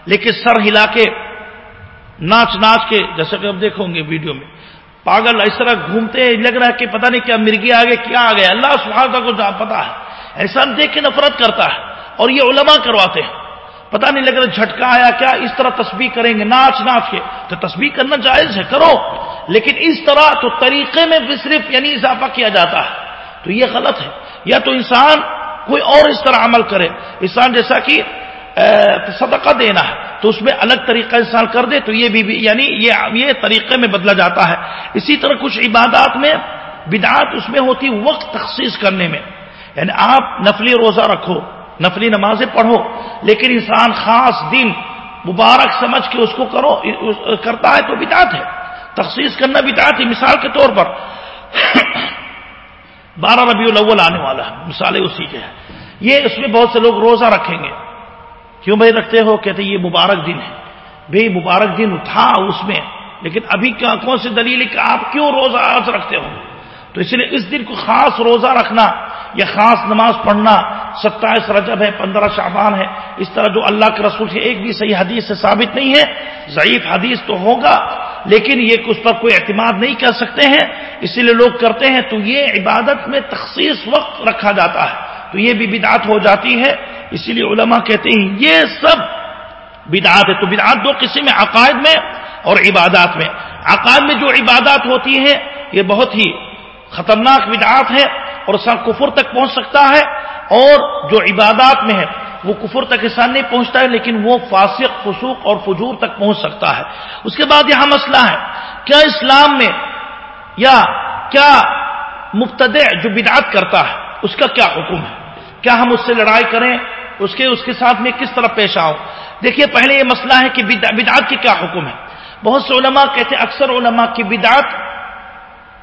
لیکن سر ہلا کے ناچ ناچ کے جیسا کہ اب دیکھو گے ویڈیو میں، پاگل اس طرح گھومتے ہیں، لگ رہا ہے کہ پتہ نہیں کیا مرغی آگے، کیا آ گیا اللہ سبحانہ کو پتا ہے۔ ایسا دیکھ کے نفرت کرتا ہے اور یہ علماء کرواتے ہیں۔ پتہ نہیں لگ رہا جھٹکا آیا کیا، اس طرح تسبیح کریں گے ناچ ناچ کے۔ تو تسبیح کرنا جائز ہے، کرو۔ لیکن اس طرح تو طریقے میں بھی صرف یعنی اضافہ کیا جاتا ہے۔ تو یہ غلط ہے۔ یا تو انسان کوئی اور اس طرح عمل کرے۔ انسان جیسا کہ صدقہ دینا ہے۔ تو اس میں الگ طریقہ انسان کر دے تو یہ بھی یعنی یہ طریقے میں بدلا جاتا ہے۔ اسی طرح کچھ عبادات میں بدعات اس میں ہوتی وقت تخصیص کرنے میں۔ یعنی آپ نفلی روزہ رکھو، نفلی نمازیں پڑھو، لیکن انسان خاص دن مبارک سمجھ کے اس کو کرو کرتا ہے تو بدعت ہے۔ تخصیص کرنا بدعت ہے، مثال کے طور پر۔ بارہ ربیع الاول آنے والا ہے، مثالیں اسی کے ہیں۔ یہ اس میں بہت سے لوگ روزہ رکھیں گے۔ کیوں بھائی رکھتے ہو؟ کہتے یہ مبارک دن ہے۔ بھائی مبارک دن تھا اس میں، لیکن ابھی کون سی دلیل ہے کہ آپ کیوں روزہ آج رکھتے ہو؟ تو اس لیے اس دن کو خاص روزہ رکھنا یا خاص نماز پڑھنا، ستائیس رجب ہے، پندرہ شعبان ہے، اس طرح جو اللہ کے رسول سے ایک بھی صحیح حدیث سے ثابت نہیں ہے، ضعیف حدیث تو ہوگا، لیکن یہ اس پر کوئی اعتماد نہیں کر سکتے ہیں، اسی لیے لوگ کرتے ہیں، تو یہ عبادت میں تخصیص وقت رکھا جاتا ہے۔ تو یہ بھی بدعت ہو جاتی ہے۔ اسی لیے علماء کہتے ہیں، یہ سب بدعات ہے۔ تو بدعات دو قسم میں عقائد میں اور عبادات میں۔ عقائد میں جو عبادات ہوتی ہیں، یہ بہت ہی خطرناک بدعات ہے اور انسان کفر تک پہنچ سکتا ہے۔ اور جو عبادات میں ہے، وہ کفر تک انسان نہیں پہنچتا ہے، لیکن وہ فاسق، فسوق اور فجور تک پہنچ سکتا ہے۔ اس کے بعد یہاں مسئلہ ہے، کیا اسلام میں یا کیا مبتد جو بدعات کرتا ہے، اس کا کیا حکم ہے؟ کیا ہم اس سے لڑائی کریں؟ اس کے اس کے ساتھ میں کس طرح پیش آؤں؟ دیکھیے، پہلے یہ مسئلہ ہے کہ بدعات کی کیا حکم ہے؟ بہت سے علماء کہتے ہیں، اکثر علماء کی بدعات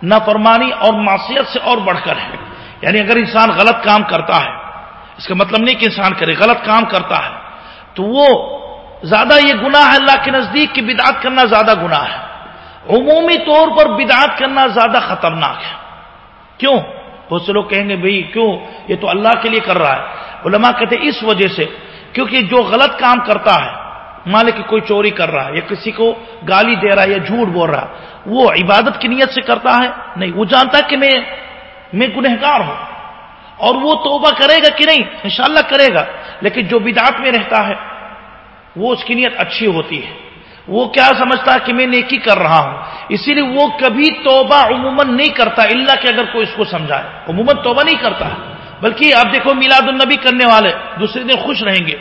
نافرمانی اور معصیت سے اور بڑھ کر ہے۔ یعنی اگر انسان غلط کام کرتا ہے، اس کا مطلب نہیں کہ انسان کرے، غلط کام کرتا ہے، تو وہ زیادہ یہ گناہ ہے اللہ کے نزدیک کہ بدعت کرنا زیادہ گناہ ہے۔ عمومی طور پر بدعت کرنا زیادہ خطرناک ہے۔ کیوں؟ بہت سے لوگ کہیں گے بھائی کیوں؟ یہ تو اللہ کے لیے کر رہا ہے۔ علماء کہتے ہیں اس وجہ سے کیونکہ جو غلط کام کرتا ہے مان لے کہ کوئی چوری کر رہا ہے یا کسی کو گالی دے رہا ہے یا جھوٹ بول رہا ہے، وہ عبادت کی نیت سے کرتا ہے؟ نہیں، وہ جانتا ہے کہ میں میں گنہگار ہوں۔ اور وہ توبہ کرے گا کہ نہیں؟ انشاءاللہ کرے گا۔ لیکن جو بدعات میں رہتا ہے، وہ اس کی نیت اچھی ہوتی ہے۔ وہ کیا سمجھتا ہے کہ میں نیکی کر رہا ہوں؟ اسی لیے وہ کبھی توبہ عموماً نہیں کرتا اللہ کہ اگر کوئی اس کو سمجھائے۔ عموماً توبہ نہیں کرتا۔ بلکہ آپ دیکھو میلاد النبی کرنے والے دوسرے دن خوش رہیں گے۔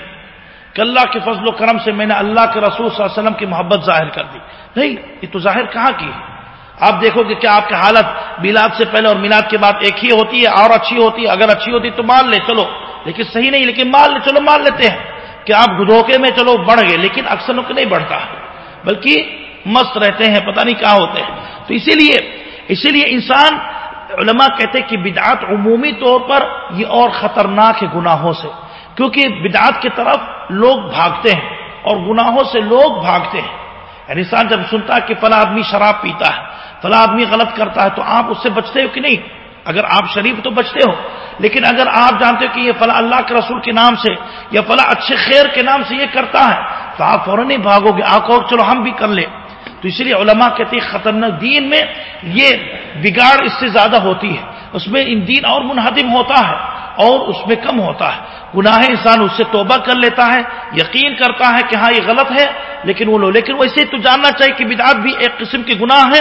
کہ اللہ کے فضل و کرم سے میں نے اللہ کے رسول صلی اللہ علیہ وسلم کی محبت ظاہر کر دی۔ نہیں، یہ تو ظاہر کہاں کی ہے؟ آپ دیکھو کہ کیا آپ کی حالت میلاد سے پہلے اور میلاد کے بعد ایک ہی ہوتی ہے، اور اچھی ہوتی ہے۔ اگر اچھی ہوتی تو مان لے، چلو۔ لیکن صحیح نہیں، لیکن مان لے، چلو مان لیتے ہیں کہ آپ دھوکے میں، چلو، بڑھ گئے۔ لیکن اکثر لوگ نہیں بڑھتا۔ ہے بلکہ مست رہتے ہیں، پتہ نہیں کہاں ہوتے ہیں۔ تو اسی لیے اسی لیے انسان علماء کہتے کہ بدعات عمومی طور پر یہ اور خطرناک ہے گناہوں سے، کیونکہ بدعات کی طرف لوگ بھاگتے ہیں اور گناہوں سے لوگ بھاگتے ہیں۔ یعنی انسان جب سنتا ہے کہ فلاں آدمی شراب پیتا ہے، فلاں آدمی غلط کرتا ہے، تو آپ اس سے بچتے ہو کہ نہیں؟ اگر آپ شریف تو بچتے ہو۔ لیکن اگر آپ جانتے ہو کہ یہ فلاں اللہ کے رسول کے نام سے، یا فلاں اچھے خیر کے نام سے یہ کرتا ہے تو آپ فوراً نہیں بھاگو گے۔ آپ چلو، ہم بھی کر لیں۔ تو اس لیے علماء کہتے ہیں، خطرناک دین میں یہ بگاڑ اس سے زیادہ ہوتی ہے۔ اس میں ان دین اور منہدم ہوتا ہے اور اس میں کم ہوتا ہے۔ گناہ انسان اس سے توبہ کر لیتا ہے، یقین کرتا ہے کہ ہاں یہ غلط ہے، لیکن وہ لو، لیکن ویسے تو جاننا چاہیے کہ بدعت بھی ایک قسم کی گناہ ہے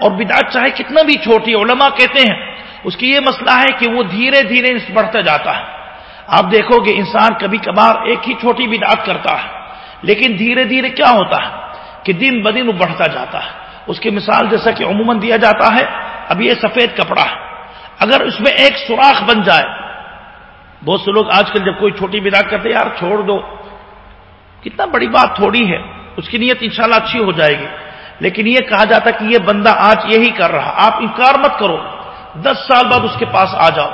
اور بدعت چاہے کتنا بھی چھوٹی، علماء کہتے ہیں۔ اس کی یہ مسئلہ ہے کہ وہ دھیرے دھیرے بڑھتا جاتا ہے۔ آپ دیکھو گے، انسان کبھی کبھار ایک ہی چھوٹی بدعت کرتا ہے۔ لیکن دھیرے دھیرے کیا ہوتا ہے کہ دن بدن وہ بڑھتا جاتا ہے۔ اس کی مثال جیسا کہ عموماً دیا جاتا ہے، اب یہ سفید کپڑا ہے۔ اگر اس میں ایک سوراخ بن جائے، بہت سے لوگ آج کل جب کوئی چھوٹی بدعت کرتے یار چھوڑ دو۔ کتنا بڑی بات تھوڑی ہے، اس کی نیت انشاءاللہ اچھی ہو جائے گی۔ لیکن یہ کہا جاتا کہ یہ بندہ آج یہی کر رہا، آپ انکار مت کرو۔ دس سال بعد اس کے پاس آ جاؤ۔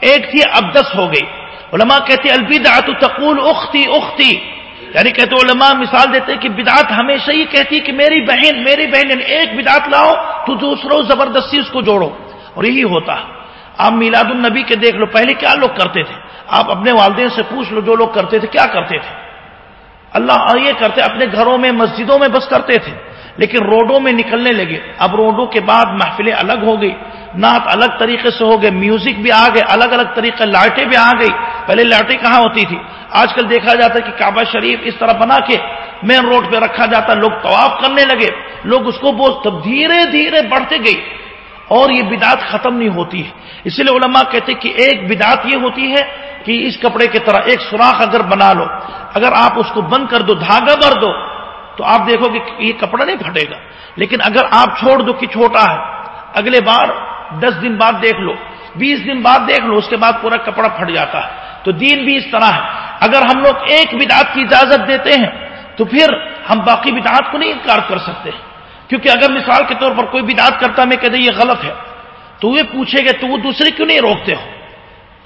ایک تھی اب دس ہو گئی۔ علماء کہتے البدعت تقول اختی اختی۔ یعنی کہتے علماء مثال دیتے کہ بدعت ہمیشہ ہی کہتی کہ میری بہن میری بہن یعنی ایک بدعت لاؤ تو دوسروں زبردستی اس کو جوڑو۔ اور یہی ہوتا ہے۔ آپ میلاد النبی کے دیکھ لو، پہلے کیا لوگ کرتے تھے؟ آپ اپنے والدین سے پوچھ لو جو لوگ کرتے تھے، کیا کرتے تھے؟ اللہ یہ کرتے، اپنے گھروں میں، مسجدوں میں بس کرتے تھے۔ لیکن روڈوں میں نکلنے لگے۔ اب روڈوں کے بعد محفلیں الگ ہو گئی۔ نعت الگ طریقے سے ہو گئے میوزک بھی آ گئے، الگ الگ طریقے، لائٹیں بھی آ گئی پہلے لائٹیں کہاں ہوتی تھی آج کل دیکھا جاتا ہے کہ کعبہ شریف اس طرح بنا کے مین روڈ پہ رکھا جاتا لوگ طواف کرنے لگے۔ لوگ اس کو بہت دھیرے دھیرے بڑھتے گئی اور یہ بدعت ختم نہیں ہوتی ہے۔ اسی لیے علماء کہتے کہ ایک بدعت یہ ہوتی ہے کہ اس کپڑے کی طرح ایک سوراخ اگر بنا لو، اگر آپ اس کو بند کر دو، دھاگا بھر دو، تو آپ دیکھو کہ یہ کپڑا نہیں پھٹے گا۔ لیکن اگر آپ چھوڑ دو کہ چھوٹا ہے، اگلے بار دس دن بعد دیکھ لو، بیس دن بعد دیکھ لو، اس کے بعد پورا کپڑا پھٹ جاتا ہے۔ تو دین بھی اس طرح ہے۔ اگر ہم لوگ ایک بدعت کی اجازت دیتے ہیں، تو پھر ہم باقی بدعات کو نہیں انکار کر سکتے۔ کیونکہ اگر مثال کے طور پر کوئی بدعت کرتا، میں کہتے یہ غلط ہے۔ تو وہ پوچھے گے تو وہ دوسرے کیوں نہیں روکتے ہو؟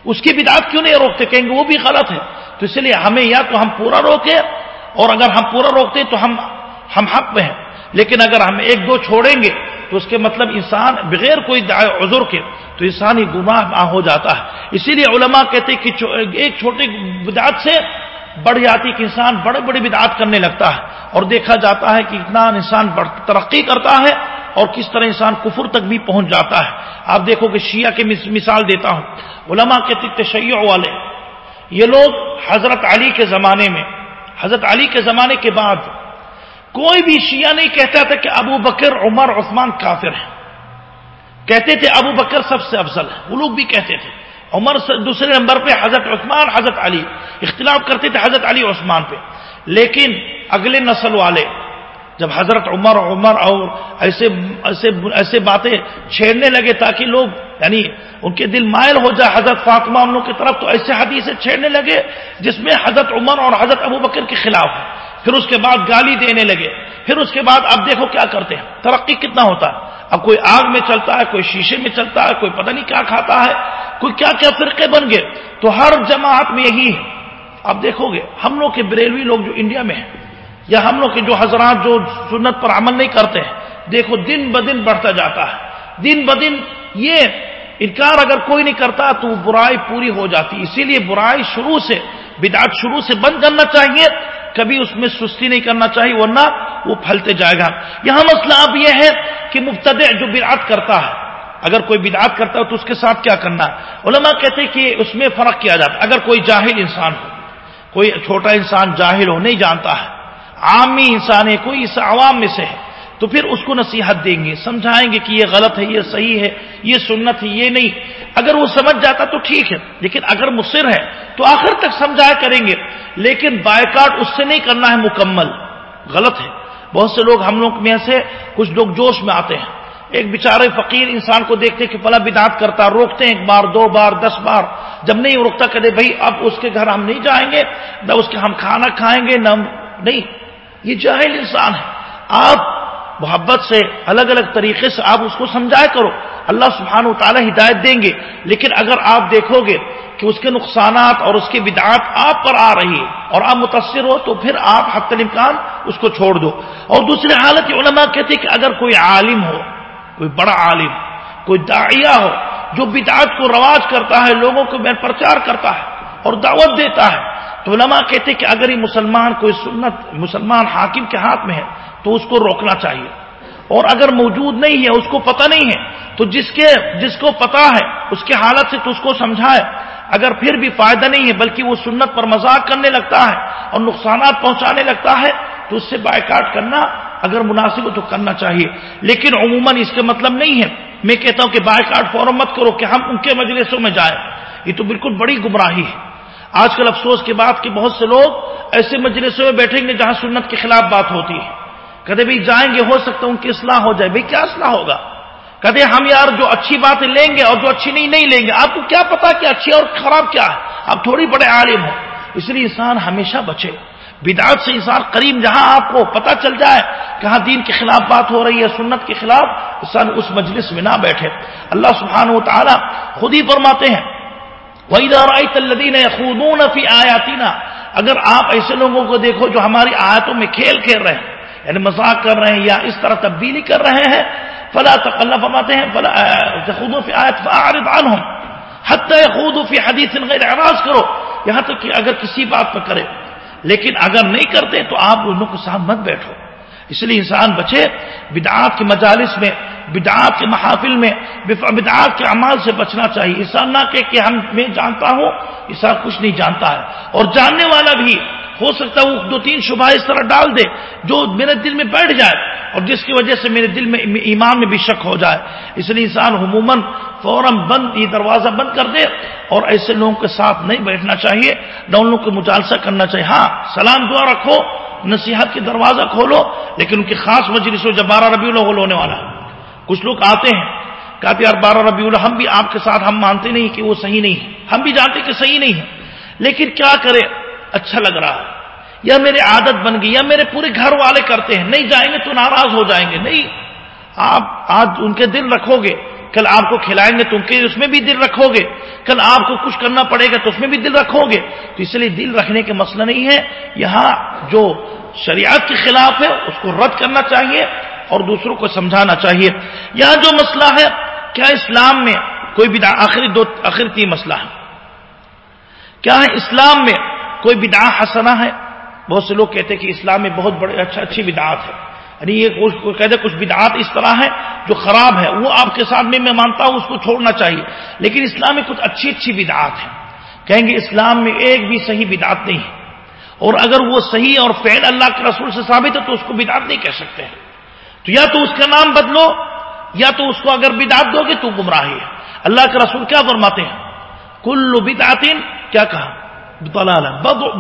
اس کی بدعت کیوں نہیں روکتے؟ کہیں گے وہ بھی غلط ہے۔ تو اس لیے ہمیں یا تو ہم پورا روکے اور اگر ہم پورا روکتے تو ہم ہم حق میں ہیں۔ لیکن اگر ہم ایک دو چھوڑیں گے تو اس کے مطلب انسان بغیر کوئی عذر کے تو انسان ہی گناہ ہو جاتا ہے۔ اسی لیے علماء کہتے کہ ایک چھوٹے بدعت سے بڑھ جاتی کہ انسان بڑے بڑے بدعات کرنے لگتا ہے اور دیکھا جاتا ہے کہ اتنا انسان ترقی کرتا ہے اور کس طرح انسان کفر تک بھی پہنچ جاتا ہے۔ آپ دیکھو کہ شیعہ کی مثال دیتا ہوں۔ علماء کے تشیع والے، یہ لوگ حضرت علی کے زمانے میں حضرت علی کے زمانے کے بعد کوئی بھی شیعہ نہیں کہتا تھا کہ ابو بکر، عمر، عثمان کافر ہیں۔ کہتے تھے ابو بکر سب سے افضل ہے وہ لوگ بھی کہتے تھے۔ عمر دوسرے نمبر پہ حضرت عثمان، حضرت علی۔ اختلاف کرتے تھے حضرت علی، عثمان پہ۔ لیکن اگلے نسل والے، جب حضرت عمر عمر اور ایسے ایسے ایسے باتیں چھیڑنے لگے تاکہ لوگ یعنی ان کے دل مائل ہو جائے، حضرت فاطمہ ان کی طرف تو ایسے حدیثیں چھیڑنے لگے جس میں حضرت عمر اور حضرت ابو بکر کے خلاف ہے۔ پھر اس کے بعد گالی دینے لگے۔ پھر اس کے بعد اب دیکھو کیا کرتے ہیں۔ ترقی کتنا ہوتا ہے۔ اب کوئی آگ میں چلتا ہے، کوئی شیشے میں چلتا ہے، کوئی پتہ نہیں کیا کھاتا ہے، کوئی کیا کیا فرقے بن گئے۔ تو ہر جماعت میں یہی ہے۔ اب دیکھو گے، ہم لوگ کے بریلوی لوگ جو انڈیا میں ہیں، یا ہم لوگ کے جو حضرات جو سنت پر عمل نہیں کرتے ہیں، دیکھو دن بدن بڑھتا جاتا ہے۔ دن بدن یہ انکار اگر کوئی نہیں کرتا تو برائی پوری ہو جاتی۔ اسی لیے برائی شروع سے، بدعت شروع سے بند کرنا چاہیے۔ کبھی اس میں سستی نہیں کرنا چاہیے، ورنہ وہ پھلتے جائے گا۔ یہاں مسئلہ اب یہ ہے کہ مبتدع جو بدعت کرتا ہے، اگر کوئی بدعت کرتا ہے تو اس کے ساتھ کیا کرنا ہے؟ علماء کہتے ہیں کہ اس میں فرق کیا جاتا ہے۔ اگر کوئی جاہل انسان ہو، کوئی چھوٹا انسان جاہل ہو، نہیں جانتا ہے، عامی انسان ہے، کوئی اس عوام میں سے ہے تو پھر اس کو نصیحت دیں گے، سمجھائیں گے کہ یہ غلط ہے، یہ صحیح ہے، یہ سنت ہے، یہ نہیں۔ اگر وہ سمجھ جاتا تو ٹھیک ہے، لیکن اگر مصر ہے تو آخر تک سمجھایا کریں گے۔ لیکن بائیکاٹ اس سے نہیں کرنا ہے مکمل، غلط ہے۔ بہت سے لوگ ہم لوگ میں سے کچھ لوگ جوش میں آتے ہیں۔ ایک بیچارے فقیر انسان کو دیکھتے کہ پلا بدات کرتا روکتے ہیں ایک بار، دو بار، دس بار۔ جب نہیں روکتا، کہتے بھائی اب اس کے گھر ہم نہیں جائیں گے، نہ اس کے ہم کھانا کھائیں گے، نہ نہیں، یہ جاہل انسان ہے۔ آپ محبت سے الگ الگ طریقے سے آپ اس کو سمجھایا کرو۔ اللہ سبحانہ و تعالی ہدایت دیں گے۔ لیکن اگر آپ دیکھو گے کہ اس کے نقصانات اور اس کی بدعات آپ پر آ رہی ہے اور آپ متاثر ہو تو پھر آپ حت الامکان اس کو چھوڑ دو۔ اور دوسری حالت علماء کہتے کہ اگر کوئی عالم ہو، کوئی بڑا عالم، کوئی داعیہ ہو جو بدعات کو رواج کرتا ہے، لوگوں کو میں پرچار کرتا ہے اور دعوت دیتا ہے، تو علماء کہتے کہ اگر یہ مسلمان کوئی سنت، مسلمان حاکم کے ہاتھ میں ہے تو اس کو روکنا چاہیے۔ اور اگر موجود نہیں ہے، اس کو پتہ نہیں ہے، تو جس کے، جس کو پتا ہے، اس کے حالت سے تو اس کو سمجھائے۔ اگر پھر بھی فائدہ نہیں ہے، بلکہ وہ سنت پر مذاق کرنے لگتا ہے اور نقصانات پہنچانے لگتا ہے، تو اس سے بائیکاٹ کرنا، اگر مناسب ہو تو کرنا چاہیے۔ لیکن عموماً اس کا مطلب نہیں ہے۔ میں کہتا ہوں کہ بائیکاٹ فوراً مت کرو کہ ہم ان کے مجلسوں میں جائیں۔ یہ تو بالکل بڑی گمراہی ہے۔ آج کل افسوس کے بعد کہ بہت سے لوگ ایسے مجلسوں میں بیٹھیں گے جہاں سنت کے خلاف بات ہوتی ہے۔ کہتے بھائی جائیں گے، ہو سکتا ان کی اصلاح ہو جائے۔ بھائی کیا اصلاح ہوگا؟ کہتے ہم یار جو اچھی باتیں لیں گے اور جو اچھی نہیں نہیں لیں گے۔ آپ کو کیا پتا کہ اچھی اور خراب کیا ہے؟ آپ تھوڑی بڑے عالم ہو۔ اس لیے انسان ہمیشہ بچے۔ بدعت سے انسان قریب، جہاں آپ کو پتا چل جائے کہ ہاں دین کے خلاف بات ہو رہی ہے، سنت کے خلاف، انسان اس مجلس میں نہ بیٹھے۔ اللہ سبحانہ و تعالیٰ خود ہی فرماتے ہیں وہی دارائدین اگر آپ ایسے لوگوں کو دیکھو جو ہماری آیتوں میں کھیل کھیل رہے ہیں۔ یعنی مذاق کر رہے ہیں یا اس طرح تبدیلی کر رہے ہیں، فلا تقلّہ فرماتے ہیں، فلا خود فی آیت فعارض عنہم حتی خود فی حدیث غیر اعراض کرو۔ یہاں تک کہ اگر کسی بات پہ کرے، لیکن اگر نہیں کرتے تو آپ انہوں کو ساتھ مت بیٹھو۔ اس لیے انسان بچے، بدعات کے مجالس میں، بدعات کے محافل میں بدعات کے اعمال سے بچنا چاہیے۔ انسان نہ کہ ہم میں جانتا ہوں، انسان کچھ نہیں جانتا ہے۔ اور جاننے والا بھی ہو سکتا ہے وہ دو تین شبہ اس طرح ڈال دے جو میرے دل میں بیٹھ جائے اور جس کی وجہ سے میرے دل میں ایمان میں بھی شک ہو جائے۔ اس لیے انسان عموماً فوراً بند یہ دروازہ بند کر دے اور ایسے لوگوں کے ساتھ نہیں بیٹھنا چاہیے۔ نہ ان لوگوں کو مجالسہ کرنا چاہیے۔ ہاں سلام دعا رکھو، نصیحت کی دروازہ کھولو، لیکن ان کی خاص مجلس ہو جب بارہ ربیع الاول ہونے والا ہے۔ کچھ لوگ آتے ہیں، کہتے یار، بارہ ربیع اللہ ہم بھی آپ کے ساتھ، ہم مانتے نہیں کہ وہ صحیح نہیں ہے۔ ہم بھی جانتے کہ صحیح نہیں ہے۔ لیکن کیا کرے؟ اچھا لگ رہا ہے۔ یا میرے عادت بن گئی، یا میرے پورے گھر والے کرتے ہیں، نہیں جائیں گے تو ناراض ہو جائیں گے۔ نہیں، آپ آج ان کے دل رکھو گے۔ کل آپ کو کھلائیں گے تو ان کے اس میں بھی دل رکھو گے۔ کل آپ کو کچھ کرنا پڑے گا تو اس میں بھی دل رکھو گے۔ تو اس لیے دل رکھنے کے مسئلہ نہیں ہے۔ یہاں جو شریعت کے خلاف ہے، اس کو رد کرنا چاہیے اور دوسروں کو سمجھانا چاہیے۔ یہاں جو مسئلہ ہے، کیا اسلام میں کوئی بھی آخری دو آخر تین مسئلہ ہے کیا ہے اسلام میں کوئی بدعا حسنا ہے؟ بہت سے لوگ کہتے ہیں کہ اسلام میں بہت بڑے اچھا اچھی بدعات ہے۔ یعنی یہ کہتے کچھ بدعات اس طرح ہے جو خراب ہے وہ آپ کے ساتھ میں میں مانتا ہوں، اس کو چھوڑنا چاہیے۔ لیکن اسلام میں کچھ اچھی اچھی بدعات ہیں۔ کہیں گے اسلام میں ایک بھی صحیح بدعت نہیں ہے۔ اور اگر وہ صحیح اور فعل اللہ کے رسول سے ثابت ہے، تو اس کو بدعت نہیں کہہ سکتے ہیں۔ تو یا تو اس کا نام بدلو، یا تو اس کو اگر بدعت دو گے، تو گمراہی ہے۔ اللہ کے رسول کیا فرماتے ہیں؟ کل بدعتین، کیا کہا؟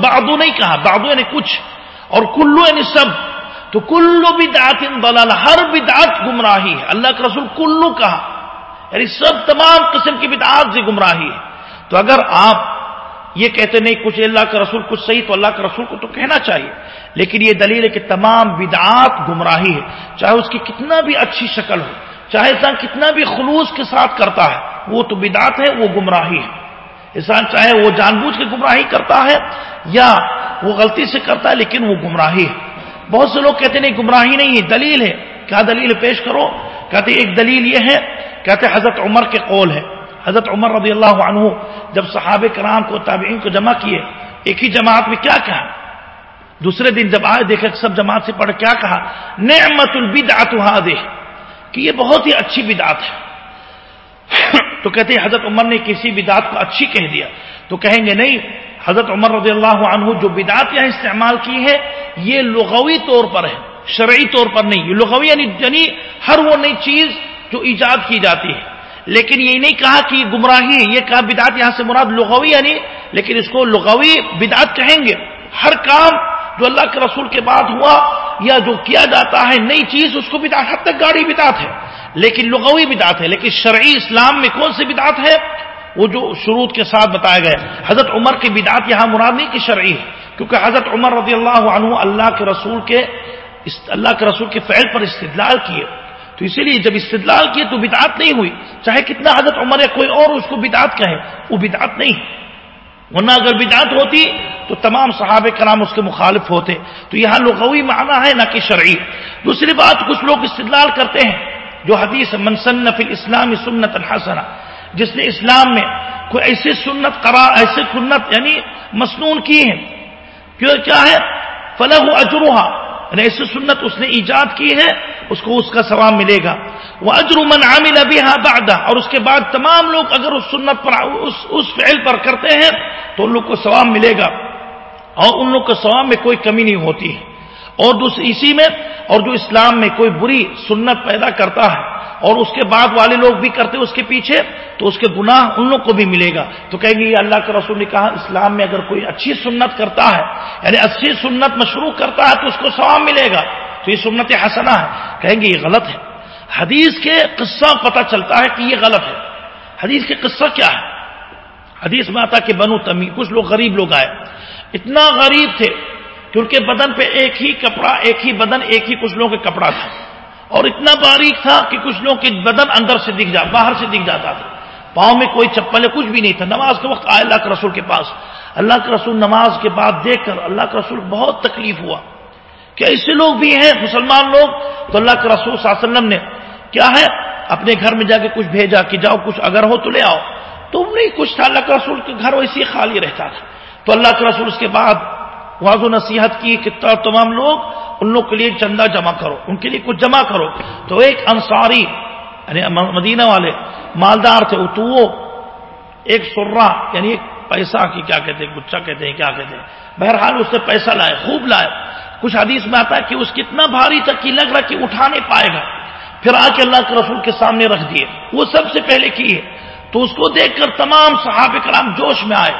بادو نہیں کہا. بادو یعنی کچھ. اور کلو یعنی سب. تو کلو بدعت دلال ہر بدعت گمراہی ہے. اللہ کے رسول کلو کہا. یعنی سب تمام قسم کی بدعات سے گمراہی ہے. تو اگر آپ یہ کہتے نہیں کچھ اللہ کا رسول کچھ صحیح تو اللہ کے رسول کو تو کہنا چاہیے. لیکن یہ دلیل ہے کہ تمام بدعات گمراہی ہے. چاہے اس کی کتنا بھی اچھی شکل ہو. چاہے انسان کتنا بھی خلوص کے ساتھ کرتا ہے. وہ تو بدعت ہے، وہ گمراہی ہے. انسان چاہے وہ جان بوجھ کے گمراہی کرتا ہے یا وہ غلطی سے کرتا ہے لیکن وہ گمراہی ہے۔ بہت سے لوگ کہتے نہیں، گمراہی نہیں ہے دلیل ہے۔ کیا دلیل پیش کرو؟ کہتے ایک دلیل یہ ہے، کہتے حضرت عمر کے قول ہے۔ حضرت عمر رضی اللہ عنہ جب صحابہ کرام کو تابعین کو جمع کیے، ایک ہی جماعت میں کیا کہا؟ دوسرے دن جب آئے دیکھے سب جماعت سے پڑھ کیا کہا؟ نعمت البدعت هذه، کہ یہ بہت ہی اچھی بدعت ہے۔ تو کہتے ہیں حضرت عمر نے کسی بدعت کو اچھی کہہ دیا۔ تو کہیں گے نہیں، حضرت عمر رضی اللہ عنہ جو بدعت یہاں استعمال کی ہے، یہ لغوی طور پر ہے، شرعی طور پر نہیں۔ یہ لغوی یعنی یعنی ہر وہ نئی چیز جو ایجاد کی جاتی ہے۔ لیکن یہ نہیں کہا کہ گمراہی یہ کہا بدعت یہاں سے مراد لغوی یعنی لیکن اس کو لغوی بدعت کہیں گے۔ ہر کام جو اللہ کے رسول کے بعد ہوا یا جو کیا جاتا ہے، نئی چیز، اس کو بدعت، حد تک گاڑی بدعت ہے۔ لیکن لغوی بدعت ہے، لیکن شرعی اسلام میں کون سی بدعت ہے؟ وہ جو شروط کے ساتھ بتایا گئے حضرت عمر کی بدعت یہاں مراد نہیں کی شرعی ہے، کیونکہ حضرت عمر رضی اللہ عنہ اللہ کے رسول کے اللہ کے رسول کے فعل پر استدلال کیے۔ تو اسی لیے جب استدلال کیے تو بدعت نہیں ہوئی۔ چاہے کتنا حضرت عمر یا کوئی اور اس کو بدعت کہے، وہ بدعت نہیں۔ ہے ورنہ اگر بدعت ہوتی تو تمام صحابہ کرام اس کے مخالف ہوتے۔ تو یہاں لغوی معنی ہے نہ کہ شرعی۔ دوسری بات کچھ لوگ استدلال کرتے ہیں جو حدیث منسن فی الاسلام سنت الحسنہ جس نے اسلام میں کوئی ایسی سنت کرا ایسے سنت یعنی مصنون کی ہے کیا ہے؟ فلاح اجروہا ایسی سنت اس نے ایجاد کی ہے، اس کو اس کا ثواب ملے گا۔ وہ اجرمن عامل ابھی ہاں اور اس کے بعد تمام لوگ اگر اس سنت پر، اس اس فعل پر کرتے ہیں، تو ان لوگ کو ثواب ملے گا۔ اور ان لوگ کے ثواب میں کوئی کمی نہیں ہوتی۔ ہے اور دوسری اسی میں اور جو اسلام میں کوئی بری سنت پیدا کرتا ہے اور اس کے بعد والے لوگ بھی کرتے اس کے پیچھے، تو اس کے گناہ ان لوگ کو بھی ملے گا۔ تو کہیں گے، یہ اللہ کے رسول نے کہا، اسلام میں اگر کوئی اچھی سنت کرتا ہے یعنی اچھی سنت مشروع کرتا ہے، تو اس کو ثواب ملے گا۔ تو یہ سنت حسنا ہے۔ کہیں گے، یہ غلط ہے۔ حدیث کے قصہ پتہ چلتا ہے کہ یہ غلط ہے۔ حدیث کے قصہ کیا ہے؟ حدیث میں آتا کہ بنو تمی کچھ لوگ غریب لوگ آئے۔ اتنا غریب تھے۔ کہ ان کے بدن پہ ایک ہی کپڑا، ایک ہی بدن، ایک ہی کچھ لوگوں کے کپڑا تھا۔ اور اتنا باریک تھا کہ کچھ لوگوں کے بدن اندر سے دکھ جا، باہر سے دکھ جاتا تھا۔ پاؤں میں کوئی چپل کچھ بھی نہیں تھا۔ نماز کے وقت آئے اللہ کے رسول کے پاس۔ اللہ کے رسول نماز کے بعد دیکھ کر اللہ کے رسول بہت تکلیف ہوا۔ کہ ایسے لوگ بھی ہیں؟ مسلمان لوگ۔ تو اللہ کے رسول صلی اللہ علیہ وسلم نے کیا ہے؟ اپنے گھر میں جا کے کچھ بھیجا کہ جاؤ، کچھ اگر ہو تو لے آؤ۔ تو نہیں کچھ تھا۔ اللہ کے رسول کے گھر ویسے خالی رہتا تھا۔ تو اللہ کے رسول اس کے بعد واض و نصیحت کی کہ تمام لوگ ان لوگ کے لیے چندہ جمع کرو، ان کے لیے کچھ جمع کرو۔ تو ایک انصاری یعنی مدینہ والے، مالدار تھے تو وہ ایک سرا یعنی ایک پیسہ کی کیا کہتے ہیں گچا کہتے ہیں، کیا کہتے ہیں۔ بہرحال اس سے پیسہ لائے، خوب لائے۔ کچھ حدیث میں آتا ہے کہ اس کتنا بھاری تک کہ لگ رہا کہ اٹھا نہیں پائے گا۔ پھر آ کے اللہ کے رسول کے سامنے رکھ دیے۔ وہ سب سے پہلے کی ہے۔ تو اس کو دیکھ کر تمام صحابہ کرام جوش میں آئے۔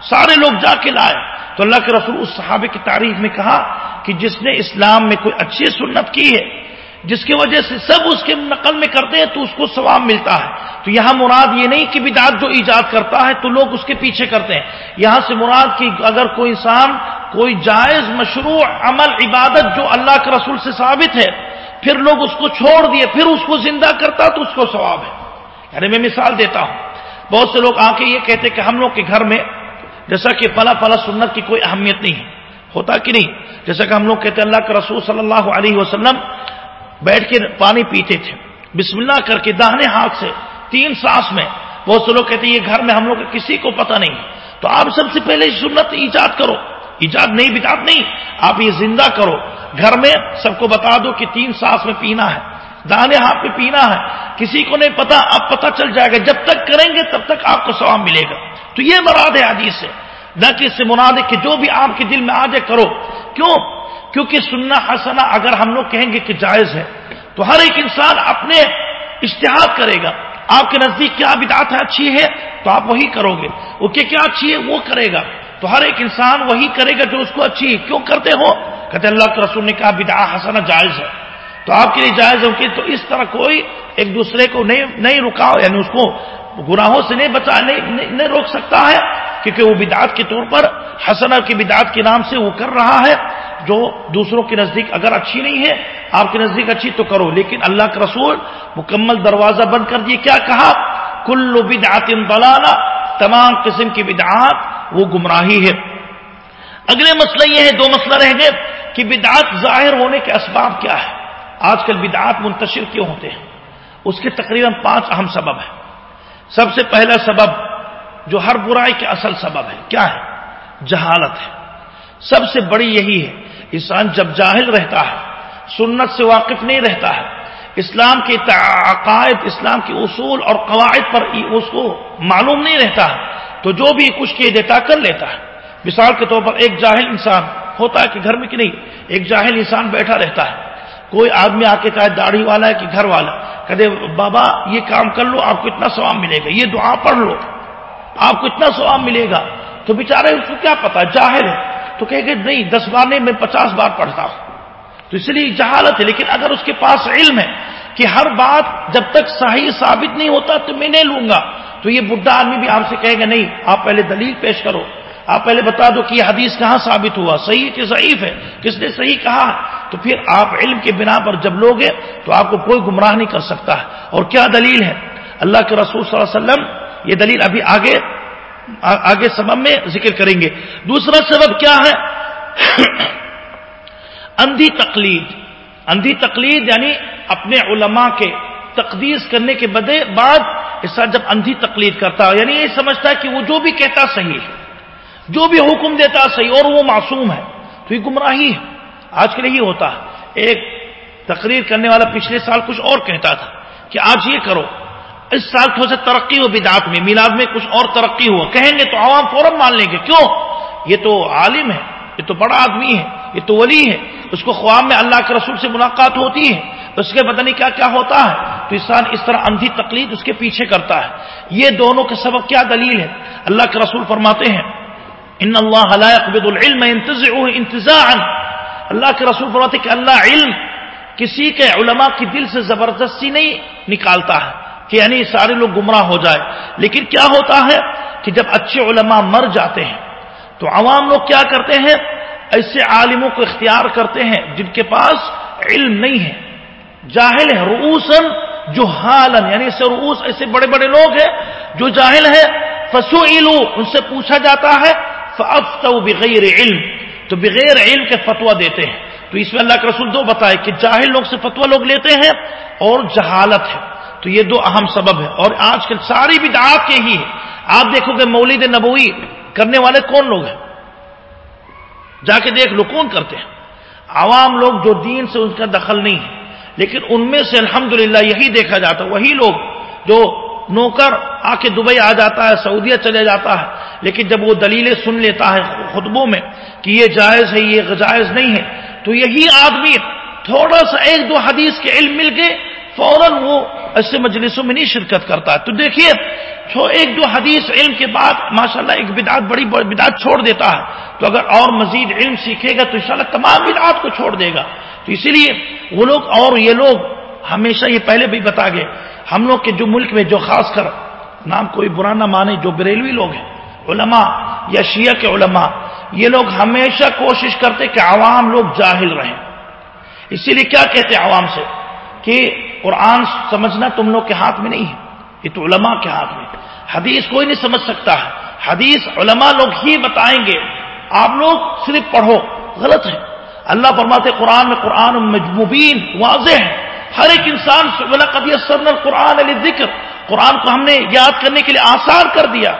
سارے لوگ جا کے لائے۔ تو اللہ کے رسول اس صحابے کی تعریف میں کہا کہ جس نے اسلام میں کوئی اچھی سنت کی ہے، جس کی وجہ سے سب اس کے نقل میں کرتے ہیں، تو اس کو ثواب ملتا ہے۔ تو یہاں مراد یہ نہیں کہ بدعت جو ایجاد کرتا ہے، تو لوگ اس کے پیچھے کرتے ہیں۔ یہاں سے مراد کی اگر کوئی انسان کوئی جائز، مشروع عمل، عبادت جو اللہ کے رسول سے ثابت ہے، پھر لوگ اس کو چھوڑ دیے، پھر اس کو زندہ کرتا تو اس کو ثواب ہے۔ یعنی میں مثال دیتا ہوں۔ بہت سے لوگ آ کے یہ کہتے کہ ہم لوگ کے گھر میں جیسا کہ پلا پلا سنت کی کوئی اہمیت نہیں ہے۔ ہوتا کہ نہیں؟ جیسا کہ ہم لوگ کہتے ہیں اللہ کے رسول صلی اللہ علیہ وسلم بیٹھ کے پانی پیتے تھے۔ بسم اللہ کر کے داہنے ہاتھ سے تین سانس میں بہت سے لوگ کہتے ہیں یہ گھر میں ہم لوگ کسی کو پتہ نہیں۔ تو آپ سب سے پہلے سنت ایجاد کرو۔ ایجاد نہیں بتاد نہیں۔ آپ یہ زندہ کرو۔ گھر میں سب کو بتا دو کہ تین سانس میں پینا ہے۔ دانے ہاتھ میں پینا ہے۔ کسی کو نہیں پتا اب پتا چل جائے گا۔ جب تک کریں گے تب تک آپ کو ثواب ملے گا۔ تو یہ مراد ہے حدیث سے نہ کہ اس سے مراد ہے کہ جو بھی آپ کے دل میں آ جائے کرو۔ کیوں؟ کیونکہ سننا حسنا اگر ہم لوگ کہیں گے کہ جائز ہے، تو ہر ایک انسان اپنے اشتہار کرے گا۔ آپ کے نزدیک کیا بدعت ہے، اچھی ہے؟ تو آپ وہی کرو گے۔ وہ کہ کیا اچھی ہے، وہ کرے گا۔ تو ہر ایک انسان وہی کرے گا جو اس کو اچھی ہے۔ کیوں کرتے ہو؟ کہتے اللہ کے رسول نے کہا بدعا حسنا جائز ہے۔ تو آپ کے لیے جائز ہو کہ تو اس طرح کوئی ایک دوسرے کو نہیں نہیں رکاؤ یعنی اس کو گناہوں سے نہیں بچا نہیں, نہیں روک سکتا ہے کیونکہ وہ بدعت کے طور پر حسنا کی بدعت کے نام سے وہ کر رہا ہے جو دوسروں کے نزدیک اگر اچھی نہیں ہے آپ کے نزدیک اچھی تو کرو لیکن اللہ کا رسول مکمل دروازہ بند کر دیے کیا کہا؟ کل بدعت بلانا تمام قسم کی بدعات وہ گمراہی ہے۔ اگلے مسئلہ یہ ہے دو مسئلہ رہ گئے کہ بدعات ظاہر ہونے کے اسباب کیا ہے آج کل بدعات منتشر کیوں ہوتے ہیں؟ اس کے تقریباً پانچ اہم سبب ہیں۔ سب سے پہلا سبب جو ہر برائی کے اصل سبب ہے، کیا ہے؟ جہالت ہے۔ سب سے بڑی یہی ہے، انسان جب جاہل رہتا ہے، سنت سے واقف نہیں رہتا ہے، اسلام کے عقائد، اسلام کے اصول اور قواعد پر اس کو معلوم نہیں رہتا ہے، تو جو بھی کچھ کیے دیتا، کر لیتا ہے۔ مثال کے طور پر ایک جاہل انسان ہوتا ہے کہ گھر میں کہ نہیں، ایک جاہل انسان بیٹھا رہتا ہے۔ کوئی آدمی آ کے چاہے داڑھی والا ہے کہ گھر والا کہتے بابا یہ کام کر لو، آپ کو اتنا ثواب ملے گا، یہ دعا پڑھ لو، آپ کو اتنا ثواب ملے گا۔ تو بےچارے اس کو کیا پتا جاہر ہے۔ تو کہے گا نہیں، دس بار نہیں، میں پچاس بار پڑھتا ہوں۔ تو اس لیے جہالت ہے، لیکن اگر اس کے پاس علم ہے کہ ہر بات جب تک صحیح ثابت نہیں ہوتا تو میں نہیں لوں گا۔ تو یہ بڈھا آدمی بھی آپ سے کہے گا، نہیں، آپ پہلے دلیل پیش کرو۔ آپ پہلے بتا دو کہ یہ حدیث کہاں ثابت ہوا؟ صحیح کہ ضعیف ہے؟ کس نے صحیح کہا؟ تو پھر آپ علم کے بنا پر جب لوگ ہیں، تو آپ کو کوئی گمراہ نہیں کر سکتا۔ ہے اور کیا دلیل ہے؟ اللہ کے رسول صلی اللہ علیہ وسلم یہ دلیل ابھی آگے آگے سبب میں ذکر کریں گے۔ دوسرا سبب کیا ہے؟ اندھی تقلید۔ اندھی تقلید یعنی اپنے علماء کے تقدیس کرنے کے بدے بعد ایسا جب اندھی تقلید کرتا ہے یعنی یہ سمجھتا ہے کہ وہ جو بھی کہتا صحیح ہے۔ جو بھی حکم دیتا صحیح، اور وہ معصوم ہے۔ تو یہ گمراہی ہے۔ آج کل یہی ہوتا ہے۔ ایک تقریر کرنے والا پچھلے سال کچھ اور کہتا تھا کہ آج یہ کرو۔ اس سال تھوڑا سا ترقی ہو بدعات میں، میلاد میں کچھ اور ترقی ہوا۔ کہیں گے تو عوام فوراً مان لیں گے۔ کیوں؟ یہ تو عالم ہے، یہ تو بڑا آدمی ہے، یہ تو ولی ہے۔ اس کو خواب میں اللہ کے رسول سے ملاقات ہوتی ہے۔ اس کے پتہ نہیں کیا کیا ہوتا ہے۔ تو انسان اس طرح اندھی تقلید اس کے پیچھے کرتا ہے۔ یہ دونوں کے سبب کیا دلیل ہے؟ اللہ کے رسول فرماتے ہیں ان اللہ العلم انتظاعا اللہ کے رسول فرماتے کہ اللہ علم کسی کے علماء کی دل سے زبردستی نہیں نکالتا ہے، کہ یعنی سارے لوگ گمراہ ہو جائے۔ لیکن کیا ہوتا ہے کہ جب اچھے علماء مر جاتے ہیں، تو عوام لوگ کیا کرتے ہیں، ایسے عالموں کو اختیار کرتے ہیں جن کے پاس علم نہیں ہے۔ جاہل ہے روسن جو حالن یعنی ایسے روس ایسے بڑے بڑے لوگ ہیں جو جاہل ہے فسو ان سے پوچھا جاتا ہے بغیر علم۔ تو بغیر علم کے فتوا دیتے ہیں۔ تو اس میں اللہ کے رسول دو بتائے کہ جاہل لوگ سے فتوا لوگ لیتے ہیں اور جہالت ہے۔ تو یہ دو اہم سبب ہے اور آج کل ساری بھی کے ہی ہے آپ دیکھو گے مولد نبوی کرنے والے کون لوگ ہیں؟ جا کے دیکھ لو کون کرتے ہیں۔ عوام لوگ جو دین سے ان کا دخل نہیں ہے۔ لیکن ان میں سے الحمدللہ یہی دیکھا جاتا ہے۔ وہی لوگ جو نوکر آ کے دبئی آ جاتا ہے، سعودیہ چلے جاتا ہے۔ لیکن جب وہ دلیلیں سن لیتا ہے خطبوں میں کہ یہ جائز ہے، یہ جائز نہیں ہے، تو یہی آدمی تھوڑا سا ایک دو حدیث کے علم مل کے فوراً وہ ایسے مجلسوں میں نہیں شرکت کرتا۔ ہے تو دیکھیے ایک دو حدیث علم کے بعد ماشاءاللہ ایک بدعت بڑی بدعت چھوڑ دیتا ہے۔ تو اگر اور مزید علم سیکھے گا تو انشاءاللہ تمام بدعات کو چھوڑ دے گا۔ تو اسی لیے وہ لوگ اور یہ لوگ ہمیشہ یہ پہلے بھی بتا گئے، ہم لوگ کے جو ملک میں جو خاص کر، نام کوئی برا نہ مانے، جو بریلوی لوگ ہیں علماء یا شیعہ کے علماء، یہ لوگ ہمیشہ کوشش کرتے کہ عوام لوگ جاہل رہیں۔ اسی لیے کیا کہتے عوام سے؟ کہ قرآن سمجھنا تم لوگ کے ہاتھ میں نہیں ہے، یہ تو علماء کے ہاتھ میں۔ حدیث کوئی نہیں سمجھ سکتا ہے۔ حدیث علماء لوگ ہی بتائیں گے۔ آپ لوگ صرف پڑھو، غلط ہے۔ اللہ فرماتے قرآن میں قرآن مبین واضح ہے ہر ایک انسان قرآن علی ذکر قرآن کو ہم نے یاد کرنے کے لیے آسان کر دیا۔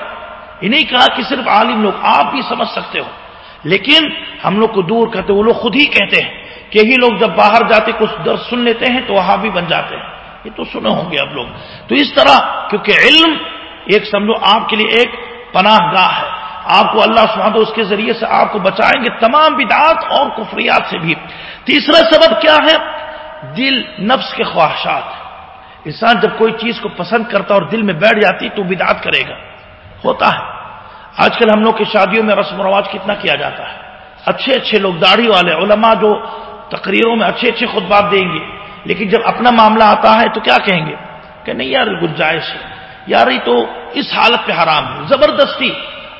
یہ نہیں کہا کہ صرف عالم لوگ، آپ بھی سمجھ سکتے ہو۔ لیکن ہم لوگ کو دور کرتے وہ لوگ خود ہی کہتے ہیں کہ یہی لوگ جب باہر جاتے، کچھ درد سن لیتے ہیں تو وہاں بھی بن جاتے ہیں۔ یہ تو سنے ہوں گے اب لوگ۔ تو اس طرح، کیونکہ علم ایک سمجھو، آپ کے لیے ایک پناہ گاہ ہے۔ آپ کو اللہ سبحانہ اس کے ذریعے سے آپ کو بچائیں گے تمام بدعات اور کفریات سے بھی۔ تیسرا سبب کیا ہے؟ دل، نفس کے خواہشات۔ انسان جب کوئی چیز کو پسند کرتا اور دل میں بیٹھ جاتی تو بدعات کرے گا۔ ہوتا ہے۔ آج کل ہم لوگ کی شادیوں میں رسم و رواج کتنا کیا جاتا ہے۔ اچھے اچھے لوگ، داڑھی والے، علماء جو تقریروں میں اچھے اچھے خطبات دیں گے، لیکن جب اپنا معاملہ آتا ہے تو کیا کہیں گے؟ کہ نہیں یار گنجائش ہے۔ یار، یہ تو اس حالت پہ حرام ہے۔ زبردستی۔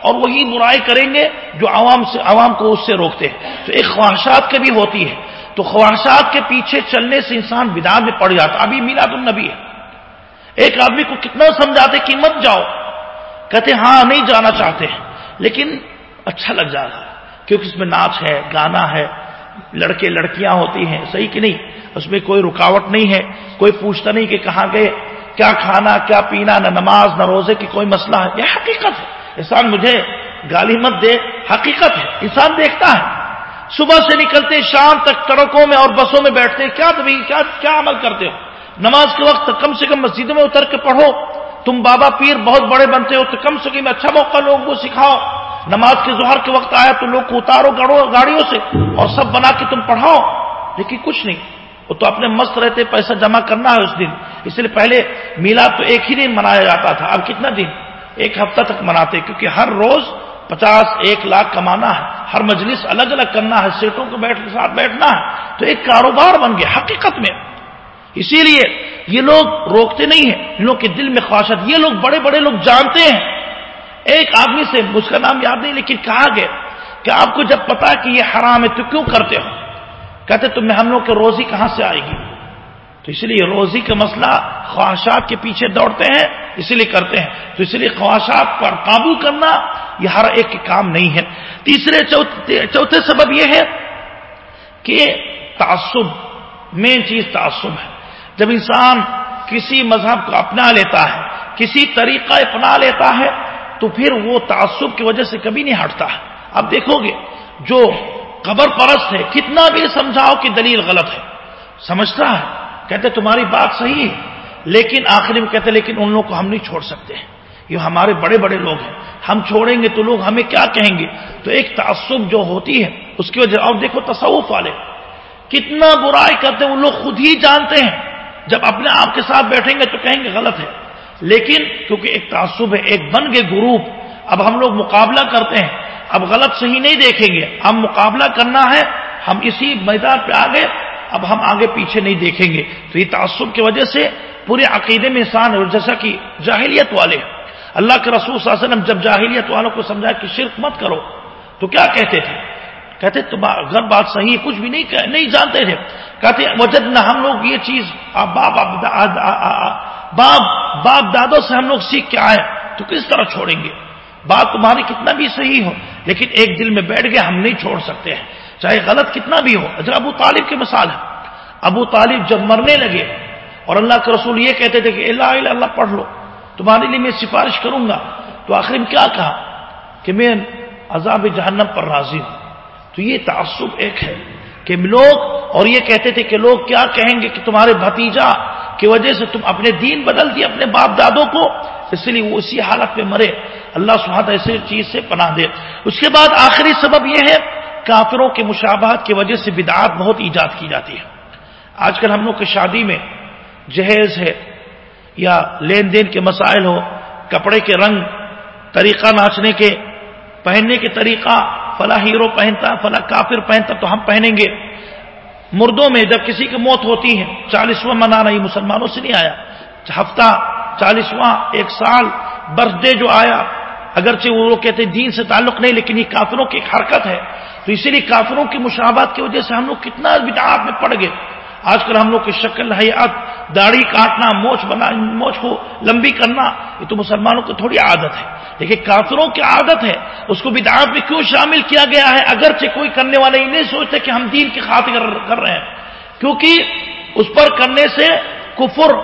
اور وہی برائی کریں گے جو عوام سے، عوام کو اس سے روکتے ہیں۔ تو ایک خواہشات کے بھی ہوتی ہے۔ تو خواہشات کے پیچھے چلنے سے انسان بدار میں پڑ جاتا ابھی میلاد النبی ہے۔ ایک آدمی کو کتنا سمجھاتے کہ مت جاؤ۔ کہتے ہاں نہیں جانا چاہتے ہیں۔ لیکن اچھا لگ جا رہا ہے، کیونکہ اس میں ناچ ہے، گانا ہے، لڑکے، لڑکیاں ہوتی ہیں، صحیح کہ نہیں؟ اس میں کوئی رکاوٹ نہیں ہے، کوئی پوچھتا نہیں کہ کہاں گئے، کیا کھانا، کیا پینا، نہ نماز، نہ روزے کی کوئی مسئلہ ہے۔ یہ حقیقت ہے۔ انسان مجھے گالی مت دے، حقیقت ہے، انسان دیکھتا ہے۔ صبح سے نکلتے، شام تک سڑکوں میں اور بسوں میں بیٹھتے، کیا کیا کیا عمل کرتے ہو؟ نماز کے وقت کم سے کم مسجدوں میں اتر کے پڑھو تم بابا پیر بہت بڑے بنتے ہو تو کم سے کم اچھا موقع لوگوں کو سکھاؤ۔ نماز کے ظہر کے وقت آیا تو لوگ کو اتارو گاڑیوں سے اور سب بنا کے تم پڑھاؤ۔ لیکن کچھ نہیں، وہ تو اپنے مست رہتے پیسہ جمع کرنا ہے اس دن۔ اس لیے پہلے میلاد تو ایک ہی دن منایا جاتا تھا۔ اب کتنا دن؟ ایک ہفتہ تک مناتے، کیونکہ ہر روز پچاس، ایک لاکھ کمانا ہے۔ ہر مجلس الگ الگ کرنا ہے، سیٹوں کو بیٹھ ساتھ بیٹھنا ہے۔ تو ایک کاروبار بن گیا، حقیقت میں۔ اسی لیے یہ لوگ روکتے نہیں ہیں۔ ان لوگ کے دل میں خواہشات۔ یہ لوگ بڑے بڑے لوگ جانتے ہیں۔ ایک آدمی سے اس کا نام یاد نہیں، لیکن کہا گیا کہ آپ کو جب پتا کہ یہ حرام ہے تو کیوں کرتے ہو؟ کہتے تمہیں ہم لوگ کے روزی کہاں سے آئے گی؟ تو اس لیے روزی کا مسئلہ خواہشات کے پیچھے دوڑتے ہیں اسی لیے کرتے ہیں۔ تو اس لیے خواہشات پر قابو کرنا یہ ہر ایک کے کام نہیں ہے۔ تیسرے، چوتھے سبب یہ ہے کہ تعصب مین چیز تعصب ہے۔ جب انسان کسی مذہب کو اپنا لیتا ہے، کسی طریقہ اپنا لیتا ہے، تو پھر وہ تعصب کی وجہ سے کبھی نہیں ہٹتا۔ ہے اب دیکھو گے، جو قبر پرست ہے، کتنا بھی سمجھاؤ کہ دلیل غلط ہے۔ سمجھتا ہے، کہتے تمہاری بات صحیح ہے، لیکن آخری میں کہتے لیکن ان لوگوں کو ہم نہیں چھوڑ سکتے۔ یہ ہمارے بڑے بڑے لوگ ہیں۔ ہم چھوڑیں گے تو لوگ ہمیں کیا کہیں گے؟ تو ایک تعصب جو ہوتی ہے، اس کی وجہ اور دیکھو تصوف والے، کتنا برائی کرتے ہیں، وہ لوگ خود ہی جانتے ہیں۔ جب اپنے آپ کے ساتھ بیٹھیں گے تو کہیں گے غلط ہے۔ لیکن کیونکہ ایک تعصب ہے، ایک بن گئے گروپ، اب ہم لوگ مقابلہ کرتے ہیں۔ اب غلط صحیح نہیں دیکھیں گے۔ اب مقابلہ کرنا ہے، ہم اسی میدان پہ آ گئے اب ہم آگے پیچھے نہیں دیکھیں گے۔ تو یہ تعصب کی وجہ سے پورے عقیدے میں انسان جیسا کہ جاہلیت والے اللہ کے رسول صلی اللہ علیہ وسلم جب جاہلیت والوں کو سمجھا کہ شرک مت کرو، تو کیا کہتے تھے؟ کہتے تو اگر بات صحیح ہے، کچھ بھی نہیں نہیں جانتے تھے۔ کہتے وجد نہ ہم لوگ یہ چیز باپ باپ باپ دادوں سے ہم لوگ سیکھ کے آئے تو کس طرح چھوڑیں گے؟ بات تمہاری کتنا بھی صحیح ہو، لیکن ایک دل میں بیٹھ گئے ہم نہیں چھوڑ سکتے ہیں۔ چاہے غلط کتنا بھی ہو اچھا ابو طالب کی مثال ہے ابو طالب جب مرنے لگے، اور اللہ کے رسول یہ کہتے تھے کہ اللہ اللہ اللہ پڑھ لو، تمہارے لیے میں سفارش کروں گا۔ تو آخر میں کیا کہا؟ کہ میں عذاب جہنم پر راضی ہوں۔ تو یہ تعصب ایک ہے کہ لوگ اور یہ کہتے تھے کہ لوگ کیا کہیں گے کہ تمہارے بھتیجا کی وجہ سے تم اپنے دین بدل دیے اپنے باپ دادوں کو؟ اس لیے وہ اسی حالت میں مرے۔ اللہ سہاد ایسے چیز سے پناہ دے۔ اس کے بعد آخری سبب یہ ہے، کافروں کے مشابہت کی وجہ سے بدعات بہت ایجاد کی جاتی ہے۔ آج کل ہم لوگ کی شادی میں جہیز ہے یا لین دین کے مسائل ہو، کپڑے کے رنگ، طریقہ ناچنے کے، پہننے کے طریقہ فلاں ہیرو پہنتا، فلاں کافر پہنتا تو ہم پہنیں گے۔ مردوں میں جب کسی کی موت ہوتی ہے، چالیسواں منانا یہ مسلمانوں سے نہیں آیا۔ ہفتہ، چالیسواں، ایک سال، برتھ ڈے جو آیا، اگرچہ وہ لوگ کہتے ہیں دین سے تعلق نہیں، لیکن یہ کافروں کی ایک حرکت ہے۔ تو اسی لیے کافروں کی مشابات کی وجہ سے ہم لوگ کتنا بدعات میں پڑ گئے۔ آج کل ہم لوگ کی شکل حیات داڑھی کاٹنا، موچ بنا، موچ کو لمبی کرنا، یہ تو مسلمانوں کی تھوڑی عادت ہے۔ لیکن کافروں کی عادت ہے، اس کو بدعات میں کیوں شامل کیا گیا ہے؟ اگرچہ کوئی کرنے والے یہ نہیں سوچتے کہ ہم دین کی خاطر کر رہے ہیں۔ کیونکہ اس پر کرنے سے کفر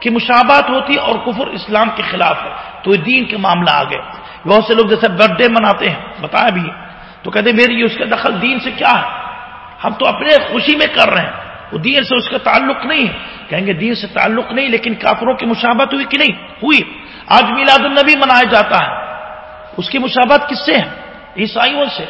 کی مشابات ہوتی اور کفر اسلام کے خلاف ہے۔ تو یہ دین کے معاملہ آ گئے بہت سے لوگ جیسے برتھ ڈے مناتے ہیں، بتایا بھی تو کہتے میری اس کا دخل دین سے کیا ہے؟ ہم تو اپنے خوشی میں کر رہے ہیں۔ وہ دین سے اس کا تعلق نہیں ہے۔ کہیں گے دین سے تعلق نہیں، لیکن کافروں کی مشابت ہوئی کہ نہیں؟ ہوئی۔ آج میلاد النبی منایا جاتا ہے۔ اس کی مشابت کس سے ہے؟ عیسائیوں سے۔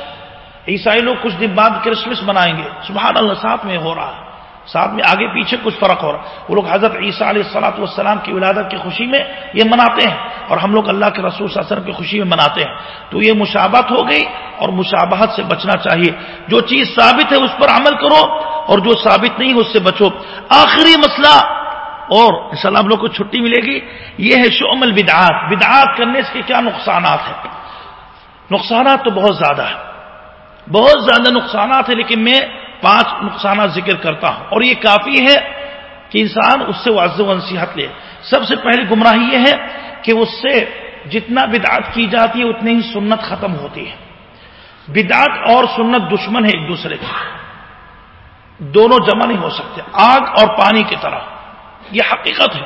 عیسائی لوگ کچھ دن بعد کرسمس منائیں گے۔ سبحان اللہ، ساتھ میں ہو رہا ہے۔ ساتھ میں آگے پیچھے کچھ فرق ہو رہا ہے۔ وہ لوگ حضرت عیسیٰ علیہ السلاۃ والسلام کی ولادت کی خوشی میں یہ مناتے ہیں اور ہم لوگ اللہ کے رسول صلی اللہ علیہ وسلم کی خوشی میں مناتے ہیں۔ تو یہ مشابت ہو گئی اور مشابہت سے بچنا چاہیے۔ جو چیز ثابت ہے اس پر عمل کرو اور جو ثابت نہیں اس سے بچو۔ آخری مسئلہ اور ان شاء اللہ ہم لوگ کو چھٹی ملے گی، یہ ہے شعم البدعات۔ بدعات کرنے سے کیا نقصانات ہیں؟ نقصانات تو بہت زیادہ ہے بہت زیادہ نقصانات ہیں، لیکن میں پانچ نقصانات ذکر کرتا ہوں۔ اور یہ کافی ہے کہ انسان اس سے واضح و نصیحت لے۔ سب سے پہلی گمراہی یہ ہے کہ اس سے جتنا بدعات کی جاتی ہے، اتنی ہی سنت ختم ہوتی ہے۔ بدعات اور سنت دشمن ہے ایک دوسرے کے۔ دونوں جمع نہیں ہو سکتے۔ آگ اور پانی کی طرح۔ یہ حقیقت ہے۔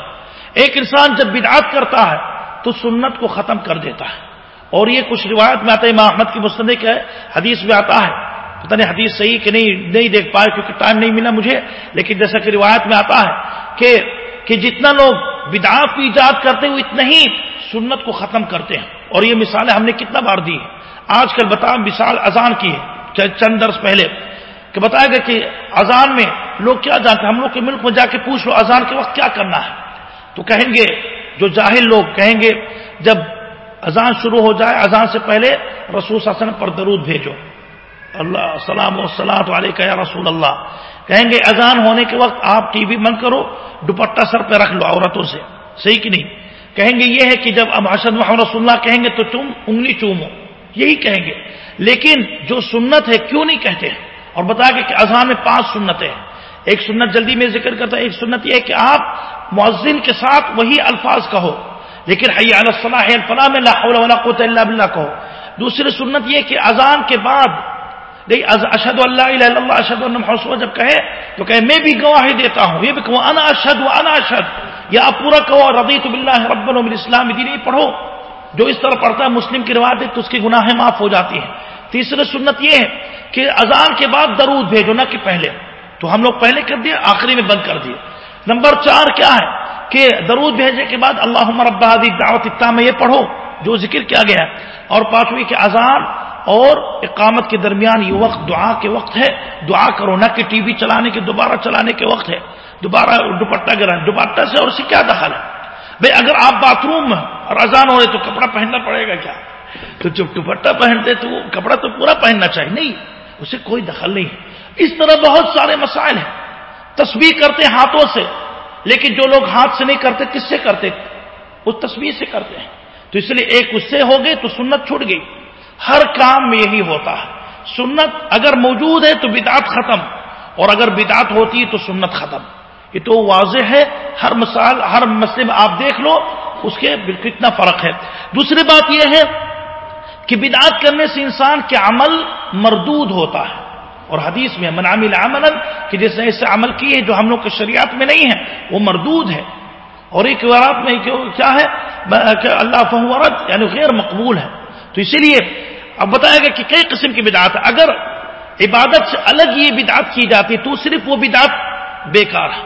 ایک انسان جب بدعات کرتا ہے، تو سنت کو ختم کر دیتا ہے۔ اور یہ کچھ روایت میں آتا ہے، امام احمد کی مستند ہے، حدیث میں آتا ہے۔ پتہ نہیں حدیث صحیح کہ نہیں نہیں دیکھ پائے کیونکہ ٹائم نہیں ملا مجھے۔ لیکن جیسا کہ روایت میں آتا ہے کہ کہ جتنا لوگ بدعات کی ایجاد کرتے ہیں، وہ اتنا ہی سنت کو ختم کرتے ہیں۔ اور یہ مثالیں ہم نے کتنا بار دی ہے آج کل بتا، مثال اذان کی ہے چند درس پہلے، کہ بتایا گیا کہ اذان میں لوگ کیا جانتے ہیں؟ ہم لوگ کے ملک میں جا کے پوچھ لو اذان کے وقت کیا کرنا ہے۔ تو کہیں گے، جو جاہل لوگ کہیں گے، جب اذان شروع ہو جائے، اذان سے پہلے رسول پر درود بھیجو۔ اللہ السلام وسلام علیہ یا رسول اللہ کہیں گے اذان ہونے کے وقت آپ ٹی وی بند کرو، دوپٹہ سر پہ رکھ لو عورتوں سے۔ صحیح کہ نہیں؟ کہیں گے یہ ہے کہ جب اب اشد محمد رسول اللہ کہیں گے تو تم انگلی چومو۔ یہی کہیں گے۔ لیکن جو سنت ہے کیوں نہیں کہتے؟ ہیں اور بتا کہ اذان میں پانچ سنتیں ہیں۔ ایک سنت جلدی میں ذکر کرتا ہے ایک سنت یہ ہے کہ آپ معذن کے ساتھ وہی الفاظ کہو۔ لیکن حیا الصلاح الفلاح میں لا حول ولا قوت الا باللہ کہو۔ دوسری سنت یہ کہ اذان کے بعد اشد اللہ الہ اللہ اشد محسوس جب کہے تو کہے، میں بھی گواہی دیتا ہوں، یہ بھی کہوں، انا اشد و انا اشد یا آپ پورا کہو، رضیت باللہ رب الاسلام دینی پڑھو، جو اس طرح پڑھتا ہے مسلم کی روایت تو اس کی گناہیں معاف ہو جاتی ہیں۔ تیسری سنت یہ ہے کہ اذان کے بعد درود بھیجو، نہ کہ پہلے۔ تو ہم لوگ پہلے کر دیے، آخری میں بند کر دیے۔ نمبر چار کیا ہے کہ درود بھیجنے کے بعد اللہ ربا دعوت اتنا میں یہ پڑھو، جو ذکر کیا گیا ہے۔ اور پانچویں کے اذان اور اقامت کے درمیان یہ وقت دعا کے وقت ہے۔ دعا کرو، نہ کہ ٹی وی چلانے کے، دوبارہ چلانے کے وقت ہے۔ دوبارہ دوپٹہ گرا دوپٹہ سے اور اسے کیا دخل ہے؟ بھائی اگر آپ باتھ روم میں اور اذان ہو رہے تو کپڑا پہننا پڑے گا کیا؟ تو جب دوپٹہ پہنتے تو کپڑا تو پورا پہننا چاہیے۔ نہیں، اسے کوئی دخل نہیں۔ اس طرح بہت سارے مسائل ہیں۔ تصویر کرتے ہاتھوں سے، لیکن جو لوگ ہاتھ سے نہیں کرتے، کس سے کرتے؟ وہ تصویر سے کرتے ہیں۔ تو اس لیے ایک اس سے ہو گئی تو سنت چھوٹ گئی۔ ہر کام میں یہی ہوتا ہے۔ سنت اگر موجود ہے تو بدعت ختم، اور اگر بدعت ہوتی ہے تو سنت ختم۔ یہ تو واضح ہے، ہر مثال، ہر مسئلے میں آپ دیکھ لو، اس کے کتنا فرق ہے۔ دوسری بات یہ ہے کہ بدعت کرنے سے انسان کے عمل مردود ہوتا ہے۔ اور حدیث میں منعمل عمل کہ جس نے ایسے عمل کیے جو ہم لوگ کے شریعت میں نہیں ہے، وہ مردود ہے۔ اور ایک بارات میں کیا ہے؟ کہ اللہ فہورت یعنی غیر مقبول ہے۔ تو اسی لیے اب بتایا گیا کہ کئی قسم کی بدعت ہے اگر عبادت سے الگ یہ بدعت کی جاتی تو صرف وہ بدعت بیکار ہے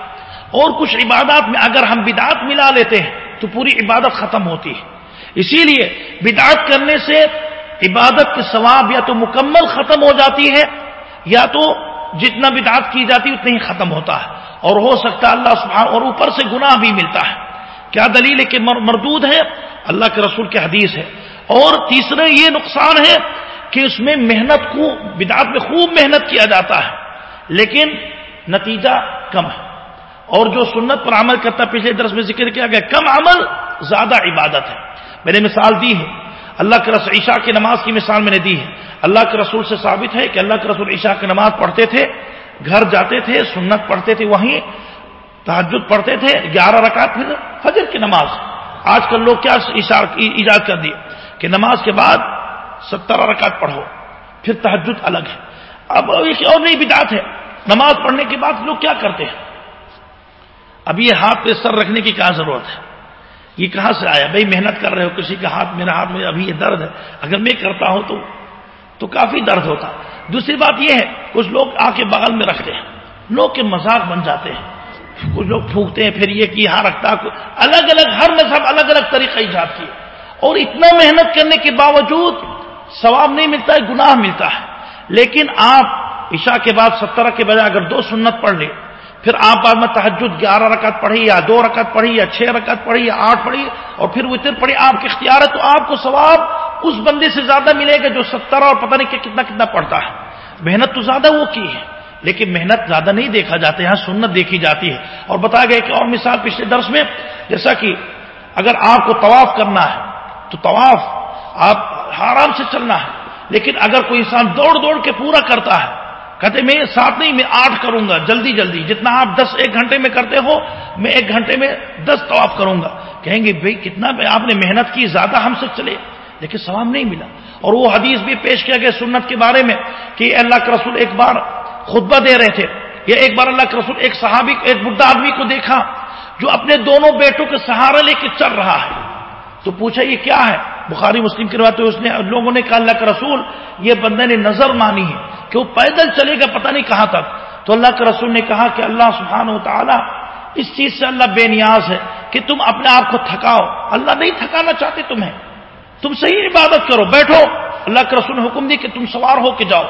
اور کچھ عبادات میں اگر ہم بدعت ملا لیتے ہیں تو پوری عبادت ختم ہوتی ہے۔ اسی لیے بدعت کرنے سے عبادت کے ثواب یا تو مکمل ختم ہو جاتی ہے یا تو جتنا بدعت کی جاتی اتنا ہی ختم ہوتا ہے۔ اور ہو سکتا ہے اللہ سبحانہ اور اوپر سے گناہ بھی ملتا ہے۔ کیا دلیل ہے کہ مردود ہے؟ اللہ کے رسول کے حدیث ہے۔ اور تیسرے یہ نقصان ہے کہ اس میں محنت کو بدعت میں خوب محنت کیا جاتا ہے، لیکن نتیجہ کم ہے۔ اور جو سنت پر عمل کرتا پچھلے درس میں ذکر کیا گیا، کم عمل زیادہ عبادت ہے۔ میں نے مثال دی ہے۔ اللہ کے رسول عشاء کی نماز کی مثال میں نے دی ہے۔ اللہ کے رسول سے ثابت ہے کہ اللہ کے رسول عشاء کی نماز پڑھتے تھے، گھر جاتے تھے، سنت پڑھتے تھے، وہیں تحجد پڑھتے تھے، گیارہ رکعت پھر فجر کی نماز۔ آج کل لوگ کیا ایجاد کر دیے کہ نماز کے بعد ستر رکعت پڑھو، پھر تحجد الگ ہے۔ اب ایک اور نئی بدعت ہے۔ نماز پڑھنے کے بعد لوگ کیا کرتے ہیں؟ اب یہ ہاتھ پہ سر رکھنے کی کیا ضرورت ہے؟ یہ کہاں سے آیا؟ بھائی محنت کر رہے ہو، کسی کا ہاتھ میرے ہاتھ میں ابھی یہ درد ہے۔ اگر میں کرتا ہوں تو تو کافی درد ہوتا۔ دوسری بات یہ ہے، کچھ لوگ آ کے بغل میں رکھتے ہیں۔ لوگ کے مذاق بن جاتے ہیں۔ کچھ لوگ پھونکتے ہیں، پھر یہ کہ یہاں رکھتا، الگ الگ، ہر مذہب الگ الگ طریقہ ایجاد کیے۔ اور اتنا محنت کرنے کے باوجود ثواب نہیں ملتا ہے، گناہ ملتا ہے۔ لیکن آپ عشاء کے بعد سترہ کے بجائے اگر دو سنت پڑھ لیں، پھر آپ بعد میں تحجد گیارہ رکعت پڑھی یا دو رکعت پڑھی یا چھ رکعت پڑھی یا آٹھ پڑھی اور پھر وطر پڑھی آپ کے اختیار ہے تو آپ کو ثواب اس بندے سے زیادہ ملے گا جو سترہ اور پتہ نہیں کہ کتنا کتنا پڑھتا ہے۔ محنت تو زیادہ وہ کی ہے، لیکن محنت زیادہ نہیں دیکھا جاتا یہاں سنت دیکھی جاتی ہے۔ اور بتایا گیا کہ اور مثال پچھلے درس میں، جیسا کہ اگر آپ کو طواف کرنا ہے تو طواف آپ آرام سے چلنا ہے۔ لیکن اگر کوئی انسان دوڑ دوڑ کے پورا کرتا ہے، کہتے میں سات نہیں، میں آٹھ کروں گا، جلدی جلدی، جتنا آپ دس، ایک گھنٹے میں کرتے ہو، میں ایک گھنٹے میں دس طواف کروں گا۔ کہیں گے، بھائی، کتنا آپ نے محنت کی، زیادہ ہم سے چلے۔ لیکن ثواب نہیں ملا۔ اور وہ حدیث بھی پیش کیا گیا سنت کے بارے میں کہ اللہ کے رسول ایک بار خطبہ دے رہے تھے۔ یا ایک بار اللہ کے رسول ایک صحابی، ایک بڈھا آدمی کو دیکھا جو اپنے دونوں بیٹوں کے سہارا لے کے چل رہا ہے۔ تو پوچھا یہ کیا ہے؟ بخاری مسلم کی روایت اس نے لوگوں نے کہا، اللہ کا رسول، یہ بندے نے نظر مانی ہے کہ وہ پیدل چلے گا، پتہ نہیں کہاں تک۔ تو اللہ کے رسول نے کہا کہ اللہ سبحانہ و تعالیٰ اس چیز سے اللہ بے نیاز ہے کہ تم اپنے آپ کو تھکاؤ۔ اللہ نہیں تھکانا چاہتے تمہیں۔ تم صحیح عبادت کرو، بیٹھو۔ اللہ کے رسول نے حکم دی کہ تم سوار ہو کے جاؤ۔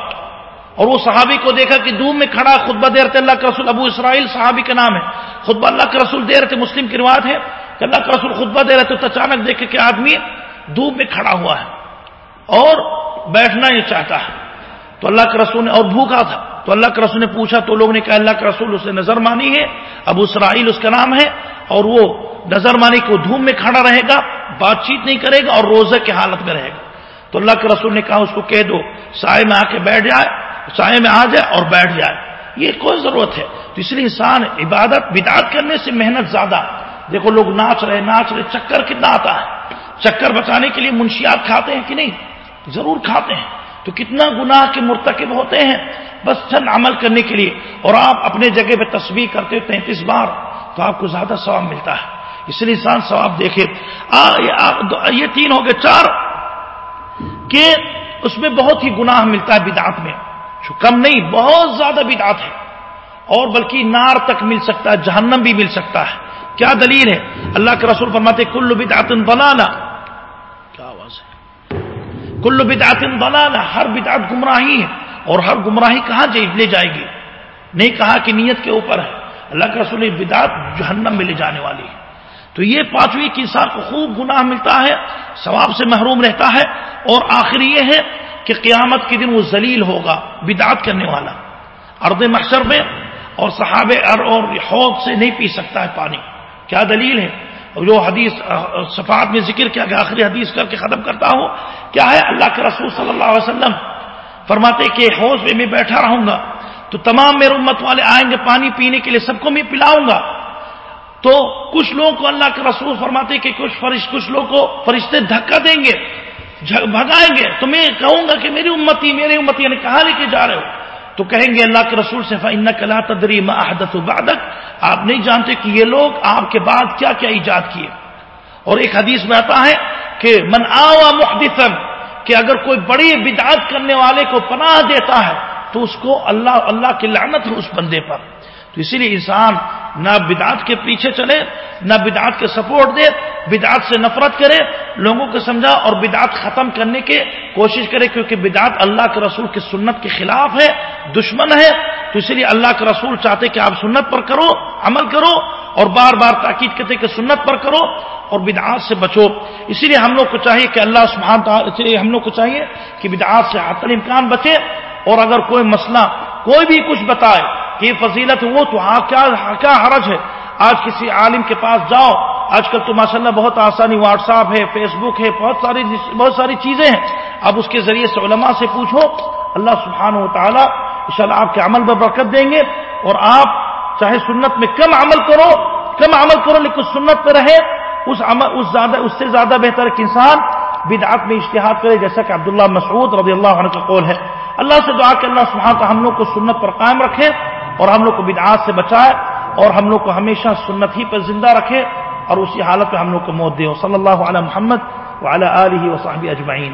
اور وہ صحابی کو دیکھا کہ دھوم میں کھڑا، خطبہ دے رہتے اللہ کے رسول، ابو اسرائیل صحابی کا نام ہے۔ خطبہ اللہ کے رسول دے رہے مسلم کی روایت ہے۔ کہ اللہ کے رسول خطبہ دے رہے تو اچانک دیکھے کہ آدمی دھوپ میں کھڑا ہوا ہے اور بیٹھنا یہ چاہتا ہے۔ تو اللہ کے رسول نے اور بھوکا تھا۔ تو اللہ کے رسول نے پوچھا تو لوگ نے کہا، اللہ کے رسول اسے نظر مانی ہے، ابو اسرائیل اس کا نام ہے اور وہ نظر مانی کو دھوم میں کھڑا رہے گا، بات چیت نہیں کرے گا اور روزے کی حالت میں رہے گا۔ تو اللہ کے رسول نے کہا، اس کو کہہ دو، سائے میں آ کے بیٹھ جائے، سائے میں آ جائے اور بیٹھ جائے۔ یہ کوئی ضرورت ہے۔ تو اس لیے انسان عبادت، بدعت کرنے سے محنت زیادہ دیکھو لوگ ناچ رہے ناچ رہے چکر کتنا آتا ہے؟ چکر بچانے کے لیے منشیات کھاتے ہیں کہ نہیں؟ ضرور کھاتے ہیں۔ تو کتنا گناہ کے مرتکب ہوتے ہیں بس چند عمل کرنے کے لیے۔ اور آپ اپنے جگہ پہ تصویر کرتے ہو تینتیس بار تو آپ کو زیادہ ثواب ملتا ہے۔ اس لیے انسان ثواب دیکھے۔ یہ تین ہو گئے، چار کہ اس میں بہت ہی گناہ ملتا ہے بدعات میں۔ جو کم نہیں، بہت زیادہ بدعات ہے اور بلکہ نار تک مل سکتا ہے، جہنم بھی مل سکتا ہے۔ کیا دلیل ہے؟ اللہ کے رسول فرماتے کل بدعت بنانا کیا آواز ہے؟ کل بدعت بنانا ہر بدعت گمراہی ہے اور ہر گمراہی کہاں لے جائے گی؟ نہیں کہا کہ نیت کے اوپر ہے۔ اللہ کے رسول بدعت جہنم میں لے جانے والی ہے۔ تو یہ پانچویں کی انسان کو خوب گناہ ملتا ہے، ثواب سے محروم رہتا ہے اور آخر یہ ہے کہ قیامت کے دن وہ ذلیل ہوگا، بدعت کرنے والا۔ ارد محشر میں اور صحابے اور حوض سے نہیں پی سکتا ہے پانی۔ کیا دلیل ہے جو حدیث صفات میں ذکر کیا کہ آخری حدیث کر کے ختم کرتا ہوں، کیا ہے؟ اللہ کے رسول صلی اللہ علیہ وسلم فرماتے کہ حوض میں میں بیٹھا رہوں گا، تو تمام میرے امت والے آئیں گے، پانی پینے کے لیے سب کو میں پلاؤں گا۔ تو کچھ لوگوں کو اللہ کے رسول فرماتے کہ کچھ فرش، کچھ لوگوں کو فرشتے دھکا دیں گے بھگائیں گے۔ تو میں کہوں گا کہ میری امتی میری امتی یعنی کہاں لے کے جا رہے ہو۔ تو کہیں گے اللہ کے رسول سے فن کلا تدری محدت بادک آپ نہیں جانتے کہ یہ لوگ آپ کے بعد کیا کیا ایجاد کیے۔ اور ایک حدیث میں آتا ہے کہ من آوا محدثن کہ اگر کوئی بڑی بدعت کرنے والے کو پناہ دیتا ہے، تو اس کو اللہ اللہ کی لعنت ہے اس بندے پر۔ تو اسی لیے انسان نہ بدعت کے پیچھے چلے، نہ بدعت کے سپورٹ دے، بدعت سے نفرت کرے، لوگوں کو سمجھا اور بدعت ختم کرنے کی کوشش کرے، کیونکہ بدعت اللہ کے رسول کی سنت کے خلاف ہے، دشمن ہے۔ تو اسی لیے اللہ کے رسول چاہتے کہ آپ سنت پر کرو، عمل کرو اور بار بار تاکید کرتے کہ سنت پر کرو اور بدعات سے بچو۔ اسی لیے ہم لوگ کو چاہیے کہ اللہ سبحان ہم لوگ کو چاہیے کہ بدعات سے حتل امکان بچے اور اگر کوئی مسئلہ، کوئی بھی کچھ بتائے یہ فضیلت وہ تو ہاں، کیا کیا حرج ہے؟ آج کسی عالم کے پاس جاؤ۔ آج کل تو ماشاء اللہ بہت آسانی واٹس ایپ ہے فیس بک ہے، بہت ساری بہت ساری چیزیں ہیں۔ اب اس کے ذریعے سے علماء سے پوچھو۔ اللہ سبحانہ و تعالیٰ ان شاء اللہ آپ کے عمل میں برکت دیں گے۔ اور آپ چاہے سنت میں کم عمل کرو، کم عمل کرو لیکن سنت پہ رہے۔ اس عمل اس زیادہ اس سے زیادہ بہتر کہ انسان بدعات میں اشتہاد کرے، جیسا کہ عبداللہ مسعود رضی اللہ عنہ کا قول ہے۔ اللہ سے دعا کہ اللہ سبحانہ ہم لوگ کو سنت پر قائم رکھے۔ اور ہم لوگ کو بدعات سے بچائے اور ہم لوگ کو ہمیشہ سنت ہی پر زندہ رکھے اور اسی حالت میں ہم لوگ کو موت دے۔ صلی اللہ علیہ محمد وعلی آلہ وصحبہ اجمعین۔